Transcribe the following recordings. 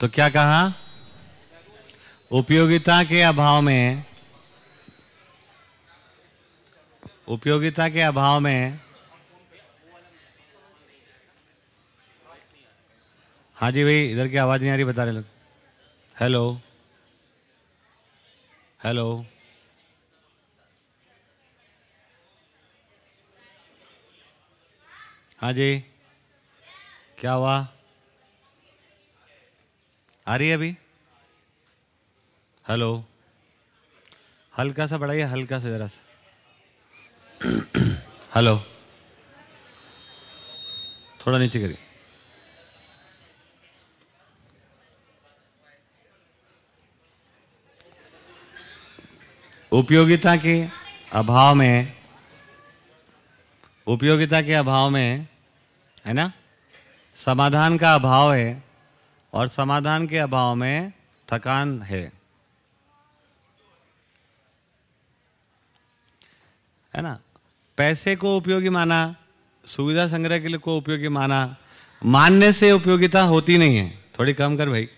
तो क्या कहा? उपयोगिता के अभाव में, उपयोगिता के अभाव में हाँ जी भाई, इधर की आवाज़ नहीं आ रही, बता रहे लोग। हेलो। हेलो। हाँ जी। क्या हुआ? आ रही है अभी? हेलो हल्का सा बढ़ाइए हल्का सा जरा सा। हेलो थोड़ा नीचे करिए। उपयोगिता के अभाव में उपयोगिता के अभाव में है ना? समाधान का अभाव है और समाधान के अभाव में थकान है। है ना? पैसे को उपयोगी माना, सुविधा संग्रह के लिए को उपयोगी माना, मानने से उपयोगिता होती नहीं है। थोड़ी कम कर भाई।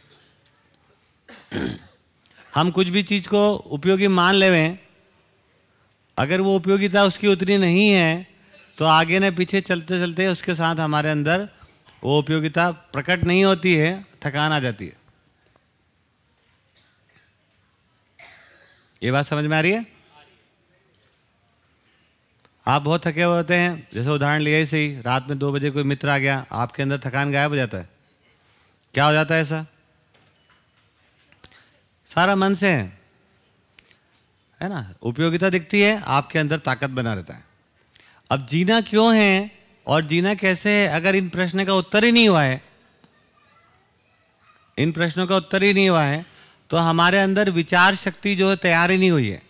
हम कुछ भी चीज़ को उपयोगी मान लेवें, अगर वो उपयोगिता उसकी उतनी नहीं है तो आगे न पीछे चलते चलते उसके साथ हमारे अंदर वो उपयोगिता प्रकट नहीं होती है। थकान आ जाती है। ये बात समझ में आ रही है? आप बहुत थके हुए होते हैं, जैसे उदाहरण लिया ही सही, रात में दो बजे कोई मित्र आ गया, आपके अंदर थकान गायब हो जाता है। क्या हो जाता है ऐसा? सारा मन से है। है ना? उपयोगिता दिखती है, आपके अंदर ताकत बना रहता है। अब जीना क्यों है और जीना कैसे है, अगर इन प्रश्न का उत्तर ही नहीं हुआ है इन प्रश्नों का उत्तर ही नहीं हुआ है तो हमारे अंदर विचार शक्ति जो है तैयार ही नहीं हुई है।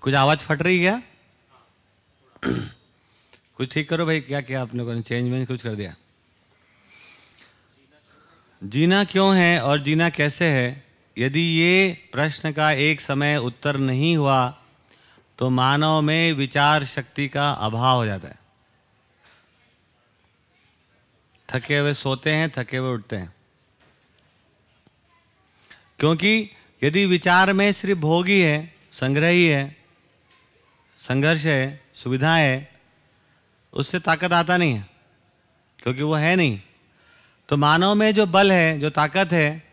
कुछ आवाज़ फट रही क्या? कुछ ठीक करो भाई, क्या क्या आपने को चेंज वेंज कुछ कर दिया। जीना क्यों है और जीना कैसे है? यदि ये प्रश्न का एक समय उत्तर नहीं हुआ तो मानव में विचार शक्ति का अभाव हो जाता है। थके हुए सोते हैं, थके हुए उठते हैं। क्योंकि यदि विचार में सिर्फ़ भोग ही है संग्रह ही है, संघर्ष है, सुविधा है, उससे ताकत आता नहीं है, क्योंकि वो है नहीं। तो मानव में जो बल है, जो ताकत है,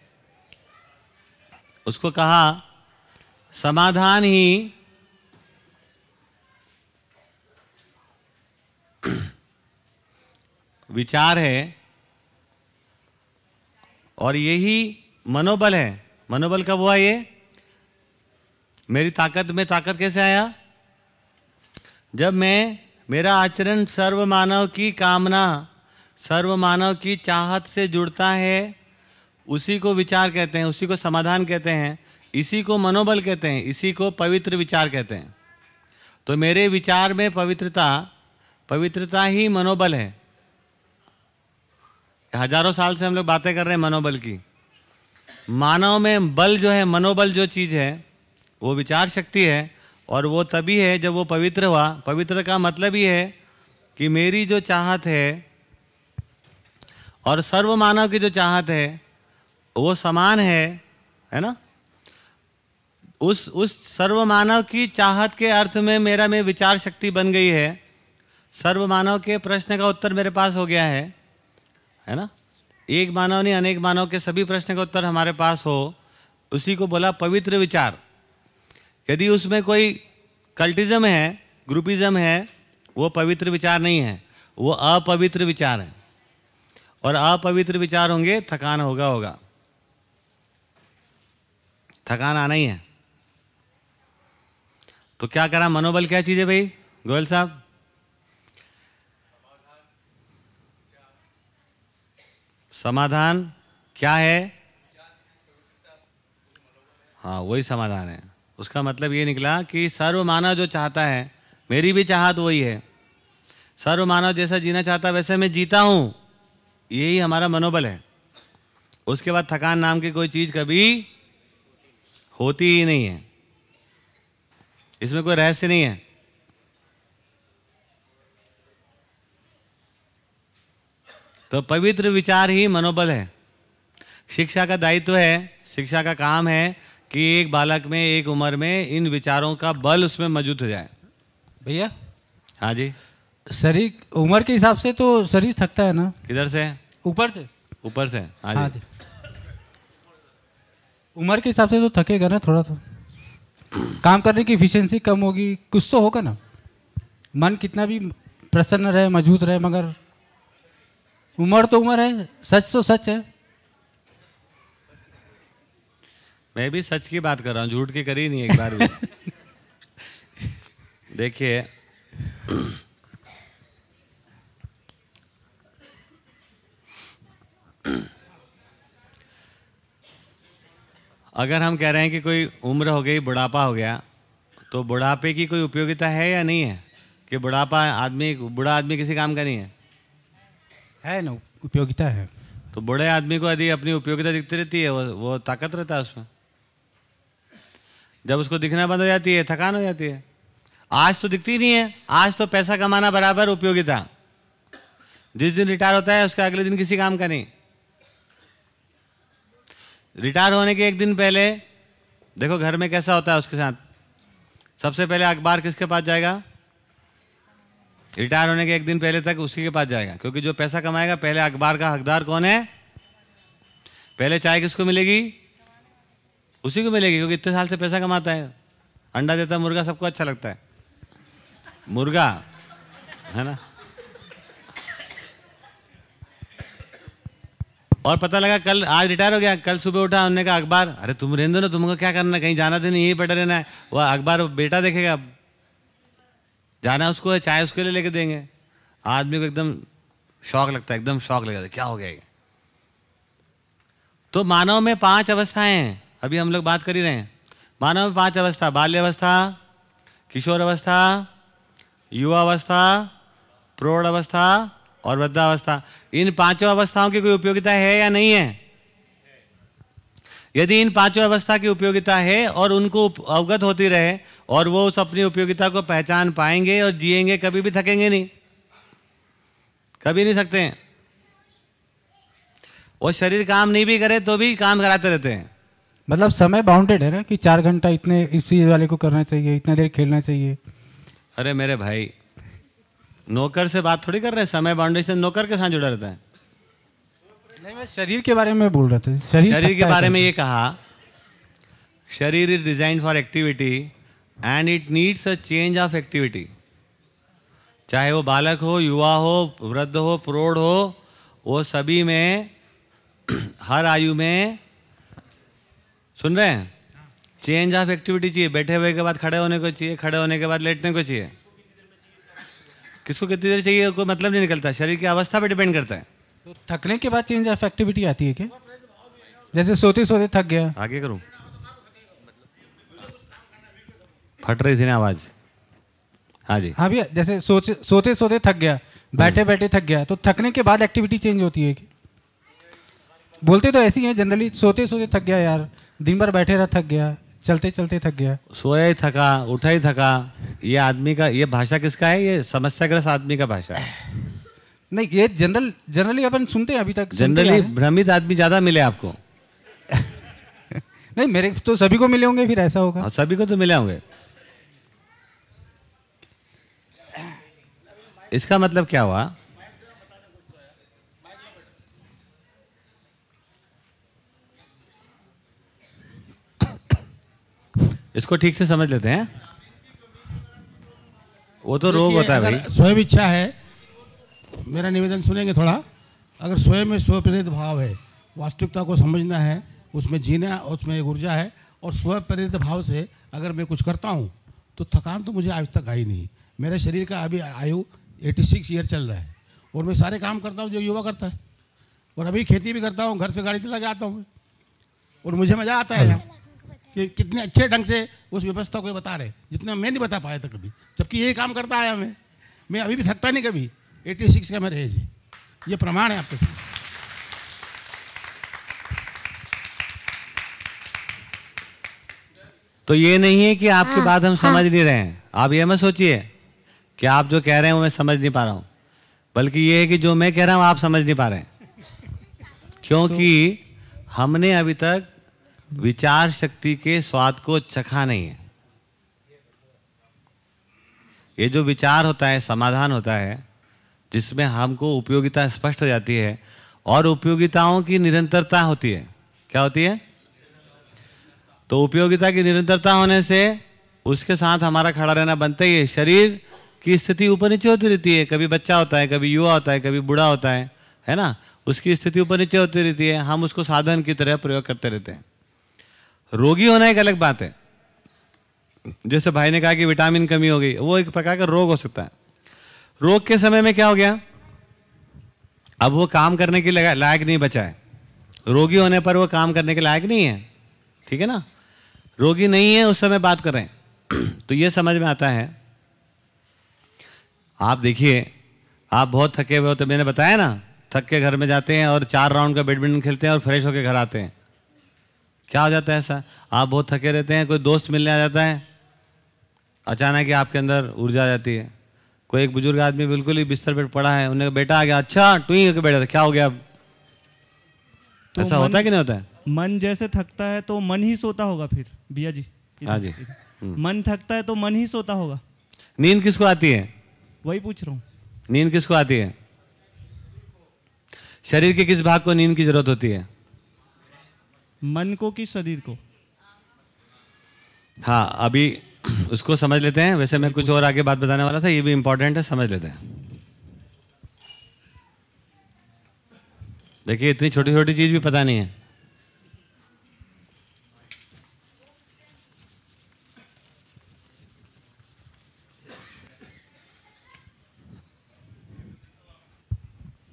उसको कहा, समाधान ही विचार है और यही मनोबल है। मनोबल कब हुआ ये? मेरी ताकत, में ताकत कैसे आया? जब मैं, मेरा आचरण सर्व मानव की कामना, सर्व मानव की चाहत से जुड़ता है, उसी को विचार कहते हैं, उसी को समाधान कहते हैं, इसी को मनोबल कहते हैं, इसी को पवित्र विचार कहते हैं। तो मेरे विचार में पवित्रता पवित्रता ही मनोबल है। हज़ारों साल से हम लोग बातें कर रहे हैं मनोबल की। मानव में बल जो है, मनोबल जो चीज़ है, वो विचार शक्ति है और वो तभी है जब वो पवित्र हुआ। पवित्र का मतलब ही है कि मेरी जो चाहत है और सर्व मानव की जो चाहत है, वो समान है है ना? उस उस सर्व मानव की चाहत के अर्थ में मेरा में विचार शक्ति बन गई है। सर्व मानव के प्रश्न का उत्तर मेरे पास हो गया है। है ना? एक मानव नहीं, अनेक मानव के सभी प्रश्न का उत्तर हमारे पास हो, उसी को बोला पवित्र विचार। यदि उसमें कोई कल्टिज्म है, ग्रुपिज्म है, वो पवित्र विचार नहीं है, वो अपवित्र विचार है। और अपवित्र विचार होंगे, थकान होगा होगा। थकान आना ही है। तो क्या करा? मनोबल क्या चीज़ है भाई, गोयल साहब? समाधान क्या है? हाँ वही समाधान है। उसका मतलब ये निकला कि सर्व मानव जो चाहता है, मेरी भी चाहत वही है। सर्व मानव जैसा जीना चाहता वैसे मैं जीता हूँ। यही हमारा मनोबल है। उसके बाद थकान नाम की कोई चीज़ कभी होती ही नहीं है। इसमें कोई रहस्य नहीं है। तो पवित्र विचार ही मनोबल है। शिक्षा का दायित्व है शिक्षा का काम है कि एक बालक में एक उम्र में इन विचारों का बल उसमें मौजूद हो जाए। भैया? हाँ जी। शरीर उम्र के हिसाब से तो शरीर थकता है ना? किधर से? ऊपर से? ऊपर से हाँ जी, हाँ जी। जी उम्र के हिसाब से तो थकेगा ना थोड़ा तो। काम करने की इफिशियंसी कम होगी कुछ तो होगा ना। मन कितना भी प्रसन्न रहे मज़बूत रहे मगर उम्र तो उम्र है सच तो सच है। मैं भी सच की बात कर रहा हूँ झूठ की करी नहीं एक बार भी। देखिए। अगर हम कह रहे हैं कि कोई उम्र हो गई बुढ़ापा हो गया तो बुढ़ापे की कोई उपयोगिता है या नहीं है? कि बुढ़ापा आदमी बूढ़ा आदमी किसी काम का नहीं है। है ना, उपयोगिता है। तो बूढ़े आदमी को यदि अपनी उपयोगिता दिखती रहती है, वो वो ताकत रहता है उसमें। जब उसको दिखना बंद हो जाती है, थकान हो जाती है। आज तो दिखती नहीं है, आज तो पैसा कमाना बराबर उपयोगिता। जिस दिन रिटायर होता है, उसका अगले दिन किसी काम का नहीं। रिटायर होने के एक दिन पहले, देखो घर में कैसा होता है उसके साथ। सबसे पहले अखबार किसके पास जाएगा? रिटायर होने के एक दिन पहले तक उसी के पास जाएगा, क्योंकि जो पैसा कमाएगा, पहले अखबार का हकदार कौन है? पहले चाय किसको मिलेगी? उसी को मिलेगी, क्योंकि इतने साल से पैसा कमाता है। अंडा देता मुर्गा सबको अच्छा लगता है। मुर्गा, है ना? और पता लगा, कल, आज रिटायर हो गया, कल सुबह उठा उन्होंने कहा, अखबार, अरे तुम रहने दो ना, तुमको क्या करना कहीं जाना तो नहीं, यही पड़े रहना है। वह अखबार, बेटा देखेगा जाना उसको है चाय उसके लिए लेके देंगे। आदमी को एकदम शौक लगता है, एकदम शौक लगता है क्या हो गया ये? तो मानव में पाँच अवस्थाएँ हैं, अभी हम लोग बात कर ही रहे हैं। मानव में पाँच अवस्था, बाल्य अवस्था, किशोर अवस्था, युवा अवस्था, प्रौढ़ अवस्था और वृद्धावस्था। इन पाँचों अवस्थाओं की कोई उपयोगिता है या नहीं है? यदि इन पाँचों अवस्था की उपयोगिता है और उनको अवगत होती रहे और वो उस अपनी उपयोगिता को पहचान पाएँगे और जिएँगे कभी भी थकेंगे नहीं। कभी नहीं थकते हैं। और शरीर काम नहीं भी करे तो भी काम कराते रहते हैं। मतलब समय बाउंडेड है ना कि चार घंटा इतने इस चीज़ वाले को करना चाहिए इतना देर खेलना चाहिए। अरे मेरे भाई नौकर से बात थोड़ी कर रहे हैं समय बाउंडेशन नौकर के साथ जुड़ा रहता है। नहीं मैं शरीर के बारे में बोल रहा था। शरीर शरीर के बारे में ये कहा शरीर is design for activity and it needs a change of activity चाहे वो बालक हो युवा हो वृद्ध हो प्रौढ़ हो वो सभी में हर आयु में सुन रहे हैं? चेंज ऑफ़ एक्टिविटी चाहिए। बैठे हुए के बाद खड़े होने को चाहिए खड़े होने के बाद लेटने को चाहिए। किसको कितनी देर चाहिए? कोई मतलब नहीं निकलता। शरीर की अवस्था पर डिपेंड करता है। तो थकने के बाद चेंज ऑफ़ एक्टिविटी आती है क्या? जैसे सोते सोते थक गया। आगे करूँ? फट रही थी ना आवाज़? हाँ जी। हाँ भैया जैसे सोचे सोते सोते थक गया बैठे बैठे थक गया तो थकने के बाद एक्टिविटी चेंज होती है क्या? बोलते तो ऐसी ही है जनरली सोते सोते थक गया यार दिन भर बैठे रहा थक गया चलते चलते थक गया। सोया ही थका उठा ही थका ये आदमी का ये भाषा किसका है? ये समस्याग्रस्त आदमी का भाषा है। नहीं ये जनरल जनरली अपन सुनते हैं अभी तक जनरली आ। भ्रमित आदमी ज़्यादा मिले आपको? नहीं मेरे तो सभी को मिले होंगे फिर ऐसा होगा। हाँ, सभी को तो मिले होंगे। इसका मतलब क्या हुआ? इसको ठीक से समझ लेते हैं। वो तो रोग होता है भाई। स्वयं इच्छा है मेरा निवेदन सुनेंगे थोड़ा? अगर स्वयं में स्वप्रेरित भाव है, वास्तविकता को समझना है, उसमें जीना उसमें एक ऊर्जा है, और स्वप्रेरित भाव से अगर मैं कुछ करता हूँ तो थकान तो मुझे आज तक आई नहीं। मेरे शरीर का अभी आयु 86 ईयर चल रहा है, और मैं सारे काम करता हूँ, जो युवा करता है, और अभी खेती भी करता हूँ, घर से गाड़ी चला के आता हूँ और मुझे मज़ा आता है कि कितने अच्छे ढंग से उस व्यवस्था को बता रहे जितना मैं नहीं बता पाया था कभी, जबकि यही काम करता आया मैं। मैं अभी भी थकता नहीं कभी 86 का मेरा एज है ये प्रमाण है आपके सामने। तो ये नहीं है कि आपकी बात हम समझ नहीं रहे हैं। आप ये मत सोचिए कि आप जो कह रहे हैं वो मैं समझ नहीं पा रहा हूँ। बल्कि ये है कि जो मैं कह रहा हूँ आप समझ नहीं पा रहे हैं। क्योंकि हमने अभी तक विचार शक्ति के स्वाद को चखा नहीं है। ये जो विचार होता है समाधान होता है जिसमें हमको उपयोगिता स्पष्ट हो जाती है और उपयोगिताओं की निरंतरता होती है। क्या होती है? तो उपयोगिता की निरंतरता होने से उसके साथ हमारा खड़ा रहना बनता ही है। शरीर की स्थिति ऊपर नीचे होती रहती है। कभी बच्चा होता है, कभी युवा होता है, कभी बूढ़ा होता है है ना? उसकी स्थिति ऊपर नीचे होती रहती है। हम उसको साधन की तरह प्रयोग करते रहते हैं। रोगी होना एक अलग बात है। जैसे भाई ने कहा कि विटामिन कमी हो गई, वो एक प्रकार का रोग हो सकता है। रोग के समय में क्या हो गया? अब वो काम करने के लायक नहीं बचा है। रोगी होने पर वो काम करने के लायक नहीं है। ठीक है ना? रोगी नहीं है, उस समय बात कर रहे हैं। तो ये समझ में आता है। आप देखिए, आप बहुत थके हुए हो तो मैंने बताया ना, थक के घर में जाते हैं और चार राउंड का बैडमिंटन खेलते हैं और फ्रेश होकर घर आते हैं। क्या हो जाता है ऐसा? आप बहुत थके रहते हैं, कोई दोस्त मिलने आ जाता है, अचानक ही आपके अंदर ऊर्जा आ जाती है। कोई एक बुज़ुर्ग आदमी बिल्कुल ही बिस्तर पर पड़ा है उन्हें बेटा आ गया अच्छा टू ही बैठा था क्या हो गया अब? तो ऐसा होता है कि नहीं होता है? मन जैसे थकता है तो मन ही सोता होगा फिर भैया जी हाँ जी। मन थकता है तो मन ही सोता होगा। नींद किसको आती है? वही पूछ रहा हूँ। नींद किसको आती है? शरीर के किस भाग को नींद की ज़रूरत होती है? मन को कि शरीर को? हाँ अभी उसको समझ लेते हैं। वैसे मैं कुछ और आगे बात बताने वाला था, ये भी इंपॉर्टेंट है, समझ लेते हैं। देखिए, इतनी छोटी छोटी चीज़ भी पता नहीं है।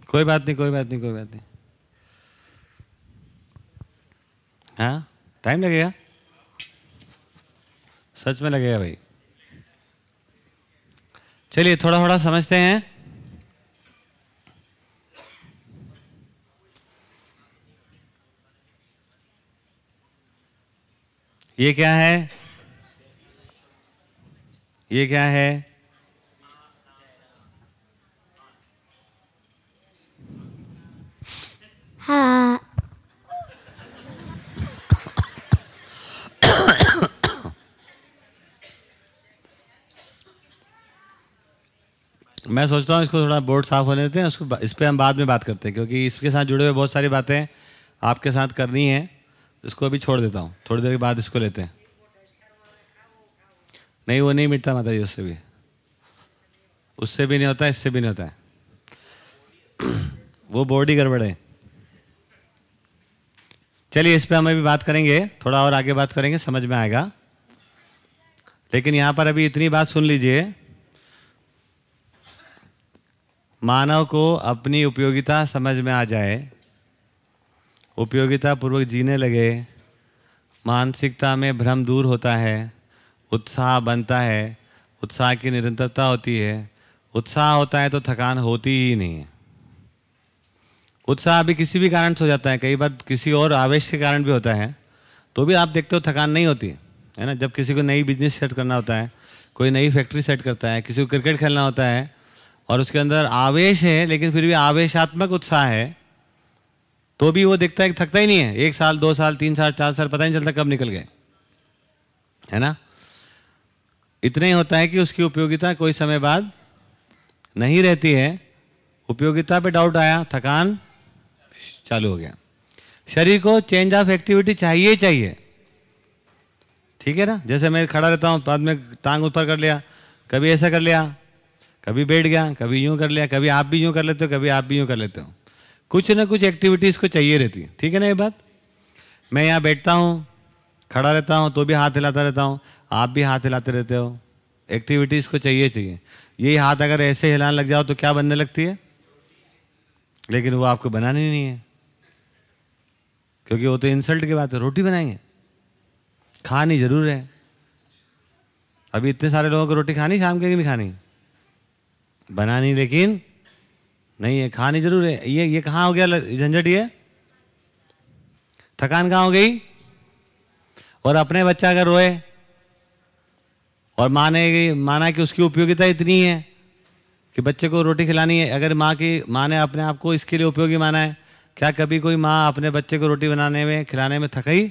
कोई बात नहीं, कोई बात नहीं, कोई बात नहीं। हाँ? टाइम लगेगा? सच में लगेगा भाई। चलिए थोड़ा थोड़ा समझते हैं। ये क्या है? ये क्या है? हाँ। मैं सोचता हूँ इसको थोड़ा बोर्ड साफ़ होने देते हैं, उसको इस पर हम बाद में बात करते हैं, क्योंकि इसके साथ जुड़े हुए बहुत सारी बातें आपके साथ करनी है, इसको अभी छोड़ देता हूँ। थोड़ी देर के बाद इसको लेते हैं। नहीं, वो नहीं मिटता माता जी, उससे भी। उससे भी नहीं होता, इससे भी नहीं होता वो बोर्ड ही गड़बड़ चलिए, इस पर हम अभी बात करेंगे, थोड़ा और आगे बात करेंगे, समझ में आएगा। लेकिन यहाँ पर अभी इतनी बात सुन लीजिए मानव को अपनी उपयोगिता समझ में आ जाए उपयोगिता पूर्वक जीने लगे, मानसिकता में भ्रम दूर होता है, उत्साह बनता है, उत्साह की निरंतरता होती है, उत्साह होता है तो थकान होती ही नहीं है। उत्साह भी किसी भी कारण से हो जाता है, कई बार किसी और आवेश के कारण भी होता है तो भी आप देखते हो थकान नहीं होती, है ना? जब किसी को नई बिज़नेस सेट करना होता है, कोई नई फैक्ट्री सेट करता है, किसी को क्रिकेट खेलना होता है और उसके अंदर आवेश है, लेकिन फिर भी आवेशात्मक उत्साह है। तो भी वो देखता है कि थकता ही नहीं है। एक साल, दो साल, तीन साल, चार साल, पता नहीं चलता कब निकल गए। है ना? इतना ही होता है कि उसकी उपयोगिता कोई समय बाद नहीं रहती है। उपयोगिता पे डाउट आया, थकान चालू हो गया। शरीर को चेंज ऑफ़ एक्टिविटी चाहिए ही चाहिए। ठीक है ना? जैसे मैं खड़ा रहता हूँ, बाद में टांग ऊपर कर लिया, कभी ऐसा कर लिया कभी बैठ गया, कभी यूँ कर लिया, कभी आप भी यूँ कर लेते हो, कभी आप भी यूँ कर लेते हो। कुछ ना कुछ एक्टिविटीज़ को चाहिए रहती है। ठीक है ना ये बात? मैं यहाँ बैठता हूँ, खड़ा रहता हूँ तो भी हाथ हिलाता रहता हूँ, आप भी हाथ हिलाते रहते हो। एक्टिविटीज़ को चाहिए चाहिए। यही हाथ अगर ऐसे हिलाने लग जाओ तो क्या बनने लगती है? लेकिन वो आपको बनानी नहीं है। क्योंकि वो तो इंसल्ट की बात है, रोटी बनाएँगे। खानी ज़रूर है। अभी इतने सारे लोगों को रोटी खानी, शाम के नहीं खानी। बनानी, लेकिन नहीं है खानी ज़रूर है। ये ये कहाँ हो गया झंझट ये? थकान कहाँ हो गई? और अपने बच्चा अगर रोए, और माने माना कि उसकी उपयोगिता इतनी है कि बच्चे को रोटी खिलानी है, अगर माँ की, माँ ने अपने आप को इसके लिए उपयोगी माना है, क्या कभी कोई माँ अपने बच्चे को रोटी बनाने में, खिलाने में थकी?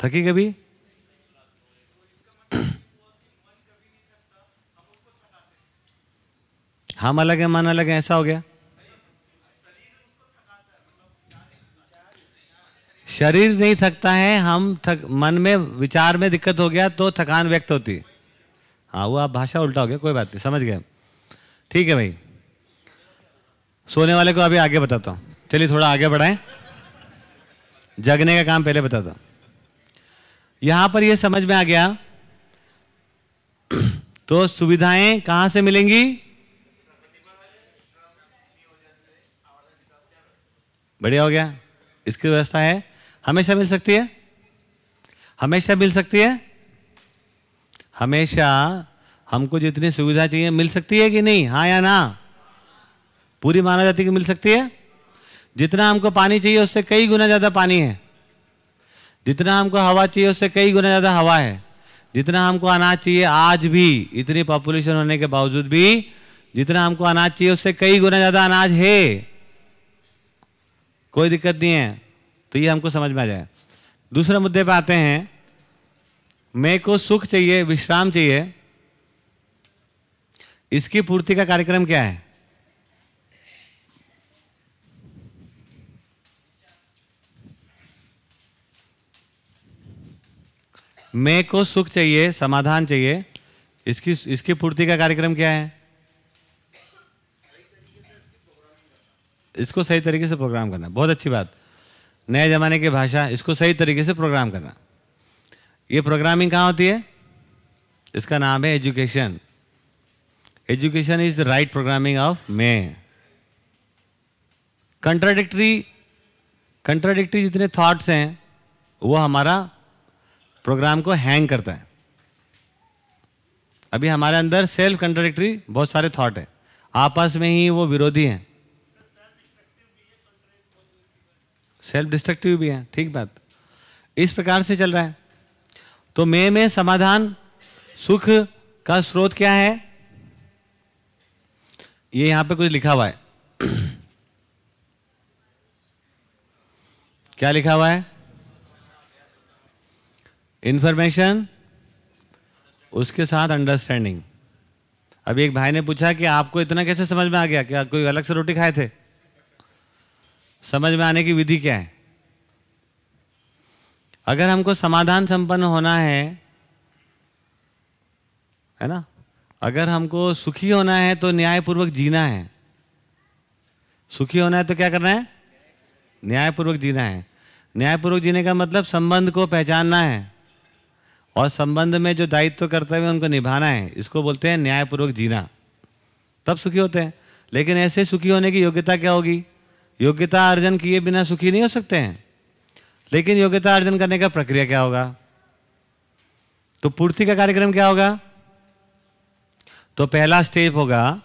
थकी कभी? हम अलग है, मन अलग है, ऐसा हो गया? शरीर नहीं थकता है, हम थक, मन में, विचार में दिक्कत हो गया तो थकान व्यक्त होती है। वो आप भाषा उल्टा हो गया, कोई बात नहीं, समझ गए। ठीक है भाई। सोने वाले को अभी आगे बताता हूँ। चलिए थोड़ा आगे बढ़ाएँ। जगने का काम पहले बताता हूँ। यहाँ पर यह समझ में आ गया तो सुविधाएँ कहाँ से मिलेंगी? बढ़िया हो गया। इसकी व्यवस्था है। हमेशा मिल सकती है। हमेशा मिल सकती है। हमेशा हमको जितनी सुविधा चाहिए, मिल सकती है कि नहीं? हाँ या ना? पूरी मानव जाति की मिल सकती है। जितना हमको पानी चाहिए, उससे कई गुना ज़्यादा पानी है। जितना हमको हवा चाहिए, उससे कई गुना ज़्यादा हवा है। जितना हमको अनाज चाहिए, आज भी इतनी पॉपुलेशन होने के बावजूद भी, जितना हमको अनाज चाहिए, उससे कई गुना ज़्यादा अनाज है। कोई दिक्कत नहीं है तो ये हमको समझ में आ जाए। दूसरे मुद्दे पे आते हैं मैं को सुख चाहिए, विश्राम चाहिए, इसकी पूर्ति का कार्यक्रम क्या है? मैं को सुख चाहिए, समाधान चाहिए, इसकी इसकी पूर्ति का कार्यक्रम क्या है? इसको सही तरीके से प्रोग्राम करना। बहुत अच्छी बात। नए जमाने की भाषा, इसको सही तरीके से प्रोग्राम करना। ये प्रोग्रामिंग कहाँ होती है? इसका नाम है education education is the right programming of my contradictory contradictory जितने थॉट्स हैं, वो हमारा प्रोग्राम को हैंग करता है। अभी हमारे अंदर सेल्फ कंट्राडिक्टरी बहुत सारे थॉट हैं। आपस में ही वो विरोधी हैं। सेल्फ डिस्ट्रक्टिव भी है, ठीक बात। इस प्रकार से चल रहा है। तो मे में समाधान, सुख का स्रोत क्या है? ये यहाँ पे कुछ लिखा हुआ है। क्या लिखा हुआ है? इंफॉर्मेशन उसके साथ अंडरस्टैंडिंग अभी एक भाई ने पूछा कि आपको इतना कैसे समझ में आ गया कि कोई अलग से रोटी खाए थे? समझ में आने की विधि क्या है? अगर हमको समाधान संपन्न होना है है ना? अगर हमको सुखी होना है तो न्यायपूर्वक जीना है। सुखी होना है तो क्या करना है? न्यायपूर्वक जीना है। न्यायपूर्वक जीने का मतलब संबंध को पहचानना है। और संबंध में जो दायित्व कर्तव्य उनको निभाना है। इसको बोलते हैं न्यायपूर्वक जीना। तब सुखी होते हैं। लेकिन ऐसे सुखी होने की योग्यता क्या होगी? योग्यता अर्जन किए बिना सुखी नहीं हो सकते हैं। लेकिन योग्यता अर्जन करने का प्रक्रिया क्या होगा? तो पूर्ति का कार्यक्रम क्या होगा? तो पहला स्टेप होगा,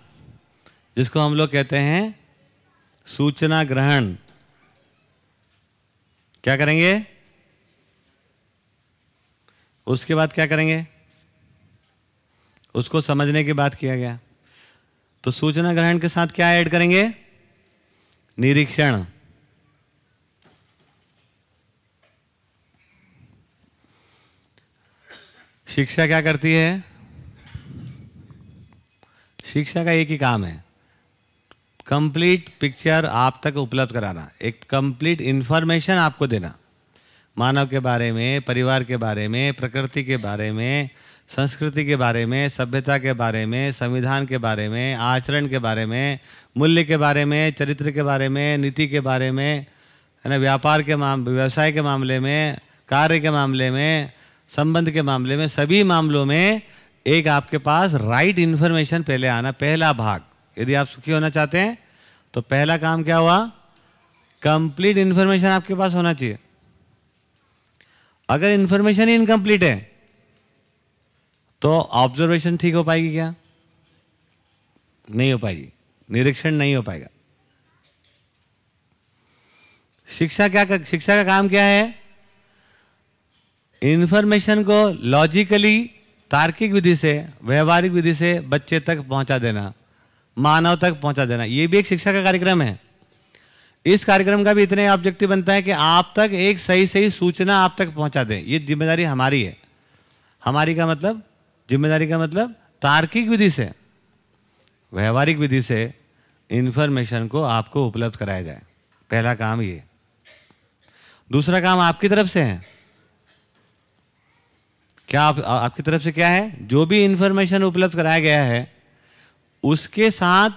जिसको हम लोग कहते हैं सूचना ग्रहण। क्या करेंगे? उसके बाद क्या करेंगे? उसको समझने की बात किया गया। तो सूचना ग्रहण के साथ क्या ऐड करेंगे? निरीक्षण। शिक्षा क्या करती है? शिक्षा का एक ही काम है। कंप्लीट पिक्चर आप तक उपलब्ध कराना। एक कंप्लीट इंफॉर्मेशन आपको देना। मानव के बारे में, परिवार के बारे में, प्रकृति के बारे में, संस्कृति के बारे में, सभ्यता के बारे में, संविधान के बारे में, आचरण के बारे में मूल्य के बारे में, चरित्र के बारे में, नीति के बारे में, है ना, व्यापार के माम, व्यवसाय के मामले में, कार्य के मामले में, संबंध के मामले में, सभी मामलों में एक आपके पास राइट इन्फॉर्मेशन पहले आना, पहला भाग। यदि आप सुखी होना चाहते हैं तो पहला काम क्या हुआ? कंप्लीट इन्फॉर्मेशन आपके पास होना चाहिए। अगर इन्फॉर्मेशन ही इनकम्प्लीट है तो ऑब्जर्वेशन ठीक हो पाएगी क्या? नहीं हो पाएगी। निरीक्षण नहीं हो पाएगा। शिक्षा क्या कर, शिक्षा का काम क्या है? इंफॉर्मेशन को लॉजिकली तार्किक विधि से व्यवहारिक विधि से बच्चे तक पहुँचा देना मानव तक पहुँचा देना ये भी एक शिक्षा का कार्यक्रम है। इस कार्यक्रम का भी इतने ऑब्जेक्टिव बनता है कि आप तक एक सही सही सूचना आप तक पहुँचा दें ये ज़िम्मेदारी हमारी है। हमारी का मतलब ज़िम्मेदारी का मतलब तार्किक विधि से। व्यवहारिक विधि से इंफॉर्मेशन को आपको उपलब्ध कराया जाए। पहला काम ये। दूसरा काम आपकी तरफ़ से है। क्या आप, आ, आपकी तरफ़ से क्या है? जो भी इंफॉर्मेशन उपलब्ध कराया गया है उसके साथ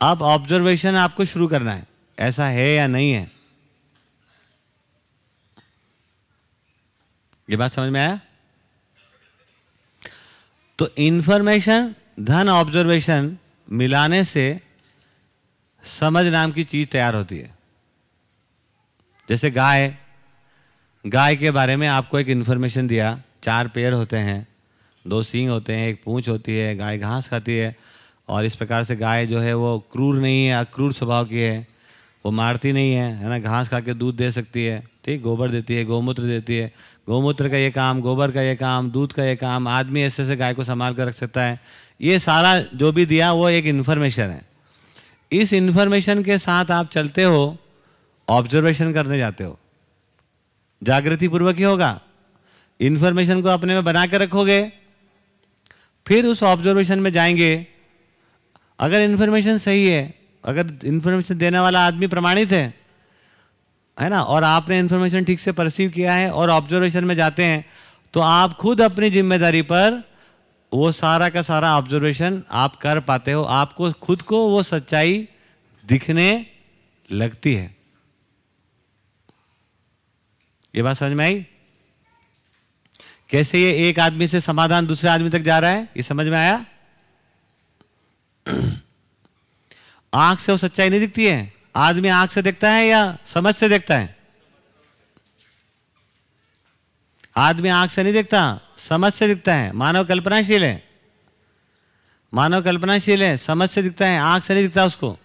अब ऑब्जर्वेशन आपको शुरू करना है। ऐसा है या नहीं है? ये बात समझ में आया? तो इंफॉर्मेशन धन ऑब्जर्वेशन मिलाने से समझ नाम की चीज़ तैयार होती है। जैसे गाय गाय के बारे में आपको एक इंफॉर्मेशन दिया, चार पैर होते हैं, दो सींग होते हैं, एक पूंछ होती है, गाय घास खाती है, और इस प्रकार से गाय जो है वो क्रूर नहीं है, अक्रूर स्वभाव की है, वो मारती नहीं है है ना, घास खा के दूध दे सकती है, ठीक, गोबर देती है, गौमूत्र देती है। गौमूत्र का ये काम, गोबर का ये काम, दूध का ये काम, आदमी ऐसे ऐसे गाय को संभाल कर रख सकता है ये सारा जो भी दिया, वो एक इन्फॉर्मेशन है। इस इन्फॉर्मेशन के साथ आप चलते हो ऑब्जर्वेशन करने जाते हो। जागृति पूर्वक ही होगा। इन्फॉर्मेशन को अपने में बना के रखोगे, फिर उस ऑब्जर्वेशन में जाएँगे। अगर इन्फॉर्मेशन सही है, अगर इन्फॉर्मेशन देने वाला आदमी प्रमाणित है है ना, और आपने इन्फॉर्मेशन ठीक से परसीव किया है और ऑब्जर्वेशन में जाते हैं तो आप खुद अपनी ज़िम्मेदारी पर वो सारा का सारा ऑब्जर्वेशन आप कर पाते हो। आपको खुद को वो सच्चाई दिखने लगती है। ये बात समझ में आई? कैसे ये एक आदमी से समाधान दूसरे आदमी तक जा रहा है? ये समझ में आया? आँख से वो सच्चाई नहीं दिखती है। आदमी आँख से देखता है या समझ से देखता है? आदमी आँख से नहीं देखता। समझ से दिखता है। मानव कल्पनाशील है। मानव कल्पनाशील है, समझ से दिखता है, आँख से नहीं दिखता उसको।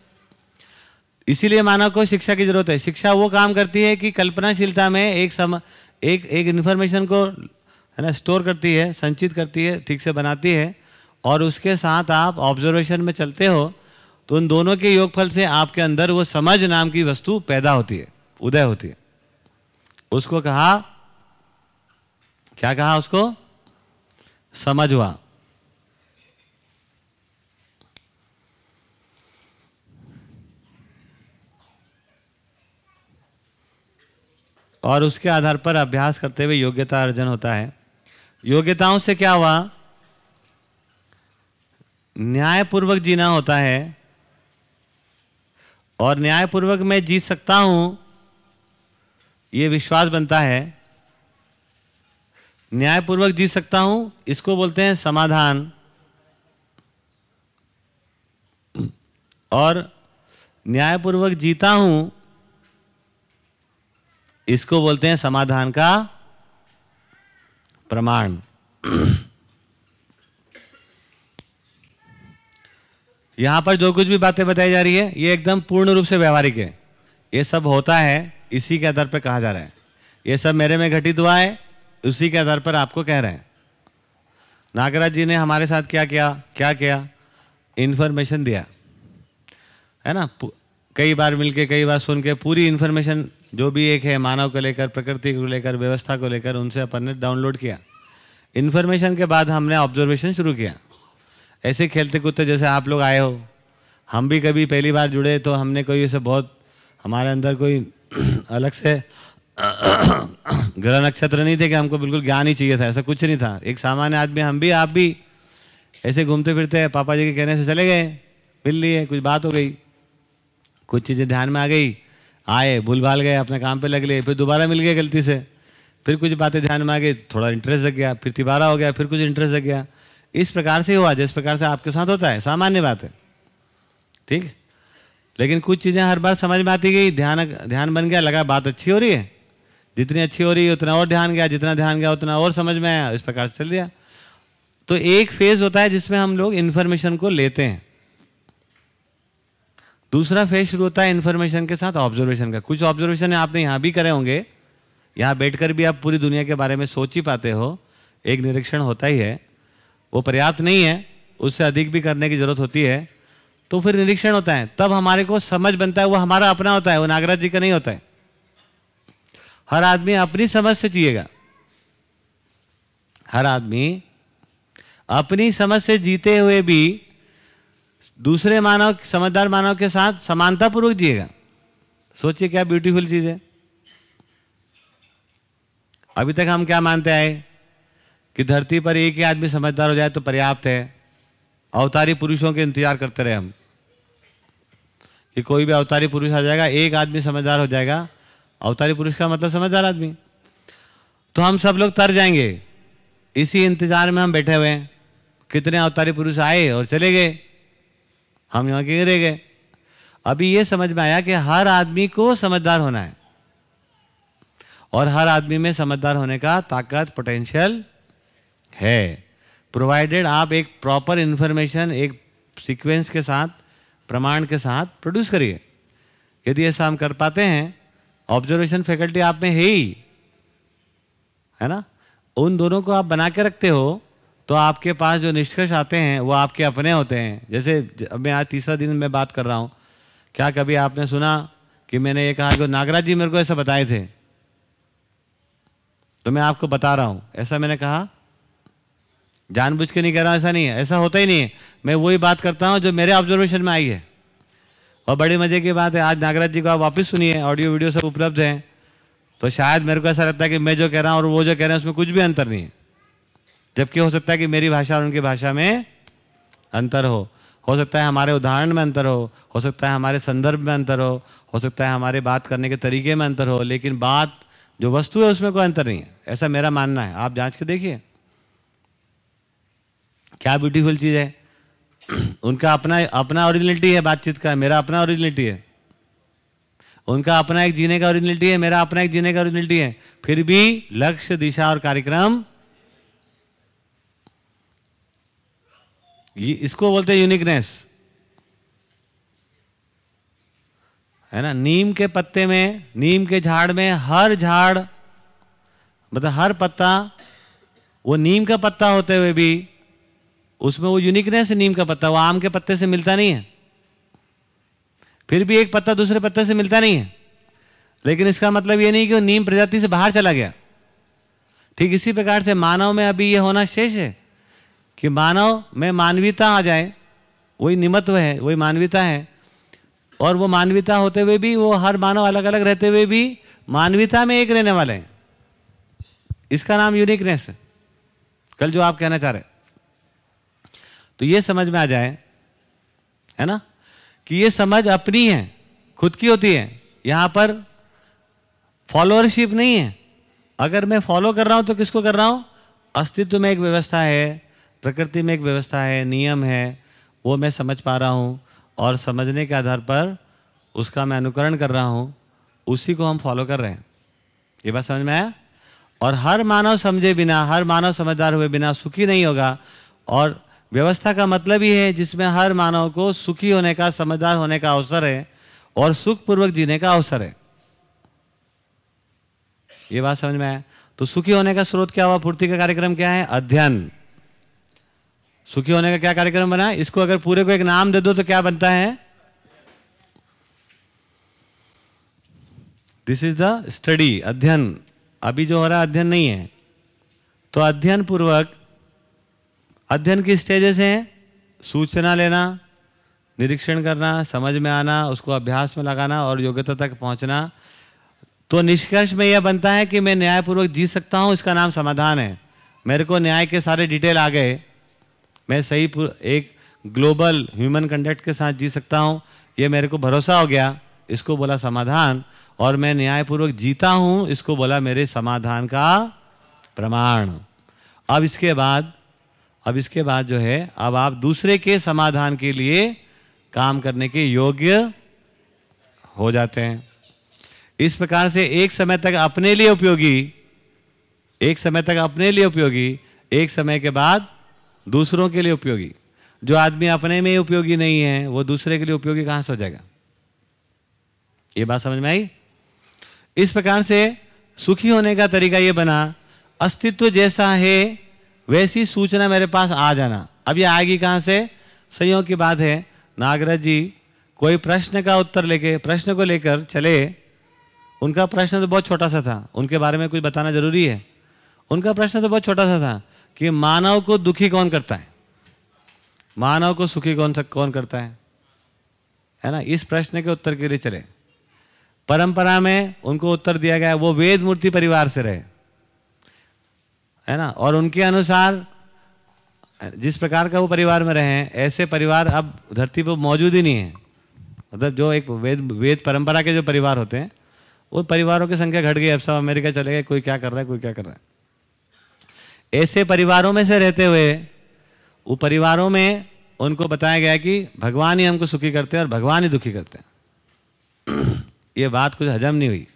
इसीलिए मानव को शिक्षा की ज़रूरत है। शिक्षा वो काम करती है कि कल्पनाशीलता में एक सम, एक एक इन्फॉर्मेशन को, है ना स्टोर करती है, संचित करती है, ठीक से बनाती है, और उसके साथ आप ऑब्जर्वेशन में चलते हो तो उन दोनों के योगफल से आपके अंदर वो समझ नाम की वस्तु पैदा होती है, उदय होती है। उसको कहा, क्या कहा उसको? समझ हुआ और उसके आधार पर अभ्यास करते हुए योग्यता अर्जन होता है। योग्यताओं से क्या हुआ? न्यायपूर्वक जीना होता है। और न्यायपूर्वक मैं जीत सकता हूँ, ये विश्वास बनता है। न्यायपूर्वक जीत सकता हूँ, इसको बोलते हैं समाधान। और न्यायपूर्वक जीता हूँ, इसको बोलते हैं समाधान का प्रमाण। यहाँ पर जो कुछ भी बातें बताई जा रही है, ये एकदम पूर्ण रूप से व्यवहारिक है। ये सब होता है, इसी के आधार पर कहा जा रहा है। ये सब मेरे में घटित हुआ है उसी के आधार पर आपको कह रहे हैं। नागराज जी ने हमारे साथ क्या किया? क्या किया? इंफॉर्मेशन दिया। है ना? कई बार मिलके, कई बार सुन के पूरी इन्फॉर्मेशन जो भी एक है, मानव को लेकर, प्रकृति को लेकर, व्यवस्था को लेकर, उनसे अपन ने डाउनलोड किया। इन्फॉर्मेशन के बाद हमने ऑब्जर्वेशन शुरू किया। ऐसे खेलते कूदते जैसे आप लोग आए हो। हम भी कभी पहली बार जुड़े तो हमने कोई ऐसे बहुत, हमारे अंदर कोई अलग से ग्रह नक्षत्र नहीं थे कि हमको बिल्कुल ज्ञान ही चाहिए था, ऐसा कुछ नहीं था। एक सामान्य आदमी, हम भी, आप भी, ऐसे घूमते फिरते हैं, पापा जी के कहने से चले गए, मिल लिए, कुछ बात हो गई, कुछ चीज़ें ध्यान में आ गई, आए भूल भाल गए, अपने काम पे लग लिए, फिर दोबारा मिल गए गलती से। फिर कुछ बातें ध्यान में आ गई, थोड़ा इंटरेस्ट लग गया, फिर तिबारा हो गया, फिर कुछ इंटरेस्ट लग गया। इस प्रकार से हुआ, जिस प्रकार से आपके साथ होता है, सामान्य बात है। ठीक? लेकिन कुछ चीज़ें हर बार समझ में आती गई, ध्यान ध्यान बन गया, लगा बात अच्छी हो रही है। जितनी अच्छी हो रही उतना और ध्यान गया, जितना ध्यान गया, उतना और समझ में आया, इस प्रकार से चल दिया। तो एक फ़ेज़ होता है जिसमें हम लोग इन्फॉर्मेशन को लेते हैं। दूसरा फ़ेज़ शुरू होता है इन्फॉर्मेशन के साथ ऑब्जर्वेशन का। कुछ ऑब्जर्वेशन आपने यहाँ भी करे होंगे। यहाँ बैठकर भी आप पूरी दुनिया के बारे में सोच ही पाते हो। एक निरीक्षण होता ही है। वो पर्याप्त नहीं है, उससे अधिक भी करने की ज़रूरत होती है। तो फिर निरीक्षण होता है। तब हमारे को समझ बनता है, वो हमारा अपना होता है, वो नागराज जी का नहीं होता है। हर आदमी अपनी समझ से जिएगा। हर आदमी अपनी समझ से जीते हुए भी दूसरे मानव, समझदार मानव के साथ समानता पूर्वक जिएगा। सोचिए क्या ब्यूटीफुल चीज़ है। अभी तक हम क्या मानते आए कि धरती पर एक ही आदमी समझदार हो जाए तो पर्याप्त है। अवतारी पुरुषों के इंतज़ार करते रहे हम। कि कोई भी अवतारी पुरुष आ जाएगा, एक आदमी समझदार हो जाएगा अवतारी पुरुष का मतलब समझदार आदमी। तो हम सब लोग तर जाएँगे। इसी इंतज़ार में हम बैठे हुए हैं। कितने अवतारी पुरुष आए और चले गए। हम यहाँ के रह गए? अभी ये समझ में आया कि हर आदमी को समझदार होना है। और हर आदमी में समझदार होने का ताकत पोटेंशियल है। प्रोवाइडेड आप एक प्रॉपर इंफॉर्मेशन एक सीक्वेंस के साथ, प्रमाण के साथ प्रोड्यूस करिए। यदि ऐसा हम कर पाते हैं ऑब्जर्वेशन फैकल्टी आप में है ही। है ना? उन दोनों को आप बना के रखते हो तो आपके पास जो निष्कर्ष आते हैं, वो आपके अपने होते हैं। जैसे मैं आज तीसरा दिन मैं बात कर रहा हूँ। क्या कभी आपने सुना कि मैंने ये कहा कि नागराज जी मेरे को ऐसा बताए थे? तो मैं आपको बता रहा हूँ। ऐसा मैंने कहा? जानबूझ के नहीं कह रहा, ऐसा नहीं है। ऐसा होता ही नहीं है। मैं वही बात करता हूँ जो मेरे ऑब्जर्वेशन में आई है। और बड़ी मज़े की बात है, आज नागराज जी को आप वापस सुनिए ऑडियो वीडियो सब उपलब्ध हैं। तो शायद मेरे को ऐसा लगता है कि मैं जो कह रहा हूँ और वो जो कह रहे हैं, उसमें कुछ भी अंतर नहीं है। जबकि हो सकता है कि मेरी भाषा और उनकी भाषा में अंतर हो। हो सकता है हमारे उदाहरण में अंतर हो हो सकता है हमारे संदर्भ में अंतर हो हो सकता है हमारे बात करने के तरीके में अंतर हो, लेकिन बात, जो वस्तु है, उसमें कोई अंतर नहीं है। ऐसा मेरा मानना है। आप जाँच के देखिए। क्या ब्यूटीफुल चीज़ है। उनका अपना अपना ओरिजिनलिटी है, बातचीत का, मेरा अपना ओरिजिनलिटी है। उनका अपना एक जीने का ओरिजिनलिटी है, मेरा अपना एक जीने का ओरिजिनलिटी है। फिर भी लक्ष्य, दिशा और कार्यक्रम। इसको बोलते हैं यूनिकनेस है ना? नीम के पत्ते में, नीम के झाड़ में हर झाड़ मतलब हर पत्ता, वो नीम का पत्ता होते हुए भी उसमें वो यूनिकनेस है नीम का पत्ता, वो आम के पत्ते से मिलता नहीं है। फिर भी एक पत्ता दूसरे पत्ते से मिलता नहीं है। लेकिन इसका मतलब ये नहीं कि वो नीम प्रजाति से बाहर चला गया। ठीक इसी प्रकार से मानव में अभी ये होना शेष है कि मानव में मानवीयता आ जाए, वही निमत्व है, वही मानवीयता है। और वो मानवीयता होते हुए भी, वो हर मानव अलग अलग रहते हुए भी मानवीयता में एक रहने वाले हैं। इसका नाम यूनिकनेस है। कल जो आप कहना चाह रहे तो ये समझ में आ जाए, है ना? कि ये समझ अपनी है, खुद की होती है। यहाँ पर फॉलोअरशिप नहीं है। अगर मैं फॉलो कर रहा हूँ तो किसको कर रहा हूँ? अस्तित्व में एक व्यवस्था है, प्रकृति में एक व्यवस्था है, नियम है, वो मैं समझ पा रहा हूँ और समझने के आधार पर उसका मैं अनुकरण कर रहा हूँ, उसी को हम फॉलो कर रहे हैं। ये बात समझ में आया? और हर मानव समझे बिना, हर मानव समझदार हुए बिना सुखी नहीं होगा और व्यवस्था का मतलब ही है जिसमें हर मानव को सुखी होने का, समझदार होने का अवसर है और सुखपूर्वक जीने का अवसर है। ये बात समझ में आया? तो सुखी होने का स्रोत क्या हुआ? पूर्ति का कार्यक्रम क्या है? अध्ययन। सुखी होने का क्या कार्यक्रम बना? इसको अगर पूरे को एक नाम दे दो तो क्या बनता है? दिस इज़ द स्टडी अध्ययन। अभी जो हो रहा अध्ययन नहीं है। तो अध्ययन पूर्वक अध्ययन की स्टेजेस हैं? सूचना लेना, निरीक्षण करना, समझ में आना, उसको अभ्यास में लगाना और योग्यता तक पहुँचना। तो निष्कर्ष में यह बनता है कि मैं न्यायपूर्वक जी सकता हूँ, इसका नाम समाधान है। मेरे को न्याय के सारे डिटेल आ गए मैं सही एक ग्लोबल ह्यूमन कंडक्ट के साथ जी सकता हूँ, ये मेरे को भरोसा हो गया, इसको बोला समाधान, और मैं न्यायपूर्वक जीता हूँ, इसको बोला मेरे समाधान का प्रमाण। अब इसके बाद अब इसके बाद जो है, अब आप दूसरे के समाधान के लिए काम करने के योग्य हो जाते हैं। इस प्रकार से एक समय तक अपने लिए उपयोगी, एक समय तक अपने लिए उपयोगी, एक समय के बाद दूसरों के लिए उपयोगी। जो आदमी अपने में उपयोगी नहीं है, वो दूसरे के लिए उपयोगी कहाँ से हो जाएगा? ये बात समझ में आई? इस प्रकार से सुखी होने का तरीका ये बना, अस्तित्व जैसा है वैसी सूचना मेरे पास आ जाना। अब ये आएगी कहाँ से? संयोग की बात है। नागराज जी, कोई प्रश्न का उत्तर लेके, प्रश्न को लेकर चले। उनका प्रश्न तो बहुत छोटा सा था। उनके बारे में कुछ बताना ज़रूरी है। उनका प्रश्न तो बहुत छोटा सा था कि मानव को दुखी कौन करता है? मानव को सुखी कौन सा, कौन करता है? है ना? इस प्रश्न के उत्तर के लिए चले। परंपरा में उनको उत्तर दिया गया, वो वेद मूर्ति परिवार से रहे। है ना? और उनके अनुसार, जिस प्रकार का वो परिवार में रहे हैं, ऐसे परिवार अब धरती पर मौजूद ही नहीं है। मतलब जो एक वेद वेद परंपरा के जो परिवार होते हैं, वो परिवारों की संख्या घट गई। अब सब अमेरिका चले गए, कोई क्या कर रहा है, कोई क्या कर रहा है। ऐसे परिवारों में से रहते हुए, वो परिवारों में उनको बताया गया कि भगवान ही हमको सुखी करते हैं और भगवान ही दुखी करते हैं। ये बात कुछ हजम नहीं हुई।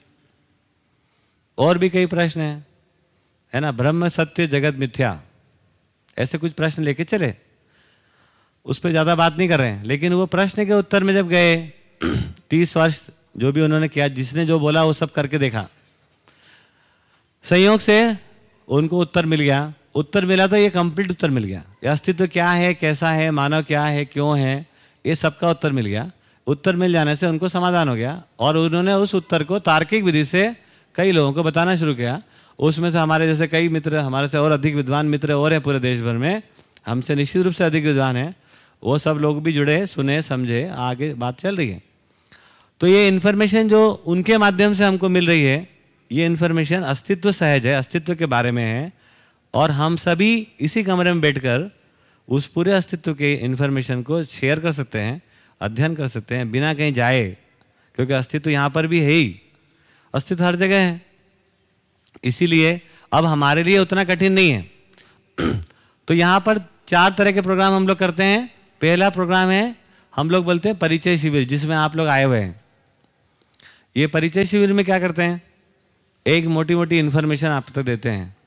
और भी कई प्रश्न हैं। है ना? ब्रह्म, सत्य, जगत, मिथ्या। ऐसे कुछ प्रश्न लेके चले। उस पर ज़्यादा बात नहीं कर रहे हैं। लेकिन वो प्रश्न के उत्तर में जब गए, तीस वर्ष जो भी उन्होंने किया, जिसने जो बोला, वो सब करके देखा। संयोग से उनको उत्तर मिल गया। उत्तर मिला तो ये कंप्लीट उत्तर मिल गया। ये अस्तित्व क्या है, कैसा है, मानव क्या है, क्यों है, ये सबका उत्तर मिल गया। उत्तर मिल जाने से उनको समाधान हो गया। और उन्होंने उस उत्तर को तार्किक विधि से कई लोगों को बताना शुरू किया। उसमें से हमारे जैसे कई मित्र, हमारे से और अधिक विद्वान मित्र और हैं पूरे देश भर में, हमसे निश्चित रूप से अधिक विद्वान हैं। वो सब लोग भी जुड़े, सुने, समझे, आगे बात चल रही है। तो ये इन्फॉर्मेशन जो उनके माध्यम से हमको मिल रही है, ये इन्फॉर्मेशन अस्तित्व सहज है, अस्तित्व के बारे में है। और हम सभी इसी कमरे में बैठकर उस पूरे अस्तित्व के इन्फॉर्मेशन को शेयर कर सकते हैं, अध्ययन कर सकते हैं, बिना कहीं जाए, क्योंकि अस्तित्व यहाँ पर भी है ही। अस्तित्व हर जगह है। इसीलिए अब हमारे लिए उतना कठिन नहीं है। तो यहाँ पर चार तरह के प्रोग्राम हम लोग करते हैं। पहला प्रोग्राम है, हम लोग बोलते हैं परिचय शिविर, जिसमें आप लोग आए हुए हैं। ये परिचय शिविर में क्या करते हैं? एक मोटी मोटी इन्फॉर्मेशन आप तक देते हैं।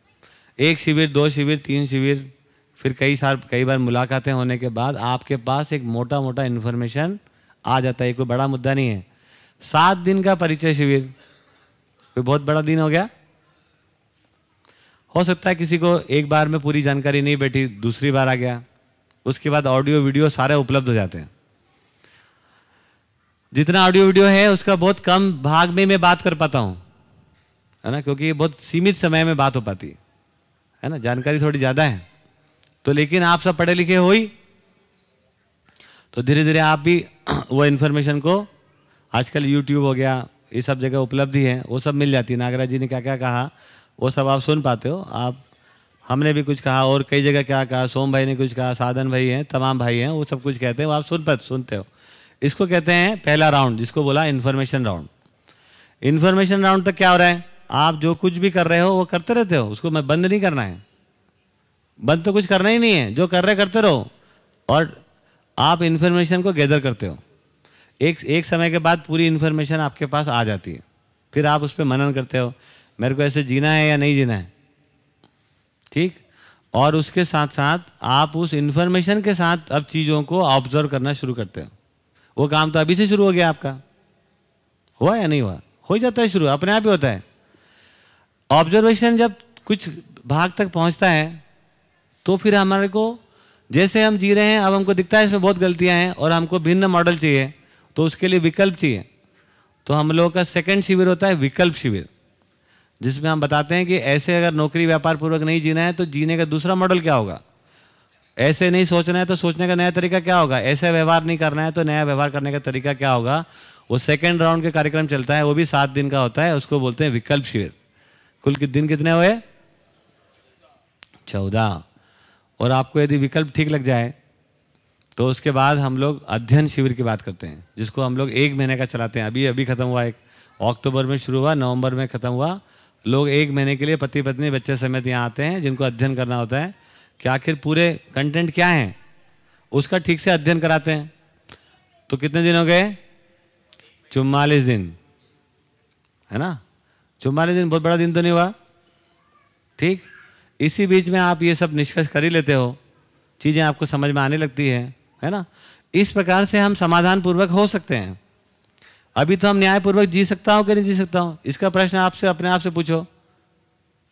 एक शिविर, दो शिविर, तीन शिविर, फिर कई साल कई बार मुलाकातें होने के बाद आपके पास एक मोटा मोटा इन्फॉर्मेशन आ जाता है। कोई बड़ा मुद्दा नहीं है। सात दिन का परिचय शिविर। कोई बहुत बड़ा दिन हो गया? हो सकता है किसी को एक बार में पूरी जानकारी नहीं बैठी, दूसरी बार आ गया। उसके बाद ऑडियो वीडियो सारे उपलब्ध हो जाते हैं। जितना ऑडियो वीडियो है, उसका बहुत कम भाग में मैं बात कर पाता हूँ। है ना? क्योंकि बहुत सीमित समय में बात हो पाती है। है ना? जानकारी थोड़ी ज़्यादा है। तो लेकिन आप सब पढ़े लिखे हो ही। तो धीरे धीरे आप भी वो इन्फॉर्मेशन को आजकल यूट्यूब हो गया, ये सब जगह उपलब्धि है वो सब मिल जाती है। नागराज जी ने क्या क्या कहा? वो सब आप सुन पाते हो। आप, हमने भी कुछ कहा और कई जगह क्या कहा, सोम भाई ने कुछ कहा, साधन भाई हैं, तमाम भाई हैं, वो सब कुछ कहते हैं, वो आप सुन पाते सुनते हो। इसको कहते हैं पहला राउंड, जिसको बोला इन्फॉर्मेशन राउंड इन्फॉर्मेशन राउंड तक क्या हो रहा है? आप जो कुछ भी कर रहे हो, वो करते रहते हो। उसको मैं बंद नहीं करना है। बंद तो कुछ करना ही नहीं है। जो कर रहे करते रहो। और आप इन्फॉर्मेशन को गैदर करते हो। एक एक समय के बाद पूरी इन्फॉर्मेशन आपके पास आ जाती है। फिर आप उस पर मनन करते हो। मेरे को ऐसे जीना है या नहीं जीना है? ठीक? और उसके साथ साथ आप उस इन्फॉर्मेशन के साथ अब चीज़ों को ऑब्ज़र्व करना शुरू करते हो। वो काम तो अभी से शुरू हो गया आपका। हुआ या नहीं हुआ? हो जाता है शुरू, अपने आप ही होता है। ऑब्जर्वेशन जब कुछ भाग तक पहुँचता है तो फिर हमारे को जैसे हम जी रहे हैं, अब हमको दिखता है इसमें बहुत गलतियाँ हैं और हमको भिन्न मॉडल चाहिए तो उसके लिए विकल्प चाहिए। तो हम लोगों का सेकंड शिविर होता है विकल्प शिविर। जिसमें हम बताते हैं कि ऐसे अगर नौकरी व्यापार पूर्वक नहीं जीना है तो जीने का दूसरा मॉडल क्या होगा? ऐसे नहीं सोचना है तो सोचने का नया तरीका क्या होगा? ऐसे व्यवहार नहीं करना है तो नया व्यवहार करने का तरीका क्या होगा? वो सेकेंड राउंड के कार्यक्रम चलता है, वो भी सात दिन का होता है, उसको बोलते हैं विकल्प शिविर। कुल के दिन कितने हुए? चौदह। और आपको यदि विकल्प ठीक लग जाए तो उसके बाद हम लोग अध्ययन शिविर की बात करते हैं, जिसको हम लोग एक महीने का चलाते हैं। अभी अभी खत्म हुआ एक, अक्टूबर में शुरू हुआ, नवंबर में खत्म हुआ लोग एक महीने के लिए पति पत्नी बच्चे समेत यहाँ आते हैं, जिनको अध्ययन करना होता है, कि आखिर पूरे कंटेंट क्या है? उसका ठीक से अध्ययन कराते हैं। तो कितने दिन हो गए? चुम्बालीस दिन। है ना? चुम्बालीस दिन, बहुत बड़ा दिन तो नहीं हुआ। ठीक? इसी बीच में आप ये सब निष्कर्ष कर ही लेते हो। चीज़ें आपको समझ में आने लगती है। है ना? इस प्रकार से हम समाधान पूर्वक हो सकते हैं। अभी तो हम न्यायपूर्वक जी सकता हूँ कि नहीं जी सकता हूँ? इसका प्रश्न आपसे, अपने आप से पूछो।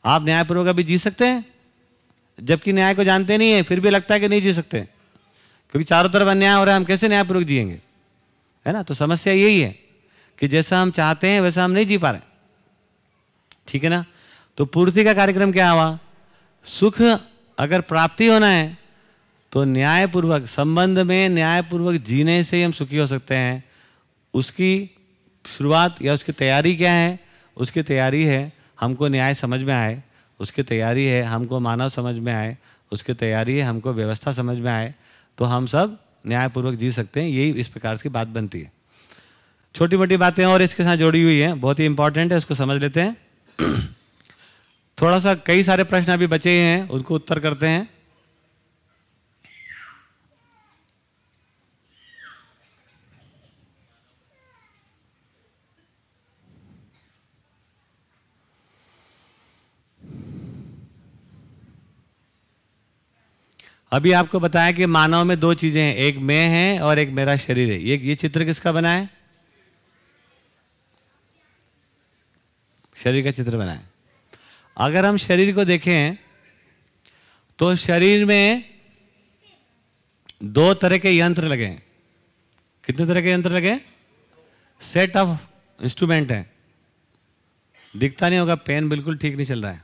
आप न्यायपूर्वक अभी जी सकते हैं? जबकि न्याय को जानते नहीं है, फिर भी लगता है कि नहीं जी सकते। क्योंकि चारों तरफ़ अन्याय हो रहा है, हम कैसे न्यायपूर्वक जिएँगे? है ना? तो समस्या यही है कि जैसा हम चाहते हैं, वैसा हम नहीं जी पा रहे। ठीक है ना? तो पूर्ति का कार्यक्रम क्या हुआ? सुख अगर प्राप्ति होना है तो न्यायपूर्वक, संबंध में न्यायपूर्वक जीने से ही हम सुखी हो सकते हैं। उसकी शुरुआत या उसकी तैयारी क्या है? उसकी तैयारी है, हमको न्याय समझ में आए। उसकी तैयारी है, हमको मानव समझ में आए। उसकी तैयारी है, हमको व्यवस्था समझ में आए। तो हम सब न्यायपूर्वक जी सकते हैं, यही इस प्रकार की बात बनती है। छोटी मोटी बातें और इसके साथ जोड़ी हुई हैं, बहुत ही इंपॉर्टेंट है, उसको समझ लेते हैं। थोड़ा सा कई सारे प्रश्न अभी बचे हैं, उनको उत्तर करते हैं। अभी आपको बताया कि मानव में दो चीज़ें हैं, एक मैं है और एक मेरा शरीर है। ये ये चित्र किसका बना है? शरीर का चित्र बना है। अगर हम शरीर को देखें तो शरीर में दो तरह के यंत्र लगे हैं। कितने तरह के यंत्र लगे? सेट ऑफ़ इंस्ट्रूमेंट है। दिखता नहीं होगा, पेन बिल्कुल ठीक नहीं चल रहा है।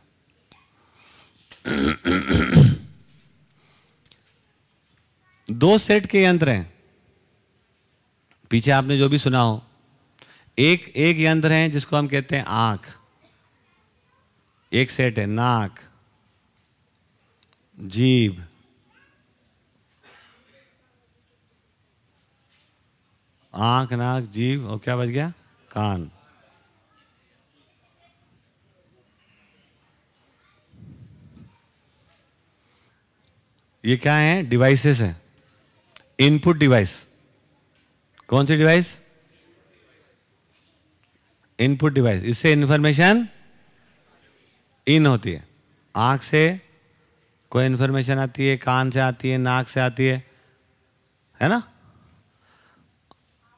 दो सेट के यंत्र हैं। पीछे आपने जो भी सुना हो, एक एक यंत्र है जिसको हम कहते हैं आँख। एक सेट है, नाक, जीभ। आँख, नाक, जीभ और क्या बच गया? कान। ये क्या है? डिवाइसेस है। Input device. कौन सी डिवाइस? Input device. इससे इंफॉर्मेशन इन होती है। आँख से कोई इंफॉर्मेशन आती है, कान से आती है, नाक से आती है है ना?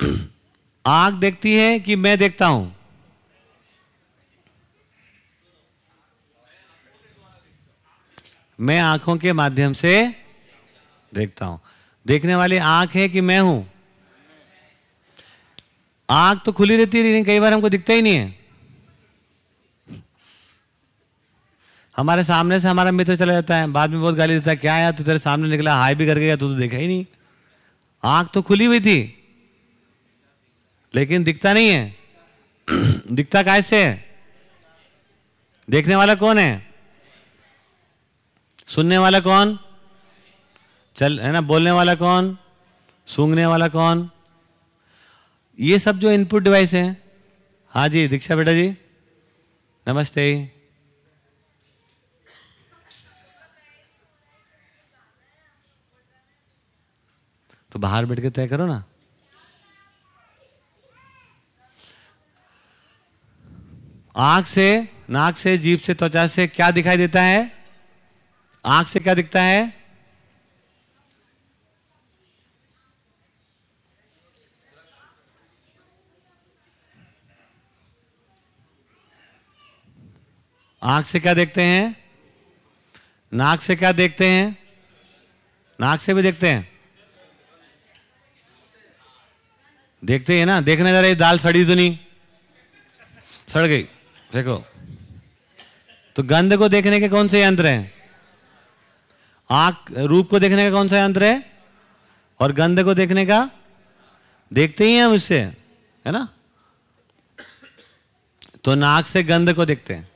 आँख देखती है कि मैं देखता हूँ। मैं आँखों के माध्यम से देखता हूँ। देखने वाली आँख है कि मैं हूँ? आँख तो खुली रहती है कई बार हमको दिखता ही नहीं है। हमारे सामने से हमारा मित्र चला जाता है, बाद में बहुत गाली देता है, क्या यार, तू तेरे सामने निकला, हाय भी कर गया, तू तो देखा ही नहीं। आँख तो खुली हुई थी, लेकिन दिखता नहीं है। दिखता कैसे है? देखने वाला कौन है? सुनने वाला कौन? चल, है ना, बोलने वाला कौन? सूंघने वाला कौन? ये सब जो इनपुट डिवाइस हैं। हाँ जी, दीक्षा बेटा जी। नमस्ते। तो बाहर बैठ के तय करो ना। आँख से, नाक से, जीभ से, त्वचा से क्या दिखाई देता है? आँख से क्या दिखता है? आँख से क्या देखते हैं? नाक से क्या देखते हैं? नाक से भी देखते हैं। देखते हैं ना? देखने जा रहे दाल सड़ी तो नहीं सड़ गई। देखो। तो गंध को देखने के कौन से यंत्र हैं? आँख, रूप को देखने का कौन सा यंत्र है? और गंध को देखने का? देखते ही हैं हम इससे, है ना? तो नाक से गंध को देखते हैं।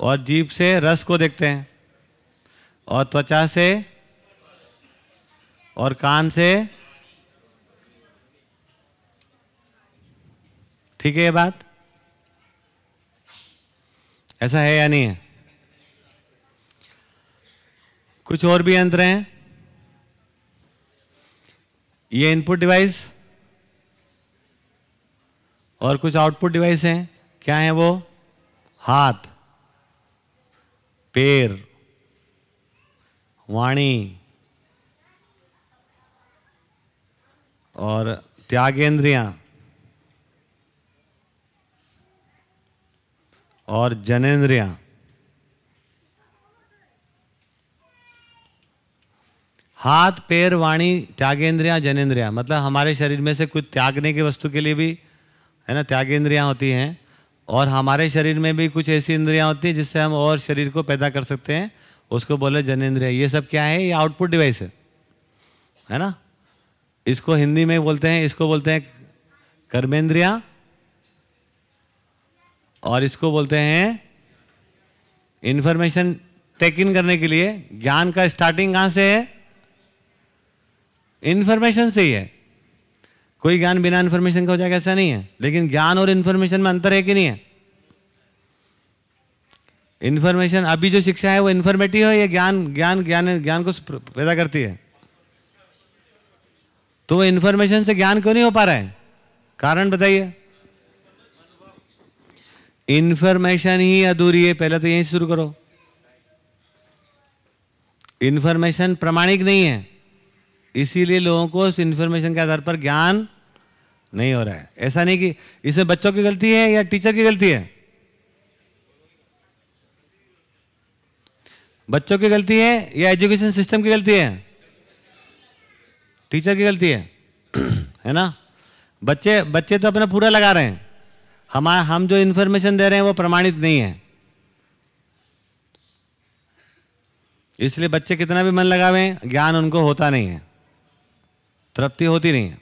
और जीभ से रस को देखते हैं। और त्वचा से और कान से। ठीक है ये बात? ऐसा है या नहीं है? कुछ और भी यंत्र हैं? ये इनपुट डिवाइस और कुछ आउटपुट डिवाइस हैं? क्या है वो? हाथ, पैर, वाणी और त्यागेंद्रियाँ और जनेन्द्रिया। हाथ, पैर, वाणी, त्यागेंद्रिया, जनेन्द्रिया। मतलब हमारे शरीर में से कुछ त्यागने की वस्तु के लिए भी, है ना, त्यागेंद्रियाँ होती हैं। और हमारे शरीर में भी कुछ ऐसी इंद्रियाँ होती हैं जिससे हम और शरीर को पैदा कर सकते हैं। उसको बोले जनेन्द्रिया ये सब क्या है? ये आउटपुट डिवाइस है। है ना? इसको हिंदी में बोलते हैं, इसको बोलते हैं कर्मेंद्रिया और इसको बोलते हैं इंफॉर्मेशन टेक इन करने के लिए। ज्ञान का स्टार्टिंग कहाँ से है? इंफॉर्मेशन से ही है। कोई ज्ञान बिना इंफॉर्मेशन का हो जाएगा, ऐसा नहीं है। लेकिन ज्ञान और इंफॉर्मेशन में अंतर है कि नहीं है? इंफॉर्मेशन अभी जो शिक्षा है, वो इंफॉर्मेटिव है या ज्ञान ज्ञान ज्ञान ज्ञान को पैदा करती है? तो वो इंफॉर्मेशन से ज्ञान क्यों नहीं हो पा रहा है? कारण बताइए। इंफॉर्मेशन ही अधूरी है। पहले तो यहीं शुरू करो। इंफॉर्मेशन प्रमाणिक नहीं है। इसीलिए लोगों को उस इन्फॉर्मेशन के आधार पर ज्ञान नहीं हो रहा है। ऐसा नहीं कि इसमें बच्चों की गलती है या टीचर की गलती है। बच्चों की गलती है या एजुकेशन सिस्टम की गलती है? टीचर की गलती है। है ना? बच्चे बच्चे तो अपना पूरा लगा रहे हैं। हम हम जो इन्फॉर्मेशन दे रहे हैं वो प्रमाणित नहीं है। इसलिए बच्चे कितना भी मन लगावे, ज्ञान उनको होता नहीं है। तृप्ति होती नहीं है।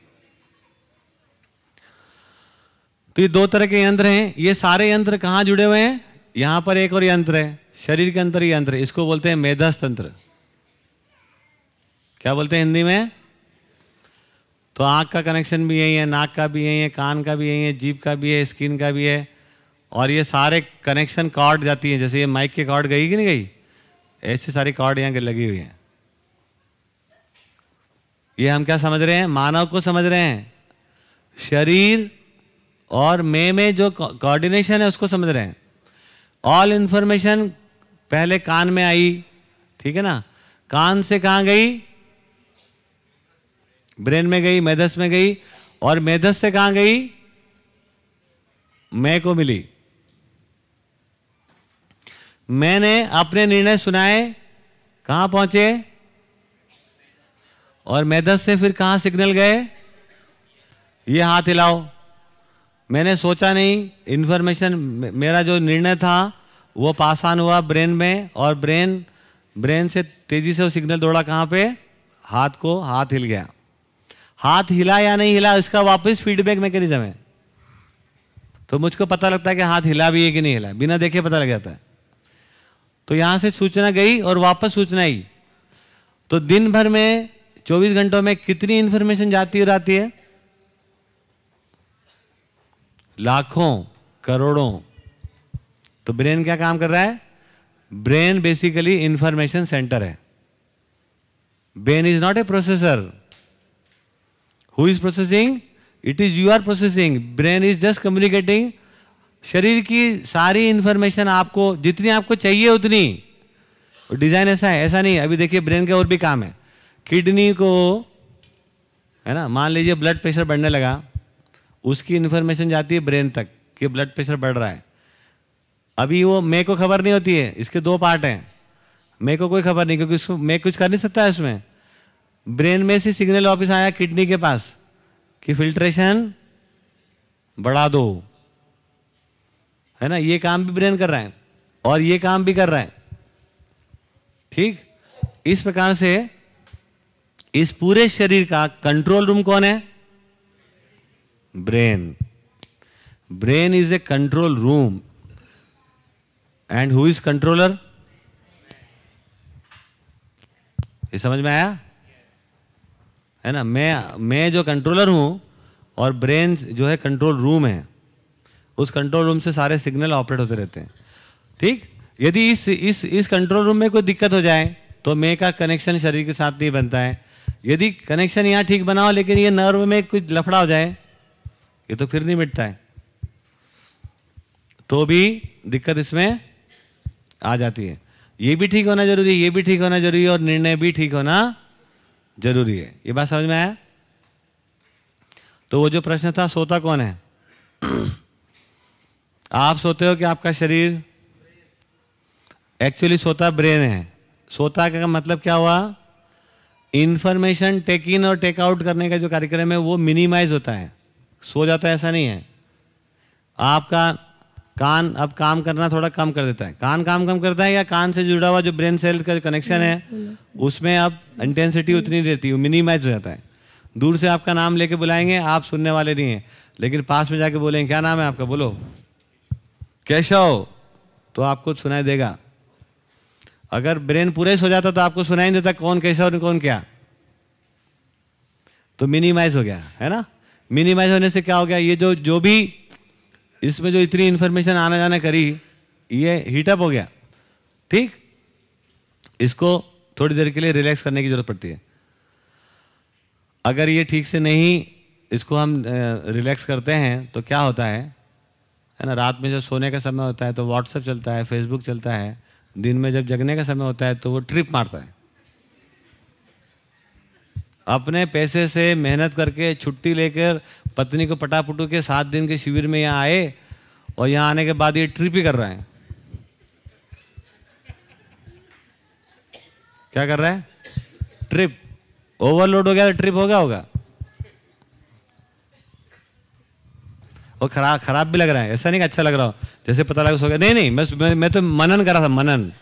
तो ये दो तरह के यंत्र हैं। ये सारे यंत्र कहाँ जुड़े हुए हैं? यहाँ पर एक और यंत्र है, शरीर के अंतर यंत्र इसको बोलते हैं मेधस तंत्र। क्या बोलते हैं हिंदी में? तो आँख का कनेक्शन भी यही है, नाक का भी यही है, कान का भी यही है जीप का भी है स्किन का भी है। और ये सारे कनेक्शन कॉर्ड जाती है। जैसे ये माइक के कॉर्ड गई कि नहीं गई? ऐसी सारी कॉर्ड यहाँ लगी हुई है। ये हम क्या समझ रहे हैं? मानव को समझ रहे हैं। शरीर और मे में जो कोऑर्डिनेशन है, उसको समझ रहे हैं। ऑल इंफॉर्मेशन पहले कान में आई, ठीक है ना? कान से कहाँ गई? ब्रेन में गई मेधस में गई, और मेधस से कहाँ गई? मैं को मिली। मैंने अपने निर्णय सुनाए, कहाँ पहुँचे? और मेधस से फिर कहाँ सिग्नल गए? ये हाथ हिलाओ। मैंने सोचा नहीं इन्फॉर्मेशन मेरा जो निर्णय था, वो पास ऑन हुआ ब्रेन में और ब्रेन ब्रेन से तेज़ी से वो सिग्नल दौड़ा कहाँ पे? हाथ को, हाथ हिल गया। हाथ हिला या नहीं हिला, इसका वापस फीडबैक मैकेनिज्म है। तो मुझको पता लगता है कि हाथ हिला भी है कि नहीं हिला बिना देखे पता लग जाता है। तो यहाँ से सूचना गई और वापस सूचना आई। तो दिन भर में 24 घंटों में कितनी इंफॉर्मेशन जाती और आती है? लाखों, करोड़ों। तो ब्रेन क्या काम कर रहा है? ब्रेन बेसिकली इंफॉर्मेशन सेंटर है। Brain is not a processor who is processing it is you are processing brain is just communicating शरीर की सारी इंफॉर्मेशन आपको, जितनी आपको चाहिए उतनी। डिज़ाइन ऐसा है, ऐसा नहीं अभी देखिए ब्रेन के और भी काम है। किडनी को, है ना, मान लीजिए ब्लड प्रेशर बढ़ने लगा, उसकी इन्फॉर्मेशन जाती है ब्रेन तक कि ब्लड प्रेशर बढ़ रहा है। अभी वो मे को खबर नहीं होती है, इसके दो पार्ट हैं। मे को कोई खबर नहीं, क्योंकि उसको मे कुछ कर नहीं सकता है उसमें ब्रेन में से सिग्नल वापस आया किडनी के पास कि फिल्ट्रेशन बढ़ा दो। है ना, ये काम भी ब्रेन कर रहा है और ये काम भी कर रहा है। ठीक? इस प्रकार से इस पूरे शरीर का कंट्रोल रूम कौन है? Brain brain is a control room and who is controller ये समझ में आया? है ना? मैं मैं जो कंट्रोलर हूँ और ब्रेन जो है कंट्रोल रूम है, उस कंट्रोल रूम से सारे सिग्नल ऑपरेट होते रहते हैं। ठीक? यदि इस इस इस कंट्रोल रूम में कोई दिक्कत हो जाए तो मैं का कनेक्शन शरीर के साथ नहीं बनता है। यदि कनेक्शन यहाँ ठीक बनाओ, लेकिन ये नर्व में कुछ लफड़ा हो जाए, ये तो फिर नहीं मिटता है। तो भी दिक्कत इसमें आ जाती है। ये भी ठीक होना ज़रूरी है, ये भी ठीक होना ज़रूरी है, और निर्णय भी ठीक होना ज़रूरी है। ये बात समझ में आया? तो वो जो प्रश्न था, सोता कौन है? आप सोते हो कि आपका शरीर? एक्चुअली सोता ब्रेन है। सोता का मतलब क्या हुआ? इंफॉर्मेशन टेक इन और टेक आउट करने का जो कार्यक्रम है वो मिनिमाइज होता है। सो जाता है ऐसा नहीं है। आपका कान अब काम करना थोड़ा कम कर देता है। कान काम कम करता है या कान से जुड़ा हुआ जो ब्रेन सेल का कनेक्शन है उसमें अब इंटेंसिटी उतनी रहती है मिनिमाइज हो जाता है। दूर से आपका नाम लेके बुलाएँगे आप सुनने वाले नहीं हैं लेकिन पास में जाके बोलेंगे क्या नाम है आपका? बोलो। केशव। तो आपको सुनाई देगा। अगर ब्रेन पूरे सो जाता तो आपको सुनाई नहीं देता कौन कैसा और कौन क्या। तो मिनिमाइज हो गया, है ना? मिनिमाइज होने से क्या हो गया? ये जो जो भी इसमें जो इतनी इंफॉर्मेशन आना जाना करी, ये हीटअप हो गया। ठीक? इसको थोड़ी देर के लिए रिलैक्स करने की ज़रूरत पड़ती है। अगर ये ठीक से नहीं इसको हम रिलैक्स करते हैं तो क्या होता है? है ना, रात में जब सोने का समय होता है तो व्हाट्सएप चलता है फेसबुक चलता है दिन में जब जगने का समय होता है तो वो ट्रिप मारता है। अपने पैसे से मेहनत करके छुट्टी लेकर पत्नी को पटापुटू के सात दिन के शिविर में यहाँ आए और यहाँ आने के बाद ये ट्रिप ही कर रहा है। क्या कर रहा है? ट्रिप। ओवरलोड हो गया तो ट्रिप हो गया होगा। और खराब खराब भी लग रहा है। ऐसा नहीं अच्छा लग रहा हो। जैसे पता लगा सो नहीं नहीं मैं, मैं मैं तो मनन कर रहा था मनन।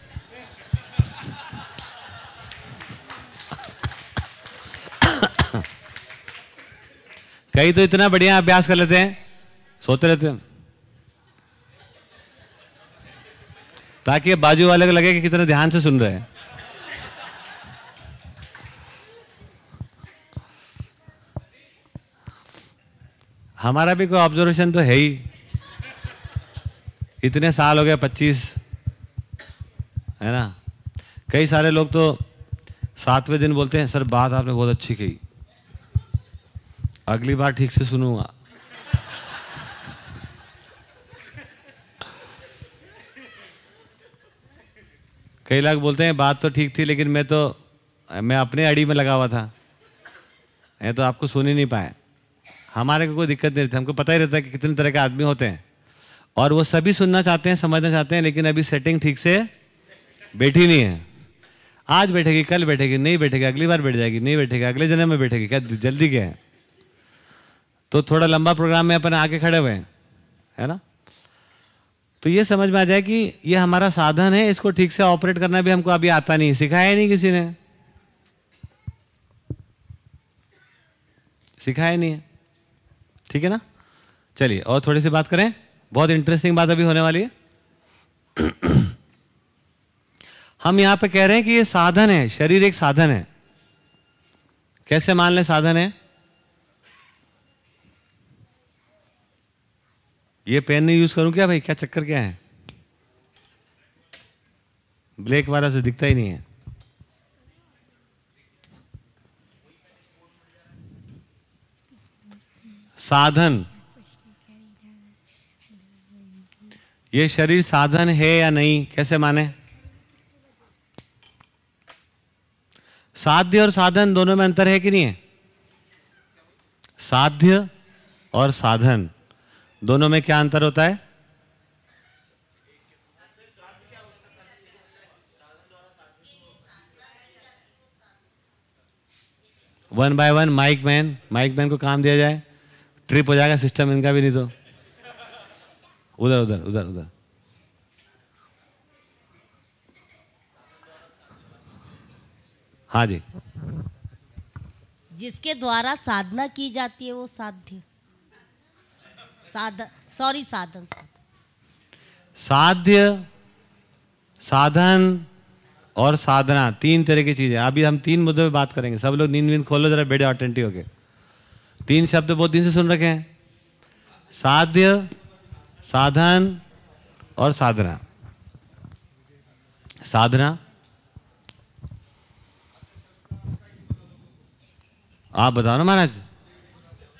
कई तो इतना बढ़िया अभ्यास कर लेते हैं सोते रहते हैं। ताकि बाजू वाले को लगे कि कितने ध्यान से सुन रहे हैं। हमारा भी कोई ऑब्जर्वेशन तो है ही। इतने साल हो गए, पच्चीस, है ना? कई सारे लोग तो सातवें दिन बोलते हैं, सर, बात आपने बहुत अच्छी कही अगली बार ठीक से सुनूँगा। कई लोग बोलते हैं, बात तो ठीक थी, लेकिन मैं तो मैं अपने अड़ी में लगा हुआ था। ये तो आपको सुन ही नहीं पाए हमारे को कोई दिक्कत नहीं रहती, हमको पता ही रहता है कि कितने तरह के आदमी होते हैं। और वो सभी सुनना चाहते हैं, समझना चाहते हैं, लेकिन अभी सेटिंग ठीक से बैठी नहीं है। आज बैठेगी, कल बैठेगी, नहीं बैठेगी, अगली बार बैठ जाएगी, नहीं बैठेगी, अगले जन्म में बैठेगी, क्या जल्दी क्या है? तो थोड़ा लंबा प्रोग्राम में अपन आके खड़े हुए हैं, है ना? तो ये समझ में आ जाए कि ये हमारा साधन है, इसको ठीक से ऑपरेट करना भी हमको अभी आता नहीं सिखाया नहीं किसी ने। सिखाया नहीं है। ठीक है ना? चलिए, और थोड़ी सी बात करें। बहुत इंटरेस्टिंग बात अभी होने वाली है। हम यहाँ पे कह रहे हैं कि ये साधन है, शरीर एक साधन है। कैसे मान लें साधन है? ये पेन नहीं यूज़ करूँ क्या भाई? क्या चक्कर क्या है? ब्लैक वाला से दिखता ही नहीं है। साधन। ये शरीर साधन है या नहीं, कैसे माने? साध्य और साधन दोनों में अंतर है कि नहीं है? साध्य और साधन, दोनों में क्या अंतर होता है? One by one mic man mic man को काम दिया जाए। ट्रिप हो जाएगा सिस्टम इनका भी नहीं तो उधर उधर उधर उधर हाँ जी। जिसके द्वारा साधना की जाती है वो साध्य। साधन सॉरी साधन साध्य। साधन और साधना तीन तरह की चीज़ें। अभी हम तीन मुद्दों पे बात करेंगे। सब लोग नींद वींद खोलो जरा बैठे अटेंटिव होके। तीन शब्द बहुत दिन से सुन रखे हैं। साध्य, साधन और साधना। साधना। आप बताओ ना महाराज?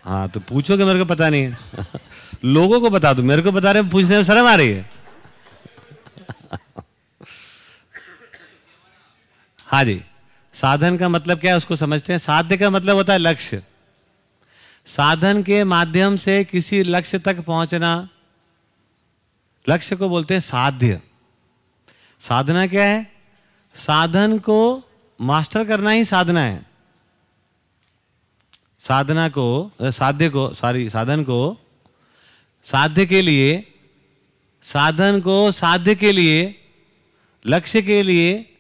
हाँ तो पूछो कि मेरे को पता नहीं है। लोगों को बता दो, मेरे को बता रहे पूछने में शर्म आ रही है। हाँ जी, साधन का मतलब क्या है उसको समझते हैं? साध्य का मतलब होता है लक्ष्य। साधन के माध्यम से किसी लक्ष्य तक पहुँचना। लक्ष्य को बोलते हैं साध्य। साधना क्या है? साधन को मास्टर करना ही साधना है। साधना को साध्य को, सॉरी, साधन को, साध्य के लिए, साधन को साध्य के लिए, लक्ष्य के लिए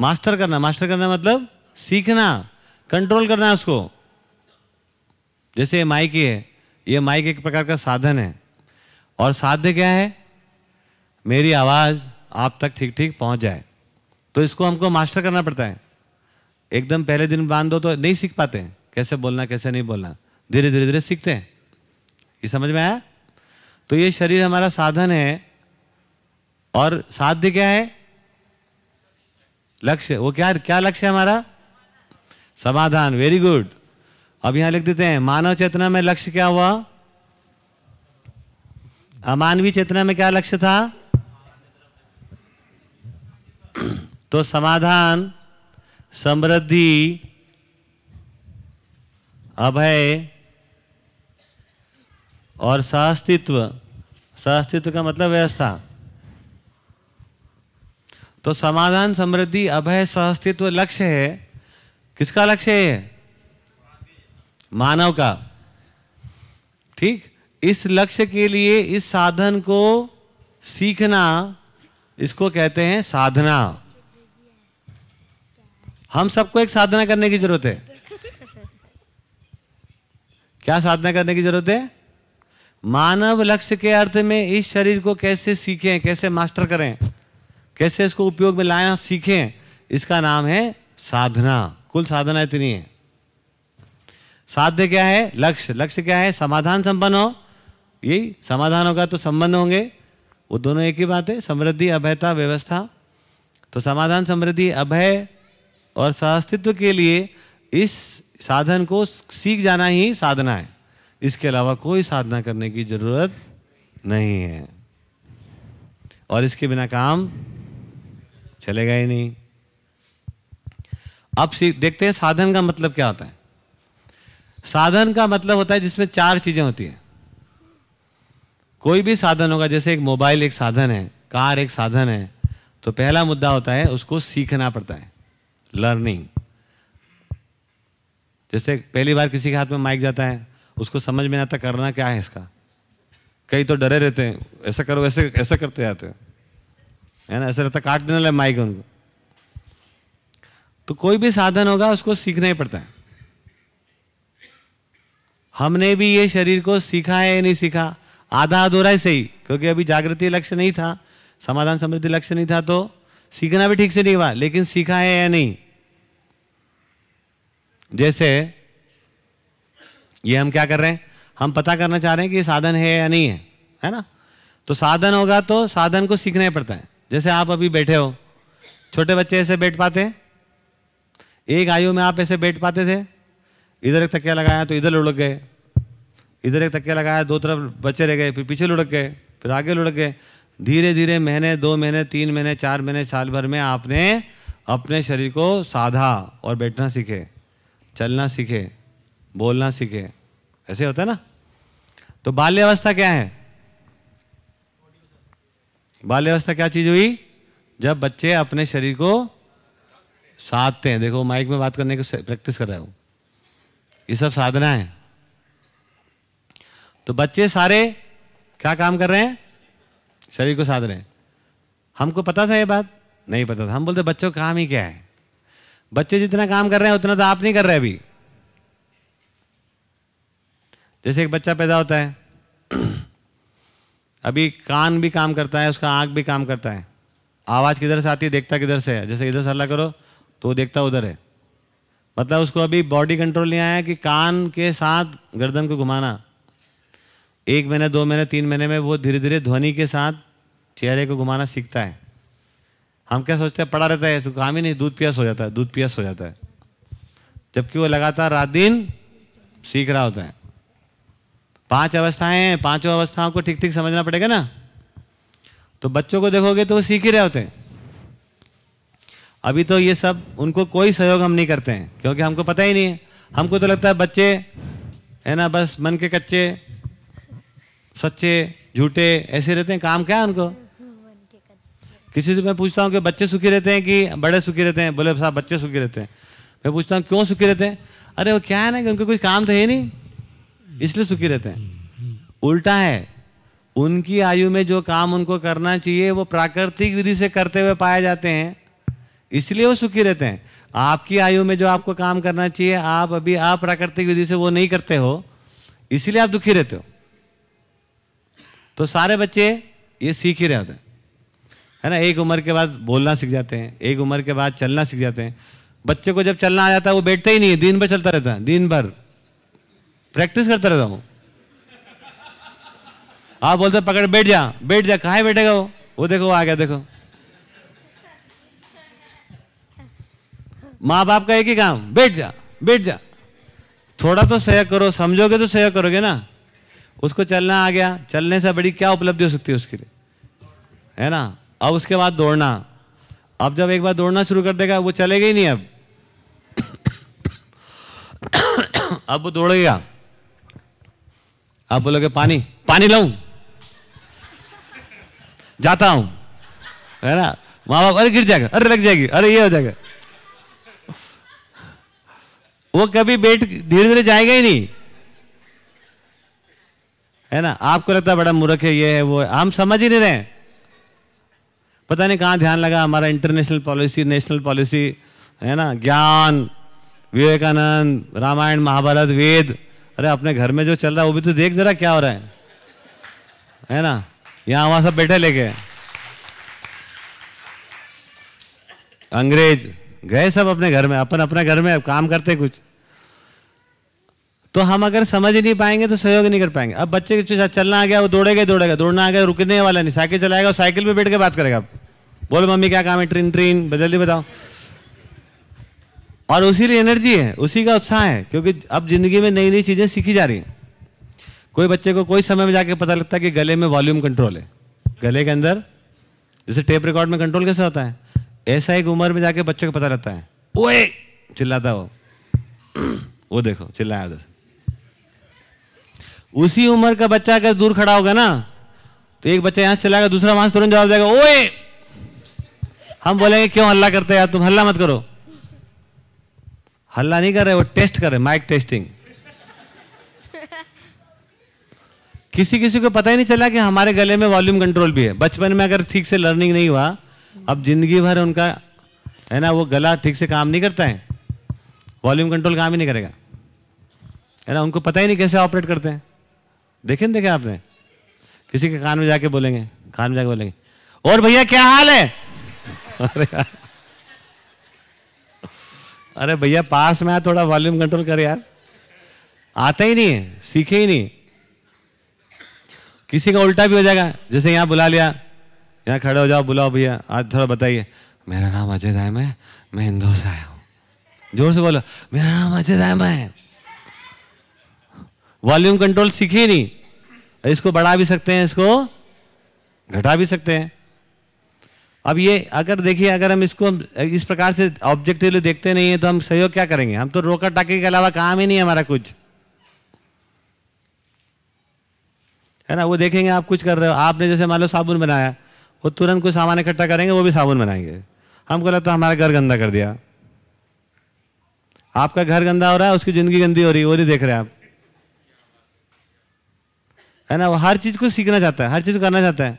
मास्टर करना। मास्टर करना मतलब सीखना, कंट्रोल करना उसको। जैसे ये माइक ही ये माइक एक प्रकार का साधन है। और साध्य क्या है? मेरी आवाज़ आप तक ठीक ठीक पहुँच जाए। तो इसको हमको मास्टर करना पड़ता है। एकदम पहले दिन बाँध दो तो नहीं सीख पाते कैसे बोलना, कैसे नहीं बोलना। धीरे धीरे धीरे सीखते हैं। ये समझ में आया? तो ये शरीर हमारा साधन है। और साध्य क्या है? लक्ष्य। वो क्या क्या लक्ष्य है हमारा? समाधान। वेरी गुड अब यहाँ लिख देते हैं, मानव चेतना में लक्ष्य क्या हुआ? अमानवीय चेतना में क्या लक्ष्य था? तो समाधान, समृद्धि, अभय और सहअस्तित्व। सहअस्तित्व का मतलब व्यवस्था। तो समाधान, समृद्धि, अभय, सहअस्तित्व लक्ष्य है। किसका लक्ष्य है? मानव का। ठीक? इस लक्ष्य के लिए, इस साधन को सीखना, इसको कहते हैं साधना। हम सबको एक साधना करने की ज़रूरत है। क्या साधना करने की ज़रूरत है? मानव लक्ष्य के अर्थ में इस शरीर को कैसे सीखें, कैसे मास्टर करें, कैसे इसको उपयोग में लाया सीखें, इसका नाम है साधना। कुल साधना इतनी है। साध्य क्या है? लक्ष्य। लक्ष्य क्या है? समाधान संपन्न हो। यही समाधान होगा तो संबंध होंगे। वो दोनों एक ही बात है। समृद्धि, अभयता, व्यवस्था। तो समाधान, समृद्धि, अभय और सहअस्तित्व के लिए इस साधन को सीख जाना ही साधना है। इसके अलावा कोई साधना करने की ज़रूरत नहीं है। और इसके बिना काम चलेगा ही नहीं। अब देखते हैं साधन का मतलब क्या होता है। साधन का मतलब होता है जिसमें चार चीज़ें होती हैं। कोई भी साधन होगा, जैसे एक मोबाइल एक साधन है, कार एक साधन है तो पहला मुद्दा होता है उसको सीखना पड़ता है, लर्निंग। जैसे पहली बार किसी के हाथ में माइक जाता है, उसको समझ में आता करना क्या है इसका। कई तो डरे रहते हैं, ऐसा करो, ऐसे, ऐसा करते जाते हैं। है ना, ऐसा रहता काट देने लगे माइक उनको। तो कोई भी साधन होगा, उसको सीखना ही पड़ता है। हमने भी ये शरीर को सीखा है या नहीं सीखा? आधा अधूरा ही सही, क्योंकि अभी जागृति लक्ष्य नहीं था, समाधान समृद्धि लक्ष्य नहीं था तो सीखना भी ठीक से नहीं हुआ, लेकिन सीखा है या नहीं? जैसे, ये हम क्या कर रहे हैं? हम पता करना चाह रहे हैं कि साधन है या नहीं है है ना? तो साधन होगा तो साधन को सीखना ही पड़ता है। जैसे आप अभी बैठे हो, छोटे बच्चे ऐसे बैठ पाते एक आयु में आप ऐसे बैठ पाते थे? इधर एक तकिया लगाया तो इधर लुढ़क गए। इधर एक तकिया लगाया, दो तरफ़ बच्चे रह गए, फिर पीछे लुढ़क गए, फिर आगे लुढ़क गए। धीरे धीरे महीने, दो महीने, तीन महीने, चार महीने, साल भर में आपने अपने शरीर को साधा और बैठना सीखे, चलना सीखे, बोलना सीखे। ऐसे होता है ना? तो बाल्यावस्था क्या है? बाल्यावस्था क्या चीज़ हुई? जब बच्चे अपने शरीर को साधते हैं। देखो माइक में बात करने की प्रैक्टिस कर रहे हो। ये सब साधना है। तो बच्चे सारे क्या काम कर रहे हैं? शरीर को साध रहे हैं। हमको पता था ये बात? नहीं पता था। हम बोलते, बच्चों का काम ही क्या है? बच्चे जितना काम कर रहे हैं, उतना तो आप नहीं कर रहे अभी। जैसे एक बच्चा पैदा होता है, अभी कान भी काम करता है, उसका आँख भी काम करता है। आवाज़ किधर से आती है? देखता किधर से है? जैसे इधर से हल्ला करो तो देखता उधर है। मतलब उसको अभी बॉडी कंट्रोल नहीं आया कि कान के साथ गर्दन को घुमाना। एक महीने, दो महीने, तीन महीने में वो धीरे धीरे ध्वनि के साथ चेहरे को घुमाना सीखता है। हम क्या सोचते हैं, पड़ा रहता है तो काम ही नहीं, दूध पियास हो जाता है, दूध पियास हो जाता है। जबकि वो लगातार रात दिन सीख रहा होता है। पाँच अवस्थाएँ हैं, पाँचों अवस्थाओं को ठीक ठीक समझना पड़ेगा ना। तो बच्चों को देखोगे तो वो सीख ही रहे होते हैं। अभी तो ये सब, उनको कोई सहयोग हम नहीं करते हैं, क्योंकि हमको पता ही नहीं है। हमको तो लगता है बच्चे, है ना, बस मन के कच्चे, सच्चे, झूठे, ऐसे रहते हैं। काम क्या है उनको? किसी से मैं पूछता हूँ कि बच्चे सुखी रहते हैं कि बड़े सुखी रहते हैं? बोले, साहब, बच्चे सुखी रहते हैं। मैं पूछता हूँ, क्यों सुखी रहते हैं? अरे, वो क्या है ना कि उनको कोई काम तो है नहीं, इसलिए सुखी रहते हैं। उल्टा है, उनकी आयु में जो काम उनको करना चाहिए, वो प्राकृतिक विधि से करते हुए पाए जाते हैं। इसलिए वो सुखी रहते हैं। आपकी आयु में जो आपको काम करना चाहिए, आप अभी आप प्राकृतिक विधि से वो नहीं करते हो, इसीलिए आप दुखी रहते हो। तो सारे बच्चे ये सीख ही रहे होते हैं। है ना, एक उम्र के बाद बोलना सीख जाते हैं, एक उम्र के बाद चलना सीख जाते हैं। बच्चे को जब चलना आ जाता है, वो बैठता ही नहीं है, दिन भर चलता रहता है, दिन भर। प्रैक्टिस करता रहता हूँ आप बोलते पकड़, बैठ जा बैठ जा, कहाँ बैठेगा वो? वो देखो, वो आ गया, देखो। माँ बाप का एक ही काम, बैठ जा बैठ जा। थोड़ा तो सहयोग करो, समझोगे तो सहयोग करोगे ना। उसको चलना आ गया, चलने से बड़ी क्या उपलब्धि हो सकती है उसके लिए? है ना? अब उसके बाद दौड़ना। अब जब एक बार दौड़ना शुरू कर देगा, वो चलेगा ही नहीं अब। अब वो दौड़ेगा। आप बोलोगे, पानी पानी लाऊं? जाता हूँ। है ना? माँ बाप अरे, गिर जाएगा, अरे, लग जाएगी, अरे, ये हो जाएगा। वो कभी बैठ धीरे धीरे जाएगा ही नहीं। है ना? आपको लगता है बड़ा मूर्ख है, ये है, वो है। हम समझ ही नहीं रहे पता नहीं कहाँ ध्यान लगा हमारा इंटरनेशनल पॉलिसी नेशनल पॉलिसी है ना? ज्ञान, विवेकानंद, रामायण, महाभारत, वेद। अरे, अपने घर में जो चल रहा है, वो भी तो देख जरा क्या हो रहा है। है ना? यहाँ वहाँ सब बैठे लेके। अंग्रेज़, गए सब अपने घर में, अपन अपने घर में काम करते कुछ। तो हम अगर समझ नहीं पाएँगे तो सहयोग नहीं कर पाएँगे। अब बच्चे के साथ चलना आ गया, वो दौड़ेगा दौड़ेगा। दौड़ना आ गया, रुकने वाला नहीं। साइकिल चलाएगा साइकिल पे बैठ के बात करेगा। बोलो, मम्मी, क्या काम है? ट्रेन ट्रेन, जल्दी बताओ। और उसी लिए एनर्जी है, उसी का उत्साह है, क्योंकि अब ज़िंदगी में नई नई चीज़ें सीखी जा रही हैं। कोई बच्चे को कोई समय में जाके पता लगता है कि गले में वॉल्यूम कंट्रोल है। गले के अंदर, जैसे टेप रिकॉर्ड में कंट्रोल कैसे होता है? ऐसा एक उम्र में जाके बच्चे को पता लगता है। ओए, चिल्लाता वो वो देखो, चिल्लाया उधर उसी उम्र का बच्चा अगर दूर खड़ा होगा ना तो एक बच्चा यहाँ से चिल्लाएगा दूसरा वहाँ से तुरंत जवाब देगा, ओए! हम बोलेंगे, क्यों हल्ला करते यार तुम? हल्ला मत करो। हल्ला नहीं कर रहे, वो टेस्ट कर रहे माइक टेस्टिंग। किसी किसी को पता ही नहीं चला कि हमारे गले में वॉल्यूम कंट्रोल भी है। बचपन में अगर ठीक से लर्निंग नहीं हुआ, अब ज़िंदगी भर उनका, है ना, वो गला ठीक से काम नहीं करता है। वॉल्यूम कंट्रोल काम ही नहीं करेगा। है ना, उनको पता ही नहीं कैसे ऑपरेट करते हैं। देखे देखे आपने? किसी के कान में जाके बोलेंगे, कान में जाके बोलेंगे। और भैया, क्या हाल है? अरे यार। अरे भैया, पास में आ, थोड़ा वॉल्यूम कंट्रोल कर यार। आता ही नहीं है, सीखे ही नहीं। किसी का उल्टा भी हो जाएगा, जैसे यहाँ बुला लिया। यहाँ खड़े हो जाओ, बुलाओ भैया। आज थोड़ा बताइए। मेरा नाम अजय दायम है, मैं इंदौर से आया हूँ। ज़ोर से बोलो, मेरा नाम अजय दायम है। वॉल्यूम कंट्रोल सीखे ही नहीं। इसको बढ़ा भी सकते हैं, इसको घटा भी सकते हैं। अब ये, अगर देखिए, अगर हम इसको, इस प्रकार से ऑब्जेक्टिवली देखते नहीं है तो हम सहयोग क्या करेंगे? हम तो रोका टाके के अलावा काम ही नहीं है हमारा कुछ। है ना? वो देखेंगे आप कुछ कर रहे हो। आपने जैसे मान लो साबुन बनाया, वो तुरंत कोई सामान इकट्ठा करेंगे, वो भी साबुन बनाएँगे। हमको लगता है हमारा घर गंदा कर दिया। आपका घर गंदा हो रहा है, उसकी ज़िंदगी गंदी हो रही है, वो नहीं देख रहे आप। है ना? वो हर चीज़ को सीखना चाहता है, हर चीज़ करना चाहता है।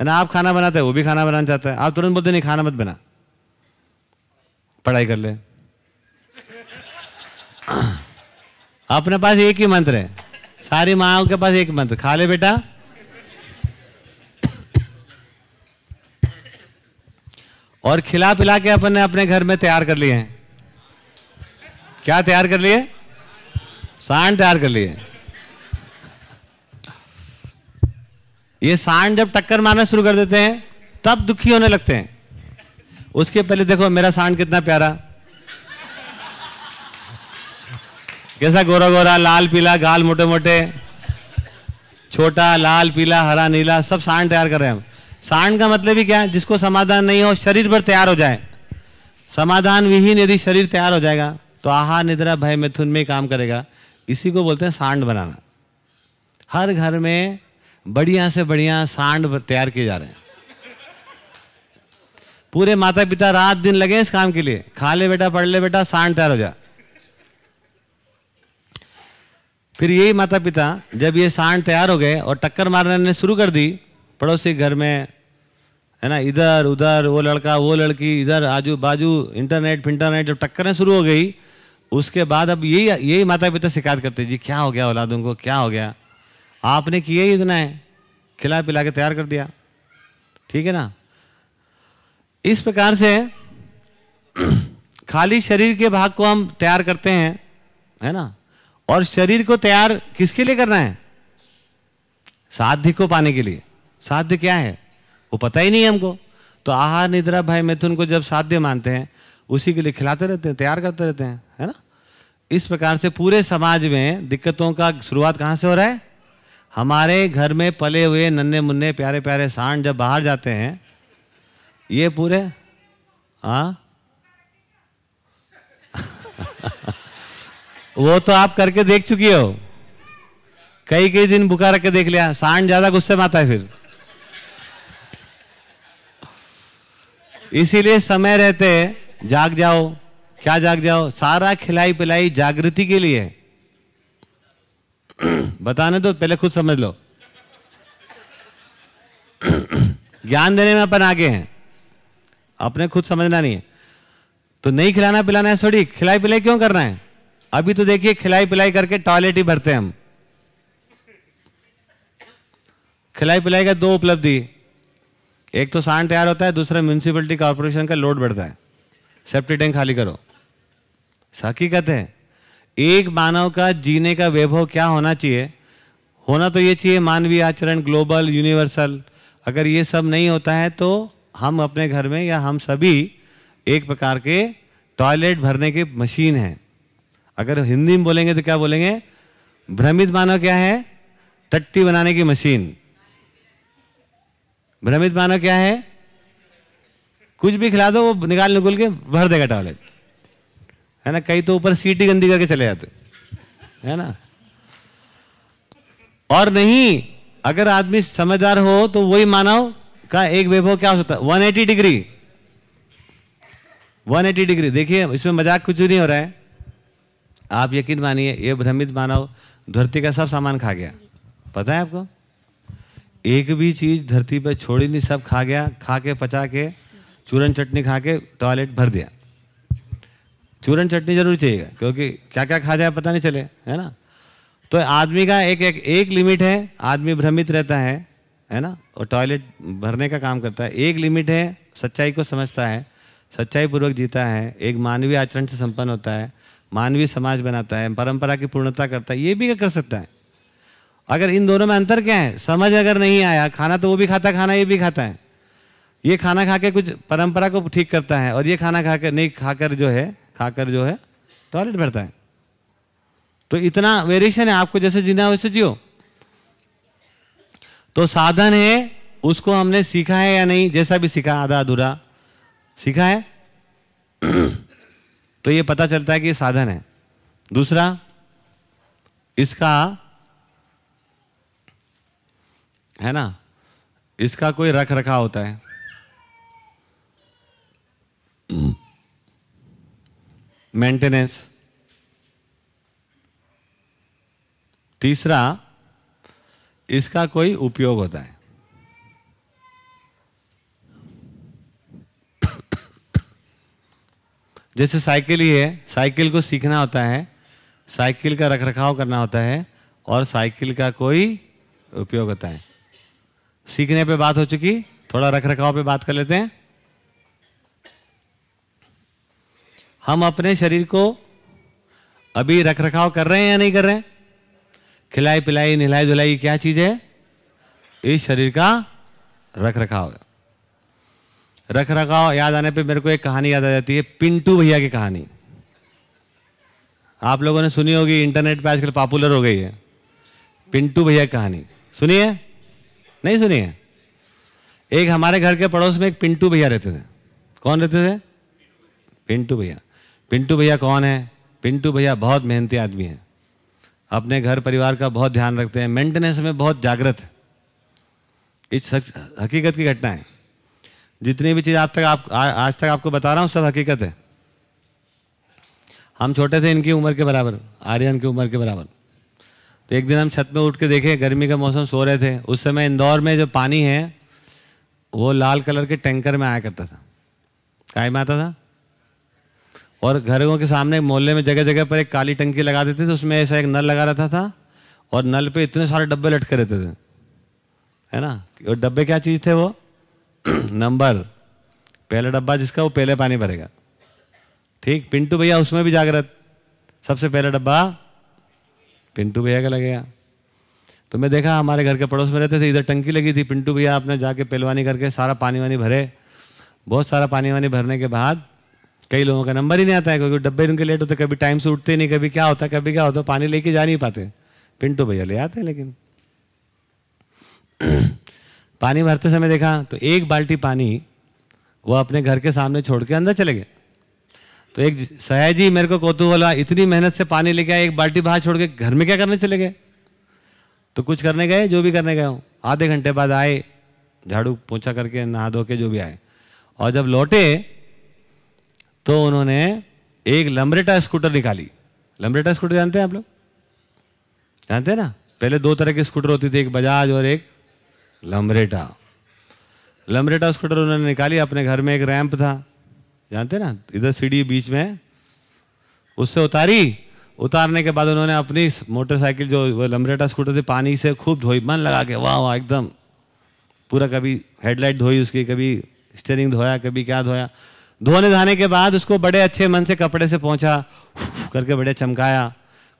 है ना? आप खाना बनाते हैं, वो भी खाना बनाना चाहता है। आप तुरंत बोलते नहीं, खाना मत बना। पढ़ाई कर ले। अपने पास एक ही मंत्र है। सारी माओ के पास एक मंत्र, खा ले बेटा। और खिला पिला के अपन ने अपने घर में तैयार कर लिए हैं। क्या तैयार कर लिए? सांड तैयार कर लिए। ये सांड जब टक्कर मारना शुरू कर देते हैं, तब दुखी होने लगते हैं। उसके पहले देखो, मेरा सांड कितना प्यारा। कैसा गोरा गोरा लाल, पीला, गाल मोटे मोटे छोटा, लाल, पीला, हरा, नीला, सब सांड तैयार कर रहे हैं हम। सांड का मतलब ही क्या है? जिसको समाधान नहीं हो, शरीर पर तैयार हो जाए। समाधान विहीन यदि शरीर तैयार हो जाएगा तो आहार, निद्रा, भय, मिथुन में काम करेगा। इसी को बोलते हैं सांड बनाना। हर घर में बढ़िया से बढ़िया सांड तैयार किए जा रहे हैं। पूरे माता पिता रात दिन लगे इस काम के लिए। खा ले बेटा, पढ़ ले बेटा, सांड तैयार हो जा। फिर यही माता पिता जब ये सांड तैयार हो गए और टक्कर मारने शुरू कर दी, पड़ोसी घर में, है ना, इधर, उधर, वो लड़का, वो लड़की, इधर आजू बाजू इंटरनेट, फिंटरनेट, जब टक्करें शुरू हो गई, उसके बाद अब यही यही माता पिता शिकायत करते जी, क्या हो गया औलादों को? क्या हो गया? आपने किया ही इतना है। खिला पिला के तैयार कर दिया। ठीक है ना? इस प्रकार से खाली शरीर के भाग को हम तैयार करते हैं, है ना? और शरीर को तैयार किसके लिए करना है? साध्य को पाने के लिए। साध्य क्या है? वो पता ही नहीं है हमको। तो आहार निद्रा भाई मिथुन को जब साध्य मानते हैं, उसी के लिए खिलाते रहते हैं, तैयार करते रहते हैं, है ना? इस प्रकार से पूरे समाज में दिक्कतों का शुरुआत कहाँ से हो रहा है? हमारे घर में पले हुए नन्हे मुन्ने प्यारे प्यारे सांड जब बाहर जाते हैं, ये पूरे हाँ? वो तो आप करके देख चुकी हो। कई कई दिन बुका रख के देख लिया, सांड ज़्यादा गुस्से में आता है फिर। इसीलिए समय रहते जाग जाओ, क्या जाग जाओ? सारा खिलाई पिलाई जागृति के लिए। बताने दो पहले खुद समझ लो। ज्ञान देने में अपन आगे हैं। अपने खुद समझना नहीं है। तो नहीं खिलाना पिलाना है थोड़ी, खिलाई पिलाई क्यों करना है? अभी तो देखिए खिलाई पिलाई करके टॉयलेट ही भरते हैं हम। खिलाई पिलाई का दो उपलब्धि। एक तो सांड तैयार होता है, दूसरा म्यूनसिपलिटी कॉर्पोरेशन का लोड बढ़ता है। सेप्टी टैंक खाली करो। हकीकत है एक मानव का जीने का वैभव क्या होना चाहिए? होना तो ये चाहिए मानवीय आचरण, ग्लोबल, यूनिवर्सल। अगर ये सब नहीं होता है तो हम अपने घर में या हम सभी एक प्रकार के टॉयलेट भरने की मशीन है। अगर हिंदी में बोलेंगे तो क्या बोलेंगे? भ्रमित मानव क्या है? टट्टी बनाने की मशीन। भ्रमित मानव क्या है? कुछ भी खिला दो, वो निकाल निकल के भर देगा टॉयलेट। है ना? कई तो ऊपर सीट गंदी करके चले जाते। है ना? और नहीं, अगर आदमी समझदार हो तो वही मानव का एक वैभव क्या हो सकता है? 180 डिग्री। 180 डिग्री। देखिए, इसमें मज़ाक कुछ नहीं हो रहा है। आप यकीन मानिए, ये भ्रमित मानव धरती का सब सामान खा गया। पता है आपको? एक भी चीज़ धरती पर छोड़ी नहीं, सब खा गया, खा के, पचा के, चूरन चटनी खा के, टॉयलेट भर दिया। चूरन चटनी ज़रूर चाहिए क्योंकि क्या क्या खा जाए पता नहीं चले है ना? तो आदमी का एक एक, एक लिमिट है आदमी भ्रमित रहता है है ना? और टॉयलेट भरने का काम करता है। एक लिमिट है सच्चाई को समझता है सच्चाई पूर्वक जीता है एक मानवीय आचरण से संपन्न होता है मानवीय समाज बनाता है परंपरा की पूर्णता करता है ये भी कर सकता है। अगर इन दोनों में अंतर क्या है? समझ अगर नहीं आया खाना तो वो भी खाता खाना ये भी खाता है। ये खाना खा के कुछ परंपरा को ठीक करता है और ये खाना खा कर नहीं खाकर जो है खाकर जो है टॉयलेट भरता है। तो इतना वेरिएशन है आपको, जैसे जीना वैसे जियो। तो साधन है, उसको हमने सीखा है या नहीं, जैसा भी सीखा, आधा अधूरा। सीखा है? तो ये पता चलता है कि साधन है। दूसरा, इसका, है ना? इसका कोई रख रखा होता है। मेंटेनेंस तीसरा, इसका कोई उपयोग होता है। जैसे साइकिल ही है, साइकिल को सीखना होता है, साइकिल का रखरखाव करना होता है, और साइकिल का कोई उपयोग होता है। सीखने पे बात हो चुकी, थोड़ा रखरखाव पे बात कर लेते हैं। हम अपने शरीर को अभी रख रखाव कर रहे हैं या नहीं कर रहे हैं? खिलाई पिलाई नहलाई धुलाई, क्या चीज़ है? इस शरीर का रख रखाव रख रखाव याद आने पे मेरे को एक कहानी याद आ जाती है, पिंटू भैया की कहानी। आप लोगों ने सुनी होगी, इंटरनेट पे आजकल पॉपुलर हो गई है। पिंटू भैया की कहानी। सुनिए? नहीं सुनिए? एक हमारे घर के पड़ोस में एक पिंटू भैया रहते थे। कौन रहते थे? पिंटू भैया। पिंटू भैया कौन है? पिंटू भैया बहुत मेहनती आदमी है। अपने घर परिवार का बहुत ध्यान रखते हैं। मेंटेनेंस में बहुत जागृत है। इस हकीकत की घटना है जितनी भी चीज़ आज तक आप आ, आज तक आपको बता रहा हूँ सब हकीकत है। हम छोटे थे इनकी उम्र के बराबर आर्यन की उम्र के बराबर। तो एक दिन हम छत में उठ के देखे गर्मी का मौसम सो रहे थे। उस समय इंदौर में जो पानी है वो लाल कलर के टैंकर में आया करता था। काय में आता था। और घरों के सामने मोहल्ले में जगह जगह पर एक काली टंकी लगा देते थे, उसमें ऐसा एक नल लगा रहता था और नल पे इतने सारे डब्बे लटके रहते थे। है ना? और डब्बे क्या चीज़ थे वो? नंबर। पहला डब्बा जिसका, वो पहले पानी भरेगा। ठीक? पिंटू भैया, उसमें भी जागृत। सबसे पहला डब्बा पिंटू भैया का लगेगा। तो मैं देखा, हमारे घर के पड़ोस में रहते थे, इधर टंकी लगी थी, पिंटू भैया आपने जाके पहलवानी करके सारा पानी वानी भरे। बहुत सारा पानी वानी भरने के बाद कई लोगों का नंबर ही नहीं आता है, क्योंकि डब्बे उनके लेट होते, कभी टाइम से उठते नहीं, कभी क्या होता, कभी क्या होता, पानी लेके जा नहीं पाते। पिंटू भैया ले आते हैं लेकिन। पानी भरते समय देखा तो एक बाल्टी पानी वो अपने घर के सामने छोड़ के अंदर चले गए। तो एक सयाजी, मेरे को कौतूहल इतनी मेहनत से पानी लेके आए, एक बाल्टी बाहर छोड़ के घर में क्या करने चले गए? तो कुछ करने गए, जो भी करने गए हो। आधे घंटे बाद आए, झाड़ू पोछा करके, नहा धो के जो भी आए। और जब लौटे तो उन्होंने एक लम्बरेटा स्कूटर निकाली। लम्बरेटा स्कूटर जानते हैं आप लोग? जानते हैं ना? पहले दो तरह की स्कूटर होती थी, एक बजाज और एक लम्बरेटा लम्बरेटा स्कूटर उन्होंने निकाली, अपने घर में एक रैंप था। जानते ना? इधर सीढ़ी बीच में। उससे उतारी। उतारने के बाद उन्होंने अपनी मोटरसाइकिल जो लम्बरेटा स्कूटर थी, पानी से खूब धोई। मन लगा के, वाह वाह, एकदम। पूरा कभी हेडलाइट धोई, उसकी कभी स्टेयरिंग धोया, कभी क्या धोया। धोने धाने के बाद उसको बड़े अच्छे मन से कपड़े से पहुँचा करके बड़े चमकाया।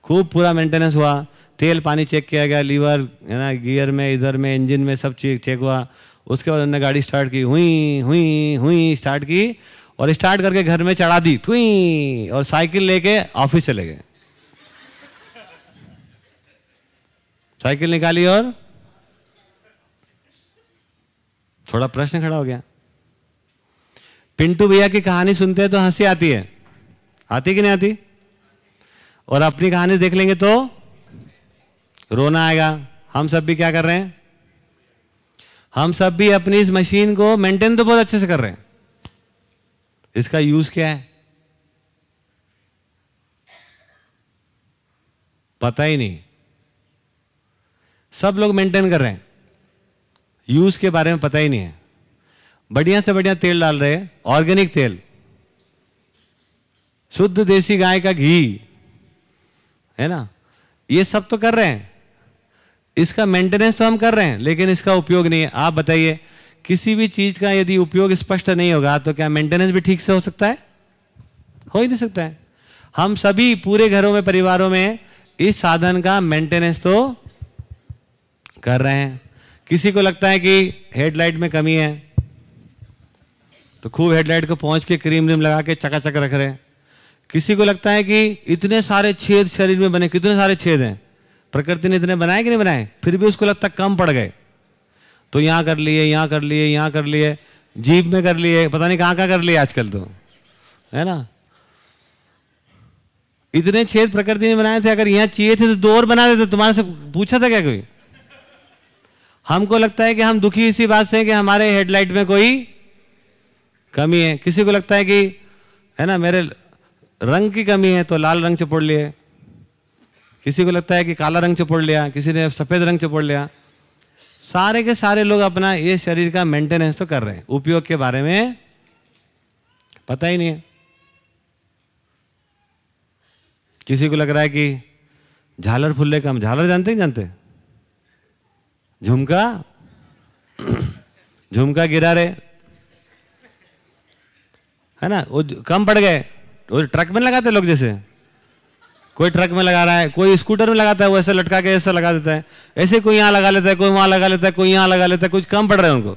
खूब पूरा मेंटेनेंस हुआ। तेल पानी चेक किया गया लीवर है ना गियर में, इधर में इंजन में सब चेक चेक हुआ। उसके बाद उन्होंने गाड़ी स्टार्ट की, हुई हुई हुई स्टार्ट की और स्टार्ट करके घर में चढ़ा दी हुई और साइकिल लेके ऑफ़िस चले गए। साइकिल निकाली और थोड़ा प्रश्न खड़ा हो गया। पिंटू भैया की कहानी सुनते हैं तो हँसी आती है। आती कि नहीं आती? और अपनी कहानी देख लेंगे तो रोना आएगा। हम सब भी क्या कर रहे हैं? हम सब भी अपनी इस मशीन को मेंटेन तो बहुत अच्छे से कर रहे हैं। इसका यूज़ क्या है? पता ही नहीं। सब लोग मेंटेन कर रहे हैं। यूज़ के बारे में पता ही नहीं है। बढ़िया से बढ़िया तेल डाल रहे हैं, ऑर्गेनिक तेल। शुद्ध देसी गाय का घी, है ना? ये सब तो कर रहे हैं। इसका मेंटेनेंस तो हम कर रहे हैं, लेकिन इसका उपयोग नहीं है। आप बताइए, किसी भी चीज़ का यदि उपयोग स्पष्ट नहीं होगा तो क्या मेंटेनेंस भी ठीक से हो सकता है? हो ही नहीं सकता है। हम सभी पूरे घरों में, परिवारों में इस साधन का मेंटेनेंस तो कर रहे हैं। किसी को लगता है कि हेडलाइट में कमी है तो खूब हेडलाइट को पहुँच के क्रीम व्रीम लगा के चकाचक रख रहे हैं। किसी को लगता है कि इतने सारे छेद शरीर में बने, कितने सारे छेद हैं? प्रकृति ने इतने बनाए कि नहीं बनाए? फिर भी उसको लगता कम पड़ गए। तो यहाँ कर लिए, यहाँ कर लिए, यहाँ कर लिए जीप में कर लिए, पता नहीं कहाँ कहाँ कर लिए आजकल तो। है ना? इतने छेद प्रकृति ने बनाए थे, अगर यहाँ चाहिए थे तो दो और बना देते, तुम्हारे से पूछा था क्या कोई? हमको लगता है कि हम दुखी इसी बात से कि हमारे हेडलाइट में कोई कमी है। किसी को लगता है कि, है ना, मेरे रंग की कमी है तो लाल रंग चपोड़ लिए। किसी को लगता है कि काला रंग चपोड़ लिया, किसी ने सफ़ेद रंग चपोड़ लिया। सारे के सारे लोग अपना ये शरीर का मेंटेनेंस तो कर रहे हैं। उपयोग के बारे में पता ही नहीं है। किसी को लग रहा है कि झालर फुल्ले कम। झालर जानते ही, जानते झुमका? झुमका गिरा रहे। है ना? वो कम पड़ गए। वो ट्रक में लगाते लोग जैसे। कोई ट्रक में लगा रहा है, कोई स्कूटर में लगाता है, वो ऐसे लटका के ऐसा लगा देता है। ऐसे कोई यहाँ लगा लेता है, कोई वहाँ लगा लेता है, कोई यहाँ लगा लेता है, कुछ कम पड़ रहा है उनको।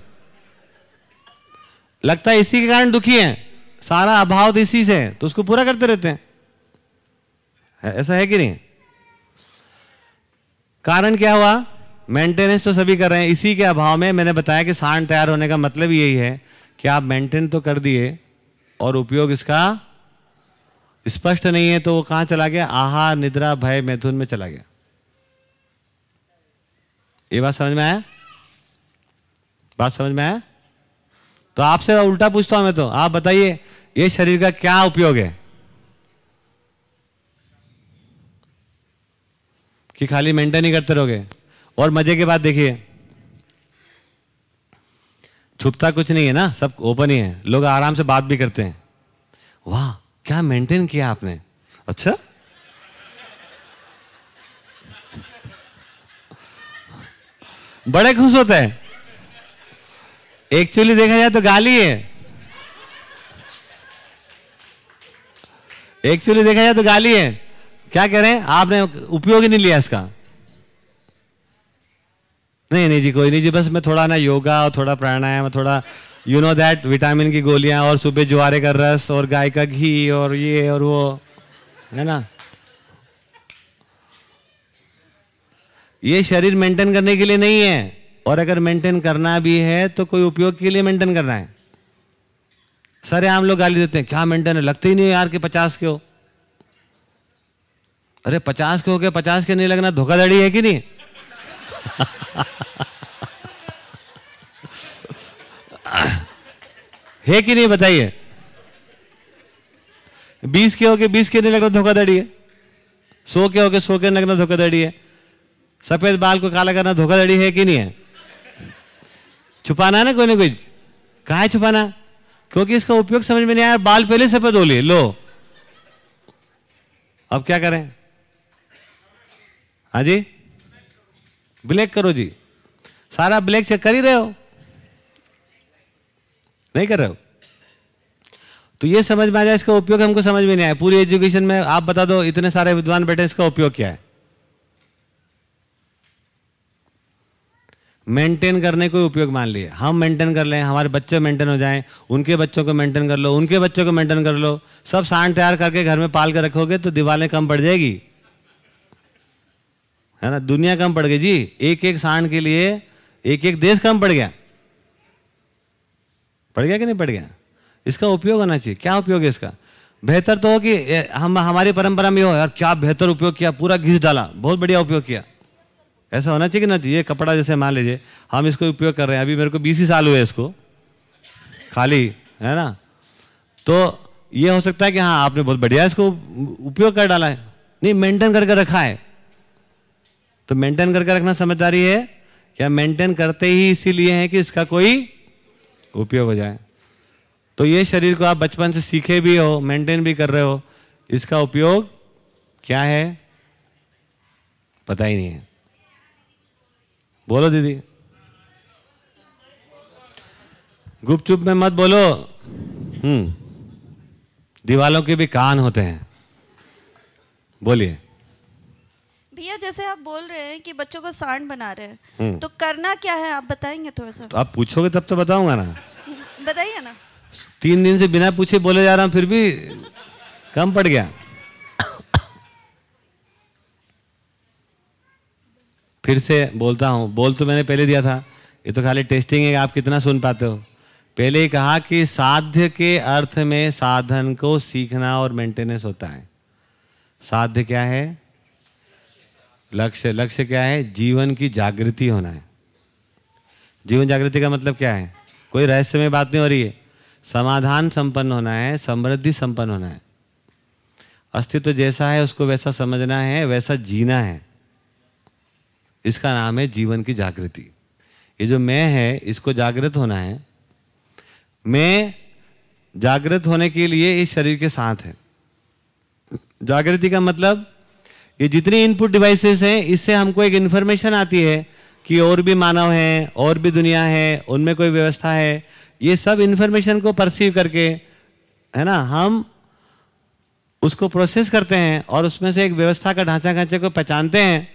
लगता है इसी के कारण दुखी है। सारा अभाव तो इसी से है तो उसको पूरा करते रहते हैं। ऐसा है कि नहीं? कारण क्या हुआ? मेंटेनेंस तो सभी कर रहे हैं। इसी के अभाव में मैंने बताया कि सांड तैयार होने का मतलब यही है कि आप मेंटेन तो कर दिए और उपयोग इसका स्पष्ट नहीं है तो वो कहाँ चला गया? आहार निद्रा, भय, मैथुन में चला गया। ये बात समझ में आया? बात समझ में आया? तो आपसे उल्टा पूछता हूँ मैं तो। आप बताइए, ये शरीर का क्या उपयोग है? कि खाली मेंटेन ही करते रहोगे? और मज़े की बात देखिए। छुपता कुछ नहीं है ना सब ओपन ही है। लोग आराम से बात भी करते हैं। वाह क्या मेंटेन किया आपने? अच्छा। बड़े खुश होते हैं। एक्चुअली देखा जाए तो गाली है। एक्चुअली देखा जाए तो गाली है। क्या कह रहे हैं? आपने उपयोग ही नहीं लिया इसका। नहीं नहीं जी, कोई नहीं जी, बस मैं थोड़ा ना योगा और थोड़ा प्राणायाम, थोड़ा यू नो दैट विटामिन की गोलियाँ और सुबह जुआरे का रस और गाय का घी और ये और वो, है ना? ये शरीर मेंटेन करने के लिए नहीं है। और अगर मेंटेन करना भी है तो कोई उपयोग के लिए मेंटेन करना है। सारे आम लोग गाली देते हैं, क्या मेंटेन है? लगते ही नहीं यार कि पचास के हो। अरे, पचास के हो गए पचास के नहीं लगना, धोखाधड़ी है कि नहीं? है कि नहीं, बताइए? बीस के हो के बीस के नहीं लगना धोखाधड़ी है। सौ के हो के सौ के नहीं लगना धोखाधड़ी है। सफ़ेद बाल को काला करना धोखाधड़ी है कि नहीं है? छुपाना है ना कोई ना कोई? कहा है छुपाना? क्योंकि इसका उपयोग समझ में नहीं आया, बाल पहले सफ़ेद हो लिए। लो। अब क्या करें? हाँ जी? ब्लैक करो जी। सारा ब्लैक चेक कर ही रहे हो। नहीं कर रहे हो? तो ये समझ में आ जाए, इसका उपयोग हमको समझ में नहीं आया। पूरी एजुकेशन में आप बता दो, इतने सारे विद्वान बैठे इसका उपयोग क्या है? मेंटेन करने को उपयोग मान लिए। हम मेंटेन कर लें, हमारे बच्चे मेंटेन हो जाएँ, उनके बच्चों को मेंटेन कर लो, उनके बच्चों को मेंटेन कर लो। सब सांड तैयार करके घर में पाल कर रखोगे तो दीवारें कम पड़ जाएगी। है ना? दुनिया कम पड़ गई जी। एक एक सांड के लिए एक एक देश कम पड़ गया। पड़ गया कि नहीं पड़ गया? इसका उपयोग होना चाहिए। क्या उपयोग है इसका? बेहतर तो हो कि हम, हमारी परंपरा में हो, यार, क्या बेहतर उपयोग किया? पूरा घिस डाला। बहुत बढ़िया उपयोग किया। ऐसा होना चाहिए कि ना चाहिए कपड़ा जैसे मान लीजिए, हम इसको उपयोग कर रहे हैं। अभी मेरे को बीस ही साल हुए इसको। खाली, है ना? तो ये हो सकता है कि हाँ आपने बहुत बढ़िया इसको उपयोग कर डाला है। नहीं, मेंटेन करके रखा है। तो मेंटेन करके रखना समझदारी है। या मेंटेन करते ही इसीलिए है कि इसका कोई उपयोग हो जाए। तो ये शरीर को आप बचपन से सीखे भी हो मेंटेन भी कर रहे हो, इसका उपयोग क्या है? पता ही नहीं है। बोलो दीदी। गुपचुप में मत बोलो। हम्म। दीवालों के भी कान होते हैं। बोलिए। भैया जैसे आप बोल रहे हैं कि बच्चों को सांड बना रहे हैं हम्म। तो करना क्या है? आप बताएँगे थोड़ा सा। तो आप पूछोगे तब तो बताऊँगा ना। बताइए ना। तीन दिन से बिना पूछे बोले जा रहा हूँ फिर भी कम पड़ गया। फिर से बोलता हूँ बोल तो मैंने पहले दिया था ये तो खाली टेस्टिंग है आप कितना सुन पाते हो। पहले ही कहा कि साध्य के अर्थ में साधन को सीखना और मेंटेनेंस होता है। साध्य क्या है? लक्ष्य लक्ष्य क्या है? जीवन की जागृति होना है। जीवन जागृति का मतलब क्या है? कोई रहस्यमय बात नहीं हो रही है। समाधान संपन्न होना है, समृद्धि संपन्न होना है। अस्तित्व जैसा है, उसको वैसा समझना है, वैसा जीना है। इसका नाम है जीवन की जागृति। ये जो मैं है, इसको जागृत होना है। मैं जागृत होने के लिए इस शरीर के साथ है। जागृति का मतलब ये जितनी इनपुट डिवाइसेस हैं, इससे हमको एक इन्फॉर्मेशन आती है कि और भी मानव हैं, और भी दुनिया है, उनमें कोई व्यवस्था है। ये सब इंफॉर्मेशन को परसीव करके, है ना, हम उसको प्रोसेस करते हैं और उसमें से एक व्यवस्था का ढांचा ढांचे को पहचानते हैं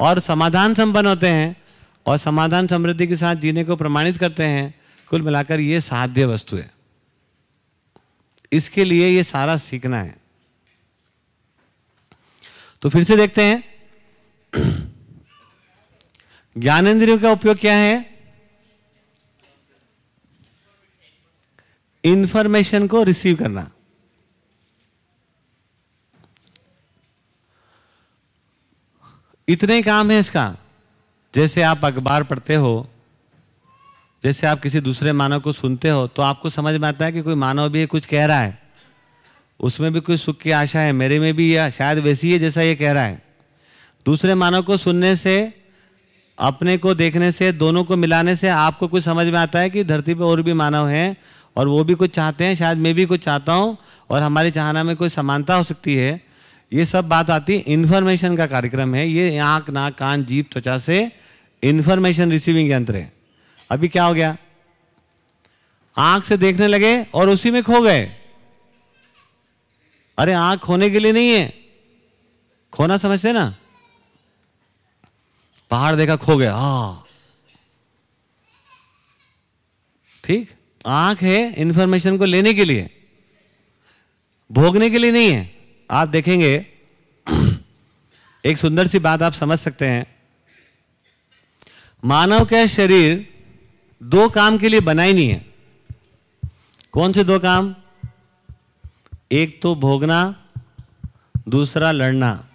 और समाधान संपन्न होते हैं और समाधान समृद्धि के साथ जीने को प्रमाणित करते हैं। कुल मिलाकर ये साध्य वस्तु है। इसके लिए ये सारा सीखना है। तो फिर से देखते हैं। ज्ञानेन्द्रियों का उपयोग क्या है? इंफॉर्मेशन को रिसीव करना। इतने काम है इसका। जैसे आप अखबार पढ़ते हो, जैसे आप किसी दूसरे मानव को सुनते हो तो आपको समझ में आता है कि कोई मानव भी कुछ कह रहा है। उसमें भी कोई सुख की आशा है? मेरे में भी यह शायद वैसी है जैसा ये कह रहा है। दूसरे मानव को सुनने से, अपने को देखने से, दोनों को मिलाने से आपको कुछ समझ में आता है कि धरती पर और भी मानव हैं और वो भी कुछ चाहते हैं, शायद मैं भी कुछ चाहता हूँ और हमारी चाहना में कोई समानता हो सकती है। ये सब बात आती है इन्फॉर्मेशन का कार्यक्रम है। ये आँख, नाक, कान जीप त्वचा से इन्फॉर्मेशन रिसीविंग यंत्र है अभी क्या हो गया? आँख से देखने लगे और उसी में खो गए। अरे आँख खोने के लिए नहीं है। खोना समझते ना? पहाड़ देखा खो गया। हा ठीक? आँख है इंफॉर्मेशन को लेने के लिए। भोगने के लिए नहीं है। आप देखेंगे, एक सुंदर सी बात आप समझ सकते हैं। मानव का शरीर दो काम के लिए बना ही नहीं है। कौन से दो काम? एक तो भोगना, दूसरा लड़ना।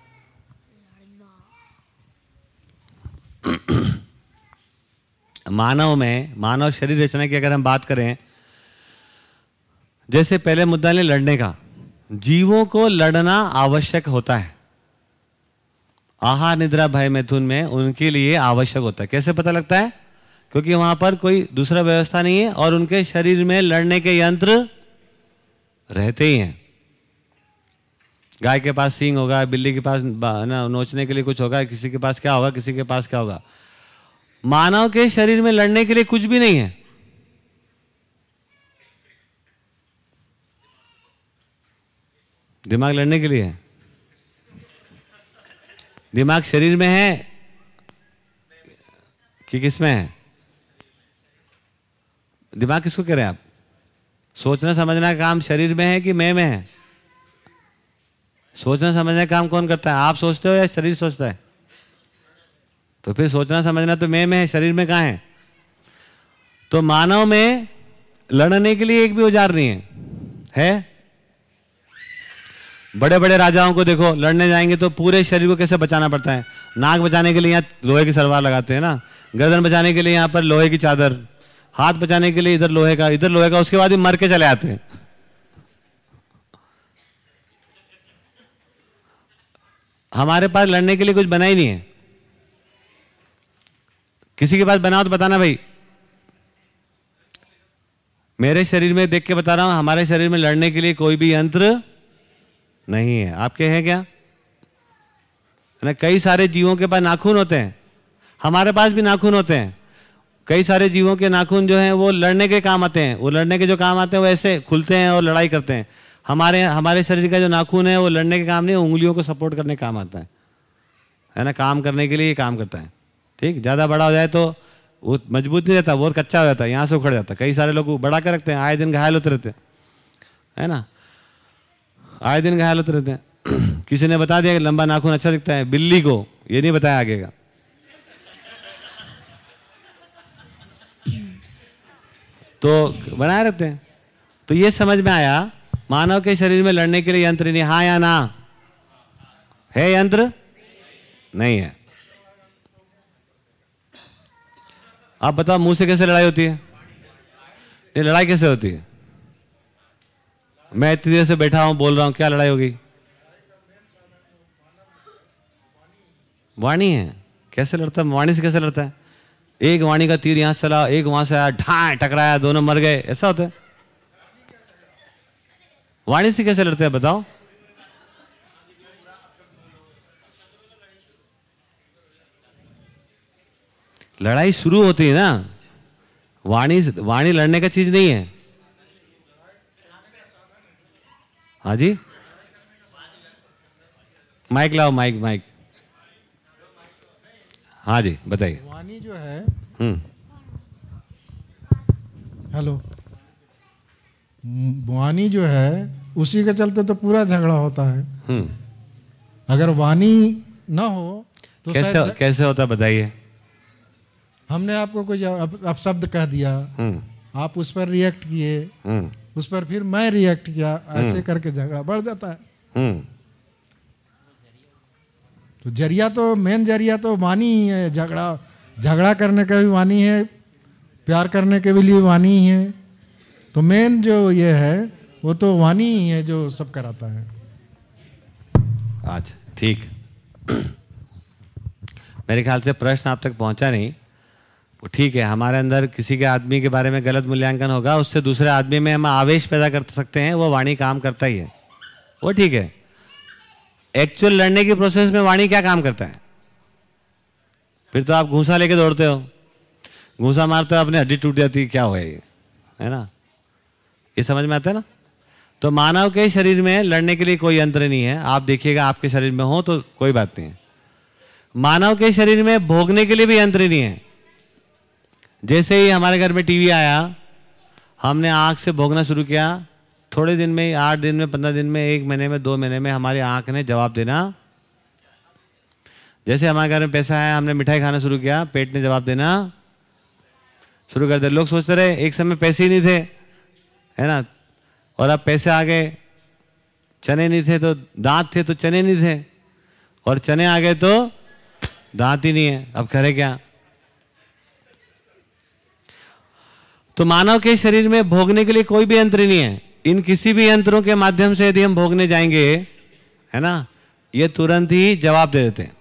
मानव में, मानव शरीर रचना की अगर हम बात करें, जैसे पहले मुद्दा ले लड़ने का, जीवों को लड़ना आवश्यक होता है। आहार निद्रा, भय, मैथुन में उनके लिए आवश्यक होता है। कैसे पता लगता है? क्योंकि वहाँ पर कोई दूसरा व्यवस्था नहीं है और उनके शरीर में लड़ने के यंत्र रहते ही हैं। गाय के पास सींग होगा, बिल्ली के पास ना, नोचने के लिए कुछ होगा, किसी के पास क्या होगा, किसी के पास क्या होगा? मानव के शरीर में लड़ने के लिए कुछ भी नहीं है। दिमाग लड़ने के लिए है। दिमाग शरीर में है कि किसमें है? दिमाग किसको कह रहे हैं आप? सोचना, समझना, काम शरीर में है कि मैं में है? सोचना समझना काम कौन करता है? आप सोचते हो या शरीर सोचता है? तो फिर सोचना समझना तो मैं में है, शरीर में कहा है? तो मानव में लड़ने के लिए एक भी औज़ार नहीं है। है? बड़े बड़े राजाओं को देखो, लड़ने जाएँगे तो पूरे शरीर को कैसे बचाना पड़ता है? नाक बचाने के लिए यहाँ लोहे की सलवार लगाते हैं ना? गर्दन बचाने के लिए यहाँ पर लोहे की चादर, हाथ बचाने के लिए इधर लोहे का, इधर लोहे का, उसके बाद ही मर के चले आते हैं। हमारे पास लड़ने के लिए कुछ बना ही नहीं है। किसी के पास बनाओ तो बताना भाई। मेरे शरीर में देख के बता रहा हूँ, हमारे शरीर में लड़ने के लिए कोई भी यंत्र नहीं है। आपके हैं क्या? ना, कई सारे जीवों के पास नाखून होते हैं। हमारे पास भी नाखून होते हैं। कई सारे जीवों के नाखून जो हैं, वो लड़ने के काम आते हैं। वो लड़ने के जो काम आते हैं, वो ऐसे खुलते हैं और लड़ाई करते हैं। हमारे हमारे शरीर का जो नाखून है, वो लड़ने के काम नहीं, उंगलियों को सपोर्ट करने काम आता है। है ना? काम करने के लिए ये काम करता है। ठीक? ज़्यादा बड़ा हो जाए तो वो मज़बूत नहीं रहता बहुत कच्चा हो जाता है, यहाँ से उखड़ जाता है। कई सारे लोग बड़ा कर रखते हैं, आए दिन घायल होते रहते हैं। है ना? आए दिन घायल होते रहते हैं। किसी ने बता दिया कि लंबा नाखून अच्छा दिखता है, बिल्ली को, ये नहीं बताया आगे का। तो बनाए रहते हैं। तो ये समझ में आया मानव के शरीर में लड़ने के लिए यंत्र नहीं। हाँ या ना? है यंत्र? नहीं है। आप बताओ, मुँह से कैसे लड़ाई होती है? ये लड़ाई कैसे होती है? मैं इतनी देर से बैठा हूँ, बोल रहा हूँ, क्या लड़ाई होगी? वाणी है। कैसे लड़ता है? वाणी से कैसे लड़ता है? एक वाणी का तीर यहाँ से चला, एक वहाँ से आया ढाए टकराया, दोनों मर गए। ऐसा होता है। वाणी से कैसे लड़ते हैं बताओ? लड़ाई शुरू होती है ना? वाणी वाणी लड़ने का चीज़ नहीं है। हाँ जी? माइक लाओ माइक माइक। हाँ जी बताइए। वाणी जो है हम्म। हेलो। वाणी जो है उसी के चलते तो पूरा झगड़ा होता है। हम्म। अगर वाणी न हो तो कैसे कैसे होता बताइए। हमने आपको कोई अप- अपशब्द कह दिया। हम्म। आप उस पर रिएक्ट किए। हम्म। उस पर फिर मैं रिएक्ट किया। ऐसे करके झगड़ा बढ़ जाता है। तो ज़रिया तो मेन ज़रिया तो वाणी ही है। झगड़ा झगड़ा करने का भी वाणी है। प्यार करने के भी लिए वाणी ही है। तो मेन जो ये है, वो तो वाणी ही है जो सब कराता है। अच्छा ठीक। मेरे ख्याल से प्रश्न आप तक पहुँचा नहीं। वो ठीक है, हमारे अंदर किसी के आदमी के बारे में गलत मूल्यांकन होगा, उससे दूसरे आदमी में हम आवेश पैदा कर सकते हैं, वो वाणी काम करता ही है। वो ठीक है। एक्चुअल लड़ने की प्रोसेस में वाणी क्या काम करता है? फिर तो आप घूसा लेके दौड़ते हो। घूसा मारते हो, अपनी हड्डी टूट जाती है, क्या हुआ ये? है ना? ये समझ में आता है ना? तो मानव के शरीर में लड़ने के लिए कोई यंत्र नहीं है। आप देखिएगा, आपके शरीर में हो तो कोई बात नहीं है। मानव के शरीर में भोगने के लिए भी यंत्र नहीं है। जैसे ही हमारे घर में टीवी आया, हमने आँख से भोगना शुरू किया। थोड़े दिन में, आठ दिन में, पंद्रह दिन में, एक महीने में, दो महीने में हमारी आँख ने जवाब देना। जैसे हमारे घर में पैसा आया, हमने मिठाई खाना शुरू किया, पेट ने जवाब देना। शुरू कर दिया। लोग सोचते रहे, एक समय पैसे ही नहीं थे। है ना? और अब पैसे आ गए। चने नहीं थे तो दांत थे तो चने नहीं थे। और चने आ गए तो दांत ही नहीं है। अब करे क्या? तो मानव के शरीर में भोगने के लिए कोई भी यंत्र नहीं है। इन किसी भी यंत्रों के माध्यम से यदि हम भोगने जाएँगे, है ना, ये तुरंत ही जवाब दे देते हैं।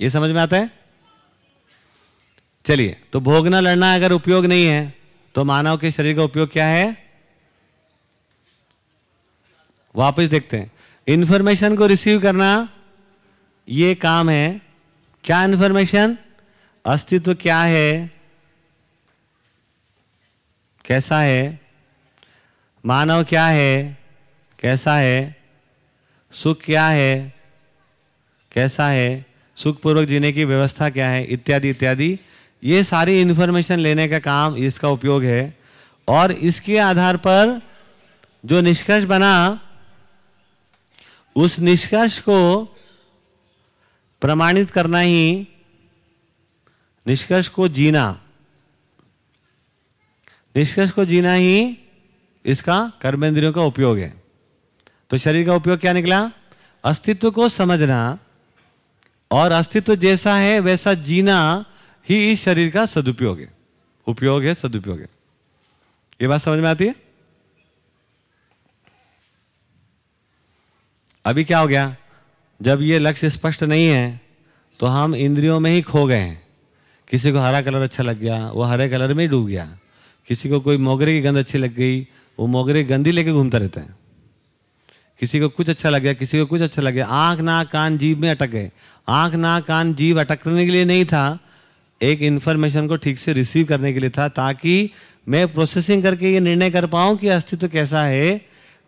ये समझ में आता है? चलिए तो भोगना लड़ना अगर उपयोग नहीं है तो मानव के शरीर का उपयोग क्या है? वापस देखते हैं। इंफॉर्मेशन को रिसीव करना, ये काम है। क्या इंफॉर्मेशन अस्तित्व क्या है? कैसा है? मानव क्या है? कैसा है? सुख क्या है? कैसा है? सुखपूर्वक जीने की व्यवस्था क्या है? इत्यादि इत्यादि। ये सारी इन्फॉर्मेशन लेने का काम इसका उपयोग है। और इसके आधार पर जो निष्कर्ष बना, उस निष्कर्ष को प्रमाणित करना ही निष्कर्ष को जीना। निष्कर्ष को जीना ही इसका कर्मेंद्रियों का उपयोग है। तो शरीर का उपयोग क्या निकला? अस्तित्व को समझना। और अस्तित्व जैसा है, वैसा जीना ही इस शरीर का सदुपयोग है। उपयोग है, सदुपयोग है। ये बात समझ में आती है? अभी क्या हो गया? जब ये लक्ष्य स्पष्ट नहीं है तो हम इंद्रियों में ही खो गए हैं। किसी को हरा कलर अच्छा लग गया, वो हरे कलर में ही डूब गया। किसी को कोई मोगरे की गंध अच्छी लग गई, वो मोगरे की गंदी लेके घूमता रहता है। किसी को कुछ अच्छा लग गया, किसी को कुछ अच्छा लग गया। आँख, नाक, कान, जीभ में अटक गए। आँख, नाक, कान, जीभ अटकने के लिए नहीं था एक इंफॉर्मेशन को ठीक से रिसीव करने के लिए था ताकि मैं प्रोसेसिंग करके ये निर्णय कर पाऊँ कि अस्तित्व कैसा है,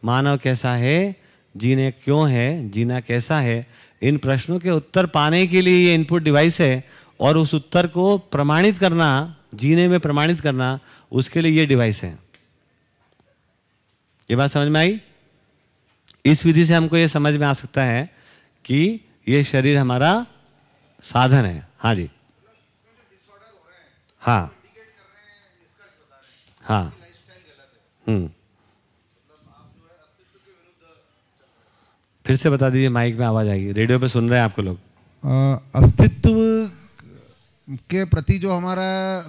मानव कैसा है, जीने क्यों है, जीना कैसा है। इन प्रश्नों के उत्तर पाने के लिए ये इनपुट डिवाइस है और उस उत्तर को प्रमाणित करना, जीने में प्रमाणित करना, उसके लिए ये डिवाइस है। ये बात समझ में आई? इस विधि से हमको ये समझ में आ सकता है कि ये शरीर हमारा साधन है। हाँ जी। हाँ। हाँ। हम्म। फिर से बता दीजिए माइक में आवाज़ आएगी। रेडियो पे सुन रहे हैं आपको लोग। अस्तित्व के प्रति जो हमारा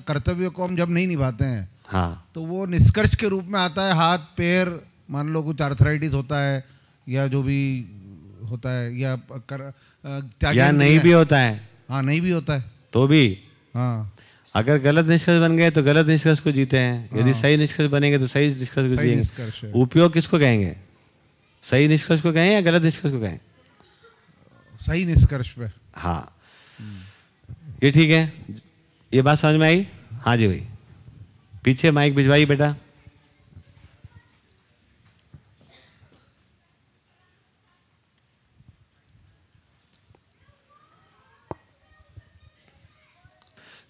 कर्तव्य को हम जब नहीं निभाते हैं हाँ। तो वो निष्कर्ष के रूप में आता है। हाथ पैर मान लो कुछ आर्थराइटिस होता है या जो भी होता है या कर या नहीं भी होता है। हाँ नहीं भी होता है। तो भी। हाँ। अगर गलत निष्कर्ष बन गए तो गलत निष्कर्ष को जीते हैं। यदि सही निष्कर्ष बनेंगे तो सही निष्कर्ष को है। जिएँगे। उपयोग किसको कहेंगे? सही निष्कर्ष को कहें या गलत निष्कर्ष को कहें? सही निष्कर्ष पे। हाँ। ये ठीक है? ये बात समझ में आई? हाँ जी भाई। पीछे माइक भिजवाई बेटा।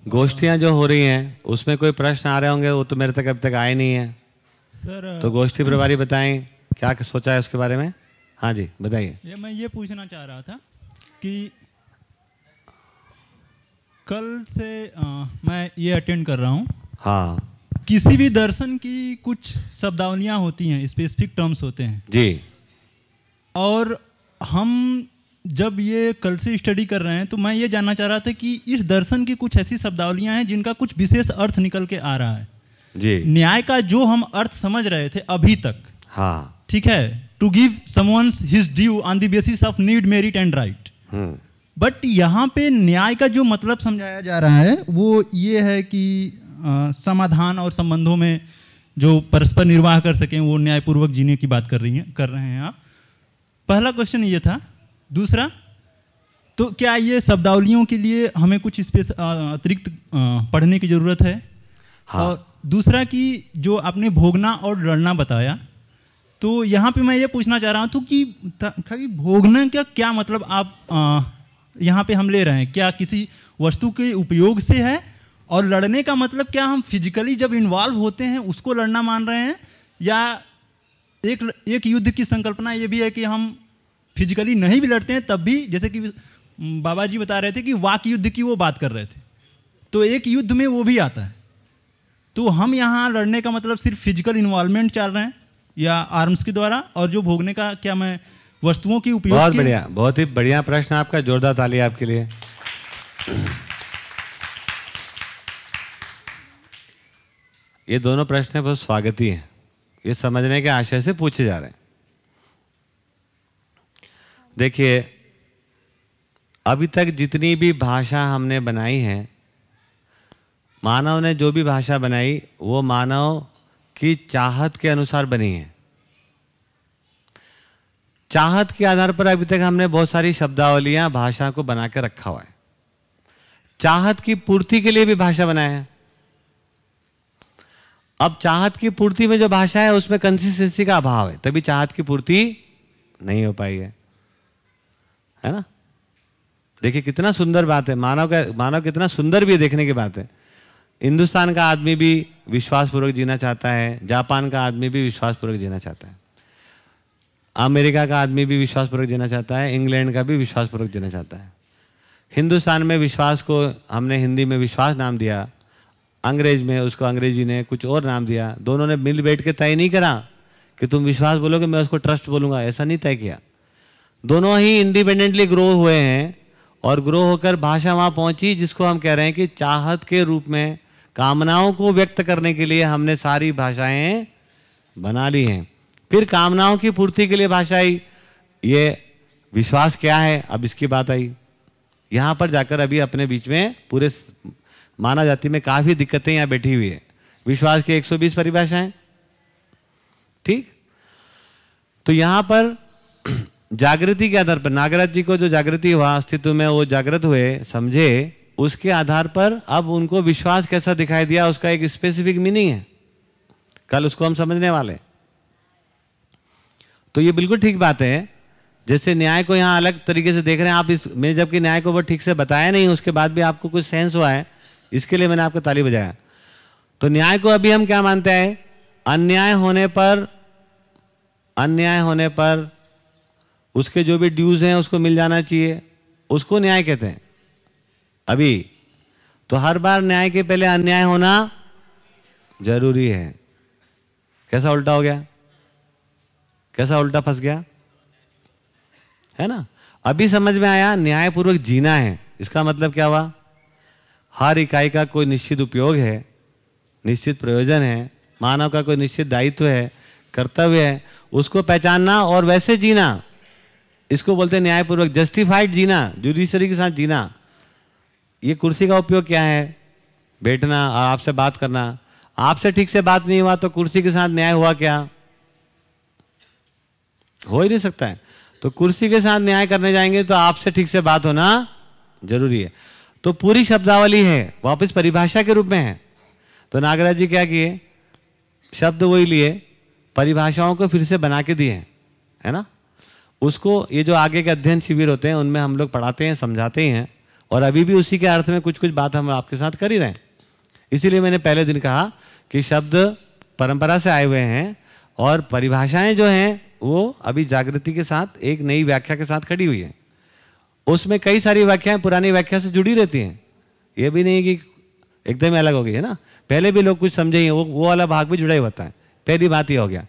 गोष्ठियाँ जो हो रही हैं उसमें कोई प्रश्न आ रहे होंगे वो तो मेरे तक अभी तक आए नहीं है। सर तो गोष्ठी प्रभारी बताएँ क्या सोचा है उसके बारे में? हाँ जी बताइए। ये मैं ये पूछना चाह रहा था कि कल से अ, मैं ये अटेंड कर रहा हूँ। हाँ। किसी भी दर्शन की कुछ शब्दावलियाँ होती हैं स्पेसिफिक टर्म्स होते हैं। जी। और हम जब ये कल से स्टडी कर रहे हैं तो मैं ये जानना चाह रहा था कि इस दर्शन की कुछ ऐसी शब्दावलियाँ हैं जिनका कुछ विशेष अर्थ निकल के आ रहा है। जी। न्याय का जो हम अर्थ समझ रहे थे अभी तक। हाँ। ठीक है? To give someone's his due on the basis of need merit and right hmm. But यहाँ पे न्याय का जो मतलब समझाया जा रहा है वो ये है कि अ, समाधान और संबंधों में जो परस्पर निर्वाह कर सकें वो न्यायपूर्वक जीने की बात कर रही हैं कर रहे हैं आप। पहला क्वेश्चन ये था दूसरा तो क्या ये शब्दावलियों के लिए हमें कुछ स्पेस अतिरिक्त पढ़ने की ज़रूरत है? हाँ। और दूसरा कि जो आपने भोगना और लड़ना बताया तो यहाँ पे मैं ये पूछना चाह रहा हूँ कि था- खाली भोगना का क्या मतलब आप अ, यहाँ पे हम ले रहे हैं? क्या किसी वस्तु के उपयोग से है? और लड़ने का मतलब क्या हम फिजिकली जब इन्वॉल्व होते हैं उसको लड़ना मान रहे हैं? या एक एक युद्ध की संकल्पना ये भी है कि हम फिजिकली नहीं भी लड़ते हैं तब भी जैसे कि बाबा जी बता रहे थे कि वाक युद्ध की वो बात कर रहे थे। तो एक युद्ध में वो भी आता है। तो हम यहाँ लड़ने का मतलब सिर्फ़ फ़िज़िकल इन्वॉल्वमेंट चाह रहे हैं या आर्म्स के द्वारा और जो भोगने का क्या मैं वस्तुओं की उपयोग बहुत बढ़िया बहुत ही बढ़िया प्रश्न आपका जोरदार ताली आपके लिए। ये दोनों प्रश्न बहुत स्वागती हैं। ये समझने के आशय से पूछे जा रहे हैं। देखिए, अभी तक जितनी भी भाषा हमने बनाई है, मानव ने जो भी भाषा बनाई, वो मानव की चाहत के अनुसार बनी है। चाहत के आधार पर अभी तक हमने बहुत सारी शब्दावलियाँ भाषा को बना के रखा हुआ है। चाहत की पूर्ति के लिए भी भाषा बनाया है। अब चाहत की पूर्ति में जो भाषा है, उसमें कंसिस्टेंसी का अभाव है, तभी चाहत की पूर्ति नहीं हो पाई है। है ना? देखिए, कितना सुंदर बात है। मानव का मानव कितना सुंदर भी है देखने की बात है। हिंदुस्तान का आदमी भी विश्वासपूर्वक जीना चाहता है। जापान का आदमी भी विश्वासपूर्वक जीना चाहता है। अमेरिका का आदमी भी विश्वासपूर्वक जीना चाहता है। इंग्लैंड का भी विश्वासपूर्वक जीना चाहता है। हिंदुस्तान में विश्वास को हमने हिंदी में विश्वास नाम दिया। अंग्रेज़ में उसको अंग्रेज़ी ने कुछ और नाम दिया। दोनों ने मिल बैठ के तय नहीं करा कि तुम विश्वास बोलोगे, मैं उसको ट्रस्ट बोलूँगा। ऐसा नहीं तय किया। दोनों ही इंडिपेंडेंटली ग्रो हुए हैं और ग्रो होकर भाषा वहाँ पहुँची जिसको हम कह रहे हैं कि चाहत के रूप में कामनाओं को व्यक्त करने के लिए हमने सारी भाषाएँ बना ली हैं। फिर कामनाओं की पूर्ति के लिए भाषा आई। ये विश्वास क्या है? अब इसकी बात आई। यहाँ पर जाकर अभी अपने बीच में पूरे मानव जाति में काफ़ी दिक्कतें यहाँ बैठी हुई है। विश्वास की 120 परिभाषाएँ। ठीक? तो यहाँ पर जागृति के आधार पर, नागराज जी को जो जागृति हुआ, अस्तित्व में वो जागृत हुए, समझे, उसके आधार पर अब उनको विश्वास कैसा दिखाई दिया, उसका एक स्पेसिफिक मीनिंग है। कल उसको हम समझने वाले तो ये बिल्कुल ठीक बात है। जैसे न्याय को यहाँ अलग तरीके से देख रहे हैं, आप इस, मैं जबकि न्याय को वो ठीक से बताया नहीं, उसके बाद भी आपको कुछ सेंस हुआ है, इसके लिए मैंने आपको ताली बजाया। तो न्याय को अभी हम क्या मानते हैं? अन्याय होने पर, अन्याय होने पर उसके जो भी ड्यूज हैं, उसको मिल जाना चाहिए। उसको न्याय कहते हैं। अभी तो हर बार न्याय के पहले अन्याय होना ज़रूरी है। कैसा उल्टा हो गया? कैसा उल्टा फंस गया? है ना? अभी समझ में आया, न्यायपूर्वक जीना है। इसका मतलब क्या हुआ? हर इकाई का कोई निश्चित उपयोग है, निश्चित प्रयोजन है, मानव का कोई निश्चित दायित्व है, कर्तव्य है, उसको पहचानना और वैसे जीना। इसको बोलते हैं न्यायपूर्वक जस्टिफाइड जीना जुडिशरी के साथ जीना। ये कुर्सी का उपयोग क्या है? बैठना और आपसे बात करना। आपसे ठीक से बात नहीं हुआ तो कुर्सी के साथ न्याय हुआ क्या? हो ही नहीं सकता है। तो कुर्सी के साथ न्याय करने जाएँगे तो आपसे ठीक से बात होना ज़रूरी है। तो पूरी शब्दावली है, वापस परिभाषा के रूप में है। तो नागराज जी क्या किए? शब्द वही लिए, परिभाषाओं को फिर से बना के दिए, है ना? उसको ये जो आगे के अध्ययन शिविर होते हैं उनमें हम लोग पढ़ाते हैं समझाते ही और अभी भी उसी के अर्थ में कुछ कुछ बात हम आपके साथ कर ही रहे हैं। इसीलिए मैंने पहले दिन कहा कि शब्द परंपरा से आए हुए हैं और परिभाषाएँ जो हैं वो अभी जागृति के साथ एक नई व्याख्या के साथ खड़ी हुई है। उसमें कई सारी व्याख्याएँ पुरानी व्याख्या से जुड़ी रहती हैं। ये भी नहीं कि एकदम अलग हो गई है ना। पहले भी लोग कुछ समझे हैं, वो वो वाला भाग भी जुड़ा ही होता है पहली बात ये हो गया।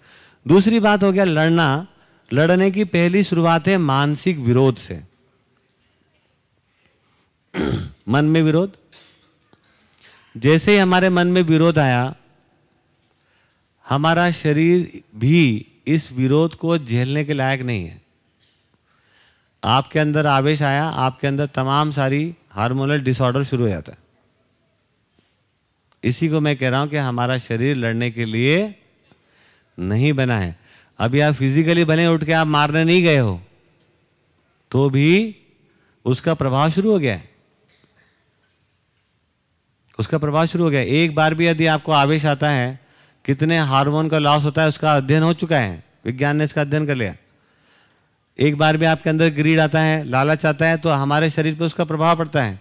दूसरी बात हो गया लड़ना लड़ने की पहली शुरुआत है मानसिक विरोध से। मन में विरोध। जैसे ही हमारे मन में विरोध आया, हमारा शरीर भी इस विरोध को झेलने के लायक नहीं है। आपके अंदर आवेश आया, आपके अंदर तमाम सारी हार्मोनल डिसऑर्डर शुरू हो जाता है। इसी को मैं कह रहा हूँ कि हमारा शरीर लड़ने के लिए नहीं बना है। अभी आप फिजिकली भले उठ के आप मारने नहीं गए हो तो भी उसका प्रभाव शुरू हो गया है। उसका प्रभाव शुरू हो गया एक बार भी यदि आपको आवेश आता है, कितने हार्मोन का लॉस होता है, उसका अध्ययन हो चुका है। विज्ञान ने इसका अध्ययन कर लिया। एक बार भी आपके अंदर ग्रीड आता है, लालच आता है तो हमारे शरीर पर उसका प्रभाव पड़ता है।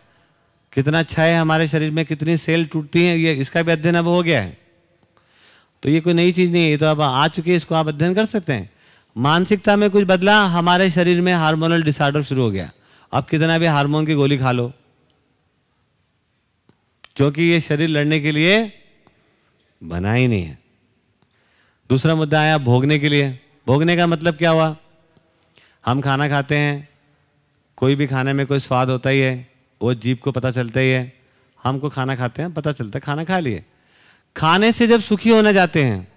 कितना क्षय हमारे शरीर में, कितनी सेल टूटती हैं, ये इसका भी अध्ययन अब हो गया है। तो ये कोई नई चीज़ नहीं है, ये तो अब आ चुकी है, इसको आप अध्ययन कर सकते हैं। मानसिकता में कुछ बदला हमारे शरीर में हार्मोनल डिसऑर्डर शुरू हो गया। अब कितना भी हार्मोन की गोली खा लो। क्योंकि ये शरीर लड़ने के लिए बना ही नहीं है। दूसरा मुद्दा आया भोगने के लिए। भोगने का मतलब क्या हुआ? हम खाना खाते हैं, कोई भी खाने में कोई स्वाद होता ही है, वो जीभ को पता चलता ही है। हमको खाना खाते हैं, पता चलता है, खाना खा लिए। खाने से जब सुखी होने जाते हैं,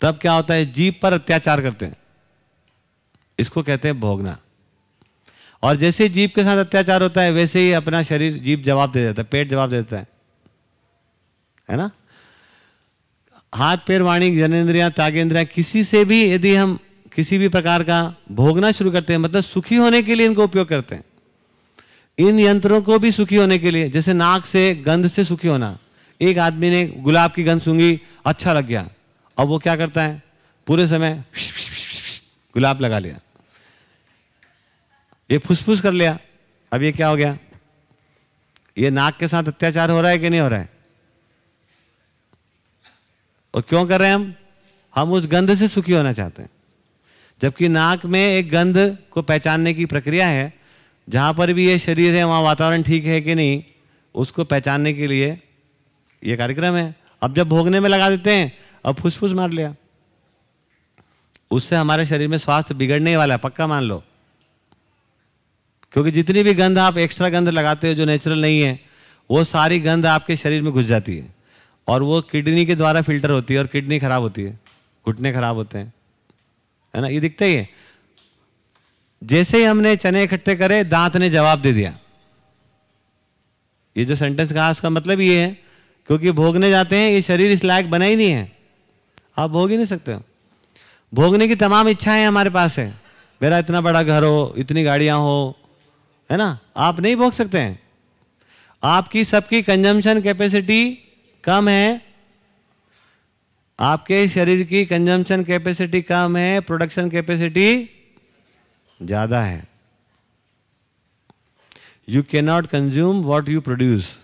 तब क्या होता है? जीभ पर अत्याचार करते हैं। इसको कहते हैं भोगना। और जैसे ही जीभ के साथ अत्याचार होता है, वैसे ही अपना शरीर जीभ जवाब दे देता है, पेट जवाब दे देता है। है ना? हाथ, पैर, वाणी जनेन्द्रिया त्यागेंद्रिया, किसी से भी यदि हम किसी भी प्रकार का भोगना शुरू करते हैं मतलब सुखी होने के लिए इनको उपयोग करते हैं। इन यंत्रों को भी सुखी होने के लिए, जैसे नाक से गंध से सुखी होना एक आदमी ने गुलाब की गंध सूंघी अच्छा लग गया। अब वो क्या करता है? पूरे समय गुलाब लगा लिया। ये फुसफुस कर लिया। अब ये क्या हो गया? ये नाक के साथ अत्याचार हो रहा है कि नहीं हो रहा है? और क्यों कर रहे हैं हम? हम उस गंध से सुखी होना चाहते हैं। जबकि नाक में एक गंध को पहचानने की प्रक्रिया है। जहाँ पर भी ये शरीर है, वहाँ वातावरण ठीक है कि नहीं, उसको पहचानने के लिए ये कार्यक्रम है। अब जब भोगने में लगा देते हैं, अब फुसफुस मार लिया। उससे हमारे शरीर में स्वास्थ्य बिगड़ने वाला है, पक्का मान लो। क्योंकि जितनी भी गंध आप एक्स्ट्रा गंध लगाते हो, जो नेचुरल नहीं है, वो सारी गंध आपके शरीर में घुस जाती है। और वो किडनी के द्वारा फ़िल्टर होती है और किडनी खराब होती है। घुटने खराब होते हैं। है ना? ये दिखता ही है। जैसे ही हमने चने इकट्ठे करे, दांत ने जवाब दे दिया। ये जो सेंटेंस कहा उसका मतलब ये है क्योंकि भोगने जाते हैं, ये शरीर इस लायक बना ही नहीं है। आप भोग ही नहीं सकते। हो भोगने की तमाम इच्छाएँ हमारे पास है। मेरा इतना बड़ा घर हो, इतनी गाड़ियाँ हो, है ना? आप नहीं भोग सकते हैं। आपकी सबकी कंजम्पशन कैपेसिटी कम है। आपके शरीर की कंजम्पशन कैपेसिटी कम है प्रोडक्शन कैपेसिटी ज़्यादा है। You can not consume what you produce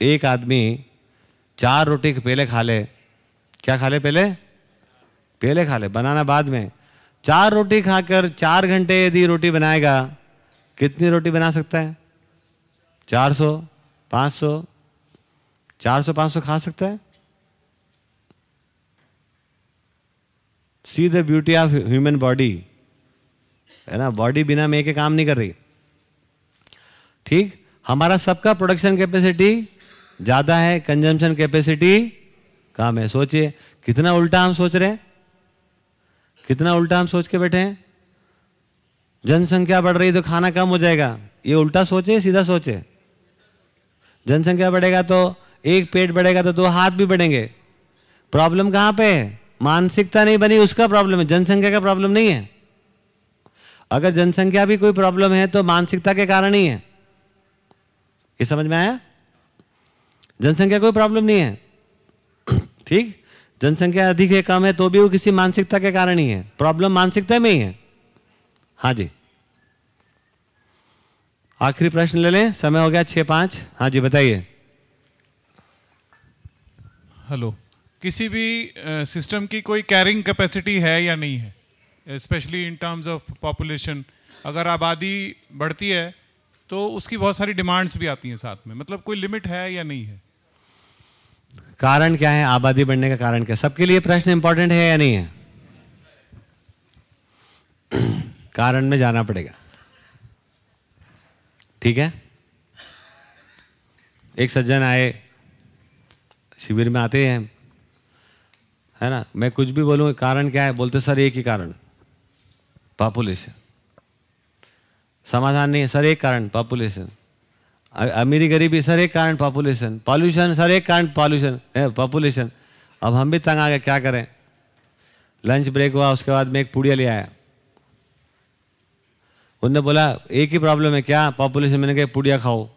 एक आदमी चार रोटी पहले खा ले। क्या खा ले पहले पहले खा ले, बनाना बाद में। चार रोटी खाकर चार घंटे यदि रोटी बनाएगा, कितनी रोटी बना सकता है? चार सौ, पाँच सौ, चार सौ, पाँच सौ खा सकता है? See the beauty of human body है ना? बॉडी बिना में के काम नहीं कर रही। ठीक? हमारा सबका प्रोडक्शन कैपेसिटी ज़्यादा है कंजम्पशन कैपेसिटी कम है। सोचिए, कितना उल्टा हम सोच रहे हैं? कितना उल्टा हम सोच के बैठे हैं? जनसंख्या बढ़ रही तो खाना कम हो जाएगा। ये उल्टा सोचे, सीधा सोचे? जनसंख्या बढ़ेगा तो एक पेट बढ़ेगा तो दो हाथ भी बढ़ेंगे। प्रॉब्लम कहाँ पे है? मानसिकता नहीं बनी, उसका प्रॉब्लम है। जनसंख्या का प्रॉब्लम नहीं है। अगर जनसंख्या भी कोई प्रॉब्लम है तो मानसिकता के कारण ही है। ये समझ में आया? जनसंख्या कोई प्रॉब्लम नहीं है। ठीक? जनसंख्या अधिक है, कम है तो भी वो किसी मानसिकता के कारण ही है। प्रॉब्लम मानसिकता में ही है। हाँ जी। आखिरी प्रश्न ले लें। समय हो गया छह पाँच। हाँ जी, बताइए। हेलो किसी भी सिस्टम की कोई कैरिंग कैपेसिटी है या नहीं है? Specially in terms of population अगर आबादी बढ़ती है तो उसकी बहुत सारी डिमांड्स भी आती हैं साथ में। मतलब कोई लिमिट है या नहीं है? कारण क्या है? आबादी बढ़ने का कारण क्या? सबके लिए प्रश्न इंपॉर्टेंट है या नहीं है? कारण में जाना पड़ेगा। ठीक है? एक सज्जन आए, शिविर में आते हैं। है ना? मैं कुछ भी बोलूँ, कारण क्या है? बोलते, सर, एक ही कारण। पॉपुलेशन समाधान नहीं है। सर, एक कारण। पॉपुलेशन अमीरी गरीबी सर एक कारण पॉपुलेशन पॉल्यूशन सर एक कारण पॉल्यूशन पॉपुलेशन अब हम भी तंग आ गए, क्या करें? लंच ब्रेक हुआ, उसके बाद मैं एक पुड़िया ले आया। उनने बोला, एक ही प्रॉब्लम है, क्या? पॉपुलेशन मैंने कहा, पुड़िया खाओ।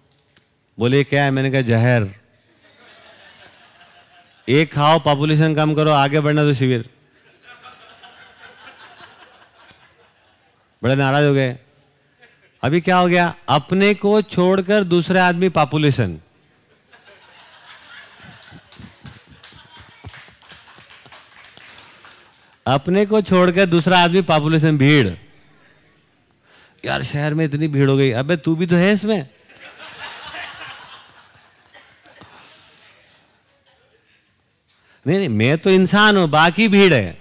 बोले, क्या है? मैंने कहा, जहर। एक खाओ पॉपुलेशन कम करो, आगे बढ़ना तो शिविर। बड़े नाराज़ हो गए। अभी क्या हो गया? अपने को छोड़कर दूसरे आदमी पॉपुलेशन अपने को छोड़कर दूसरा आदमी पॉपुलेशन भीड़। यार, शहर में इतनी भीड़ हो गई। अबे, तू भी तो है इसमें। नहीं नहीं, मैं तो इंसान हूँ, बाकी भीड़ है।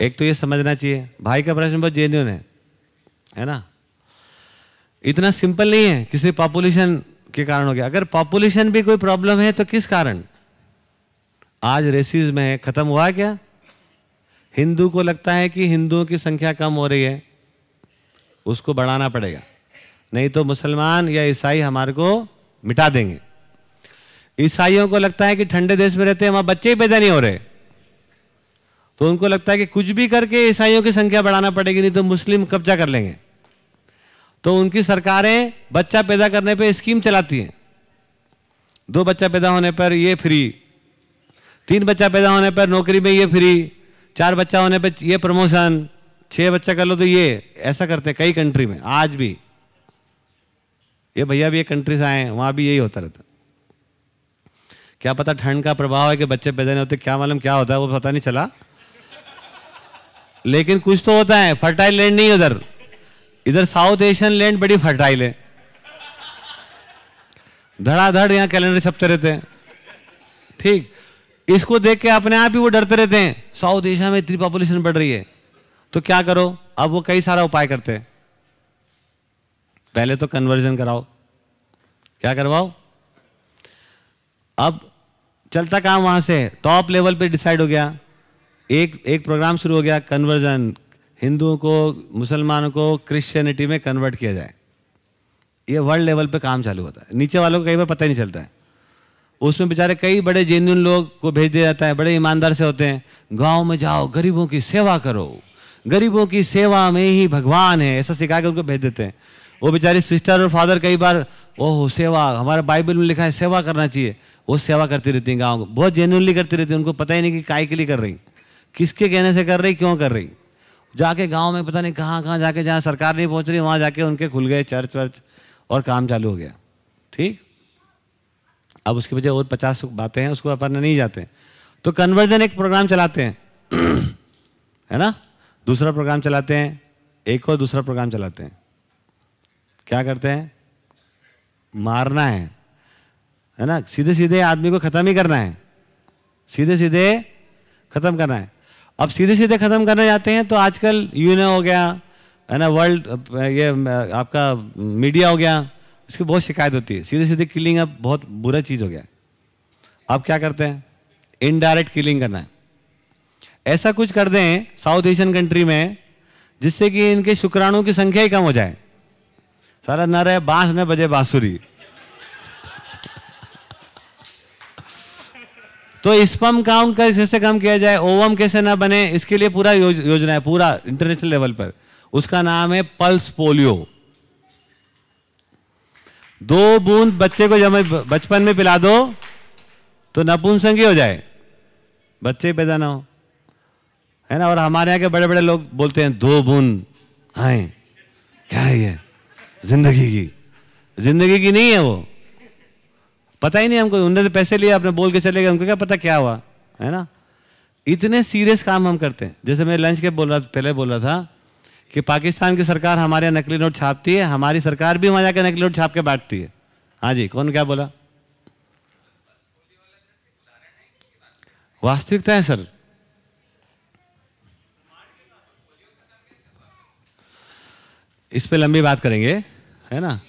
एक तो ये समझना चाहिए। भाई का प्रश्न बहुत जेन्यून है। है ना? इतना सिंपल नहीं है, किसी पॉपुलेशन के कारण हो गया। अगर पॉपुलेशन भी कोई प्रॉब्लम है तो किस कारण? आज रेसिस में खत्म हुआ क्या? हिंदू को लगता है कि हिंदुओं की संख्या कम हो रही है। उसको बढ़ाना पड़ेगा। नहीं तो मुसलमान या ईसाई हमारे को मिटा देंगे। ईसाइयों को लगता है कि ठंडे देश में रहते हैं, वहाँ बच्चे ही पैदा नहीं हो रहे। तो उनको लगता है कि कुछ भी करके ईसाइयों की संख्या बढ़ाना पड़ेगी, नहीं तो मुस्लिम कब्जा कर लेंगे। तो उनकी सरकारें बच्चा पैदा करने पे स्कीम चलाती हैं। दो बच्चा पैदा होने पर ये फ्री, तीन बच्चा पैदा होने पर नौकरी में ये फ्री, चार बच्चा होने पर ये प्रमोशन, छह बच्चा कर लो तो ये, ऐसा करते हैं कई कंट्री में, आज भी। ये भैया भी एक कंट्री से आए वहाँ भी यही होता रहता क्या पता ठंड का प्रभाव है कि बच्चे पैदा नहीं होते, क्या मालूम क्या होता है, वो पता नहीं चला। लेकिन कुछ तो होता है फर्टाइल लैंड नहीं उधर। इधर साउथ एशियन लैंड बड़ी फर्टाइल है। धड़ाधड़ यहाँ कैलेंडर छपते रहते हैं। ठीक। इसको देख के अपने आप ही वो डरते रहते हैं। साउथ एशिया में इतनी पॉपुलेशन बढ़ रही है। तो क्या करो? अब वो कई सारा उपाय करते हैं। पहले तो कन्वर्जन कराओ। क्या करवाओ? अब चलता काम वहाँ से। टॉप लेवल पे डिसाइड हो गया। एक एक प्रोग्राम शुरू हो गया कन्वर्जन हिंदुओं को, मुसलमानों को क्रिश्चियनिटी में कन्वर्ट किया जाए। ये वर्ल्ड लेवल पे काम चालू होता है। नीचे वालों को कई बार पता ही नहीं चलता है। उसमें बेचारे कई बड़े जेन्यून लोग को भेज दिया जाता है, बड़े ईमानदार से होते हैं। गाँव में जाओ, गरीबों की सेवा करो। गरीबों की सेवा में ही भगवान है, ऐसा सिखा के उनको भेज देते हैं। वो बेचारे सिस्टर और फादर कई बार, ओह, सेवा, हमारे बाइबल में लिखा है, सेवा करना चाहिए। वो सेवा करती रहती हैं गाँव को बहुत जेन्यूनली करती रहती है। उनको पता ही नहीं कि काय के लिए कर रही किसके कहने से कर रही, क्यों कर रही? जाके गाँव में पता नहीं कहाँ कहाँ जाके जहाँ सरकार नहीं पहुँच रही, वहाँ जाके उनके खुल गए चर्च वर्च और काम चालू हो गया। ठीक? अब उसके वजह और पचास बातें हैं, उसको अपन नहीं जाते। तो कन्वर्जन एक प्रोग्राम चलाते हैं। है ना? दूसरा प्रोग्राम चलाते हैं, एक और दूसरा प्रोग्राम चलाते हैं। क्या करते हैं? मारना है। है ना? सीधे सीधे आदमी को खत्म ही करना है। सीधे सीधे खत्म करना है। अब सीधे सीधे खत्म करने जाते हैं तो आजकल यूनो हो गया, है ना वर्ल्ड ये, आपका मीडिया हो गया, इसकी बहुत शिकायत होती है। सीधे सीधे किलिंग अब बहुत बुरा चीज़ हो गया। अब क्या करते हैं? इनडायरेक्ट किलिंग करना है। ऐसा कुछ कर दें साउथ एशियन कंट्री में, जिससे कि इनके शुक्राणु की संख्या ही कम हो जाए। सारा न रहे बाँस न बजे बांसुरी। तो स्पम काउंट का कैसे कम किया जाए ओवम कैसे ना बने इसके लिए पूरा योज, योजना है पूरा इंटरनेशनल लेवल पर। उसका नाम है पल्स पोलियो दो बूंद बच्चे को जब बचपन में पिला दो तो नपुंसंगी हो जाए। बच्चे पैदा ना हो। है ना? और हमारे यहाँ के बड़े बड़े लोग बोलते हैं दो बूंद हाय क्या है ये? ज़िंदगी की। ज़िंदगी की नहीं है वो। पता ही नहीं हमको, उन्होंने तो पैसे लिए, अपने बोल के चले गए हमको क्या पता क्या हुआ, है ना? इतने सीरियस काम हम करते हैं। जैसे मैं लंच के बोल रहा, पहले बोल रहा था कि पाकिस्तान की सरकार हमारे यहाँ नकली नोट छापती है, हमारी सरकार भी वहाँ जाकर नकली नोट छाप के बांटती है। हाँ जी, कौन क्या बोला? वास्तविकता है सर। इस पे लंबी बात करेंगे, है ना?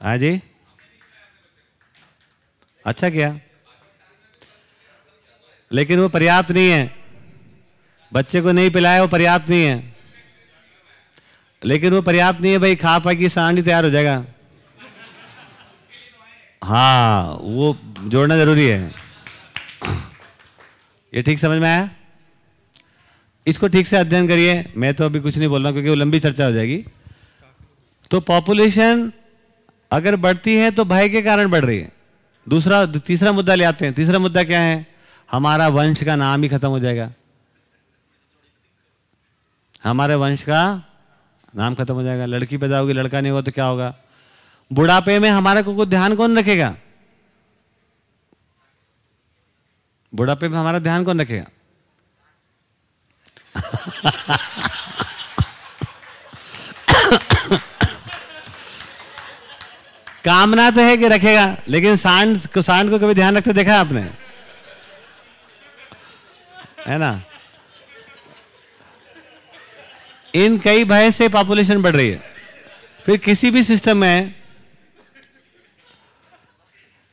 हाँ जी। अच्छा किया? लेकिन वो पर्याप्त नहीं है। बच्चे को नहीं पिलाया, वो पर्याप्त नहीं है। लेकिन वो पर्याप्त नहीं है, भाई, खा पा की सांड ही तैयार हो जाएगा। हाँ वो जोड़ना ज़रूरी है। ये ठीक समझ में आया? इसको ठीक से अध्ययन करिए। मैं तो अभी कुछ नहीं बोल रहा क्योंकि वो लंबी चर्चा हो जाएगी। तो पॉपुलेशन अगर बढ़ती है तो भय के कारण बढ़ रही है। दूसरा, तीसरा मुद्दा ले आते हैं। तीसरा मुद्दा क्या है? हमारा वंश का नाम ही खत्म हो जाएगा। हमारे वंश का नाम खत्म हो जाएगा। लड़की पैदा होगी, लड़का नहीं होगा तो क्या होगा? बुढ़ापे में हमारे को ध्यान कौन रखेगा? बुढ़ापे में हमारा ध्यान कौन रखेगा? कामना तो है कि रखेगा, लेकिन सांड को सांड को कभी ध्यान रखते देखा आपने? है ना? इन कई भय से पॉपुलेशन बढ़ रही है। फिर किसी भी सिस्टम में,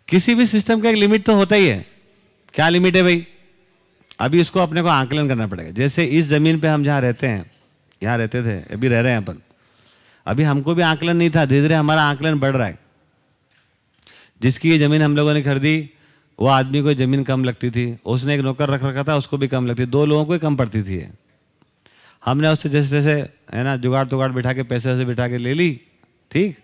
किसी भी सिस्टम का एक लिमिट तो होता ही है। क्या लिमिट है भाई? अभी उसको अपने को आंकलन करना पड़ेगा। जैसे इस ज़मीन पे हम जहाँ रहते हैं, यहाँ रहते थे, अभी रह रहे हैं अपन। अभी हमको भी आंकलन नहीं था धीरे धीरे हमारा आंकलन बढ़ रहा है। जिसकी ये ज़मीन हम लोगों ने खरीदी, वो आदमी को ज़मीन कम लगती थी। उसने एक नौकर रख रखा था, उसको भी कम लगती दो लोगों को ही कम पड़ती थी हमने उससे जैसे जैसे है ना जुगाड़ तुगाड़ बिठा के, पैसे वैसे बिठा के ले ली, ठीक?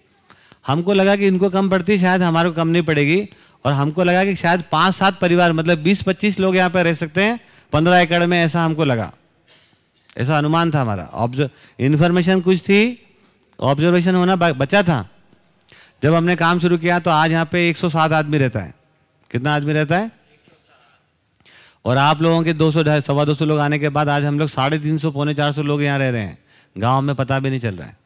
हमको लगा कि इनको कम पड़ती, शायद हमारे को कम नहीं पड़ेगी। और हमको लगा कि शायद पाँच सात परिवार मतलब बीस पच्चीस लोग यहाँ पर रह सकते हैं, पंद्रह एकड़ में, ऐसा हमको लगा। ऐसा अनुमान था हमारा। ऑब्ज़र्व इन्फॉर्मेशन कुछ थी, ऑब्जर्वेशन होना बचा था। जब हमने काम शुरू किया तो आज यहाँ पे 107 आदमी रहता है। कितना आदमी रहता है? और आप लोगों के 200 ढाई, सवा दो सौ लोग आने के बाद आज हम लोग साढ़े तीन सौ, पौने चार सौ लोग यहाँ रह रहे हैं। गाँव में पता भी नहीं चल रहा है।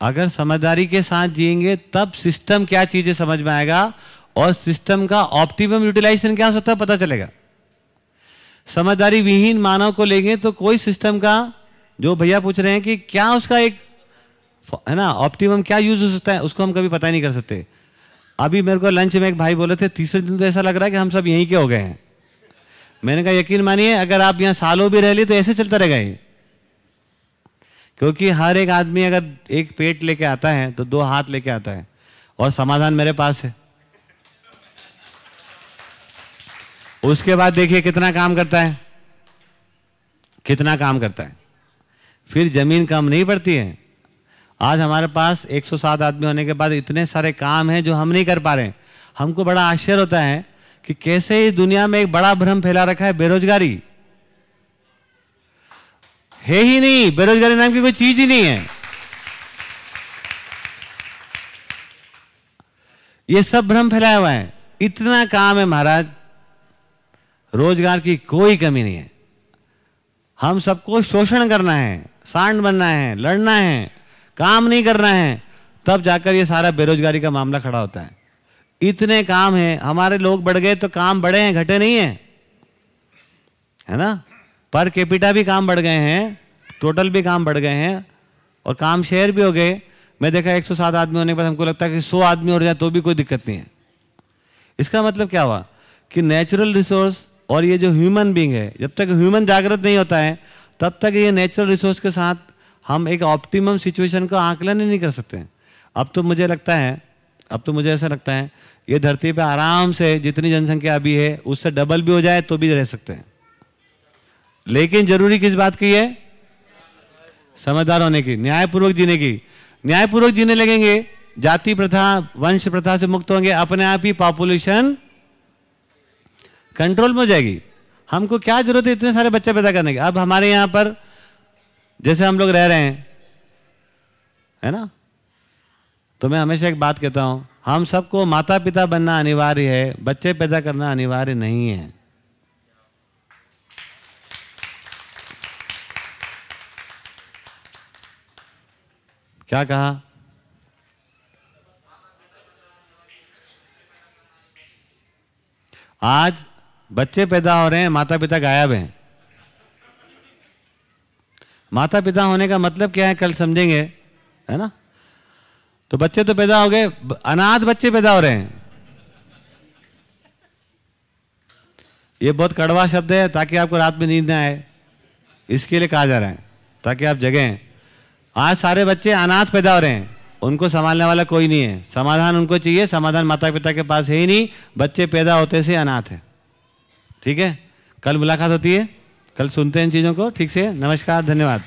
अगर समझदारी के साथ जिएँगे, तब सिस्टम क्या चीज़ें समझ में आएगा और सिस्टम का ऑप्टिमम यूटिलाइजेशन क्या हो सकता है पता चलेगा। समझदारी विहीन मानव को लेंगे तो कोई सिस्टम का जो भैया पूछ रहे हैं कि क्या उसका एक है ना ऑप्टिमम क्या यूज़ हो सकता है, उसको हम कभी पता ही नहीं कर सकते। अभी मेरे को लंच में एक भाई बोले थे, तीसरे दिन तो ऐसा लग रहा है कि हम सब यहीं के हो गए हैं। मैंने कहा, यकीन मानिए, अगर आप यहाँ सालों भी रह ली तो ऐसे चलता रहेगा ये क्योंकि हर एक आदमी अगर एक पेट लेके आता है तो दो हाथ लेके आता है, और समाधान मेरे पास है। उसके बाद देखिए कितना काम करता है। कितना काम करता है। फिर ज़मीन कम नहीं पड़ती है। आज हमारे पास 107 आदमी होने के बाद इतने सारे काम हैं जो हम नहीं कर पा रहे हमको बड़ा आश्चर्य होता है कि कैसे इस दुनिया में एक बड़ा भ्रम फैला रखा है बेरोजगारी। है ही नहीं, बेरोजगारी नाम की कोई चीज़ ही नहीं है। ये सब भ्रम फैलाया हुआ है। इतना काम है महाराज, रोज़गार की कोई कमी नहीं है। हम सबको शोषण करना है। सांड बनना है, लड़ना है, काम नहीं करना है, तब जाकर ये सारा बेरोजगारी का मामला खड़ा होता है। इतने काम है, हमारे लोग बढ़ गए तो काम बढ़े हैं, घटे नहीं है। है ना? पर कैपिटा भी काम बढ़ गए हैं, टोटल भी काम बढ़ गए हैं, और काम शेयर भी हो गए। मैं देखा 107 आदमी होने के बाद हमको लगता है कि 100 आदमी हो जाए तो भी कोई दिक्कत नहीं है। इसका मतलब क्या हुआ? कि नेचुरल रिसोर्स और ये जो ह्यूमन बींग है, जब तक ह्यूमन जागृत नहीं होता है तब तक ये नेचुरल रिसोर्स के साथ हम एक ऑप्टिमम सिचुएशन का आकलन ही नहीं कर सकते अब तो मुझे लगता है, अब तो मुझे ऐसा लगता है, ये धरती पे आराम से जितनी जनसंख्या अभी है, उससे डबल भी हो जाए तो भी रह सकते हैं। लेकिन ज़रूरी किस बात की है? समझदार होने की, न्यायपूर्वक जीने की। न्यायपूर्वक जीने लगेंगे, जाति प्रथा, वंश प्रथा से मुक्त होंगे, अपने आप ही पॉपुलेशन कंट्रोल में हो जाएगी। हमको क्या ज़रूरत है इतने सारे बच्चे पैदा करने की? अब हमारे यहाँ पर जैसे हम लोग रह रहे हैं, है ना? तो मैं हमेशा एक बात कहता हूँ, हम सबको माता पिता बनना अनिवार्य है, बच्चे पैदा करना अनिवार्य नहीं है। क्या कहा? आज बच्चे पैदा हो रहे हैं माता पिता गायब हैं। माता पिता होने का मतलब क्या है, कल समझेंगे, है ना? तो बच्चे तो पैदा हो गए अनाथ बच्चे पैदा हो रहे हैं। ये बहुत कड़वा शब्द है, ताकि आपको रात में नींद ना आए। इसके लिए कहा जा रहा है, ताकि आप जगें। आज सारे बच्चे अनाथ पैदा हो रहे हैं, उनको संभालने वाला कोई नहीं है। समाधान उनको चाहिए, समाधान माता पिता के पास है ही नहीं, बच्चे पैदा होते से अनाथ है। ठीक है? कल मुलाकात होती है। कल सुनते हैं इन चीज़ों को। ठीक से? नमस्कार, धन्यवाद।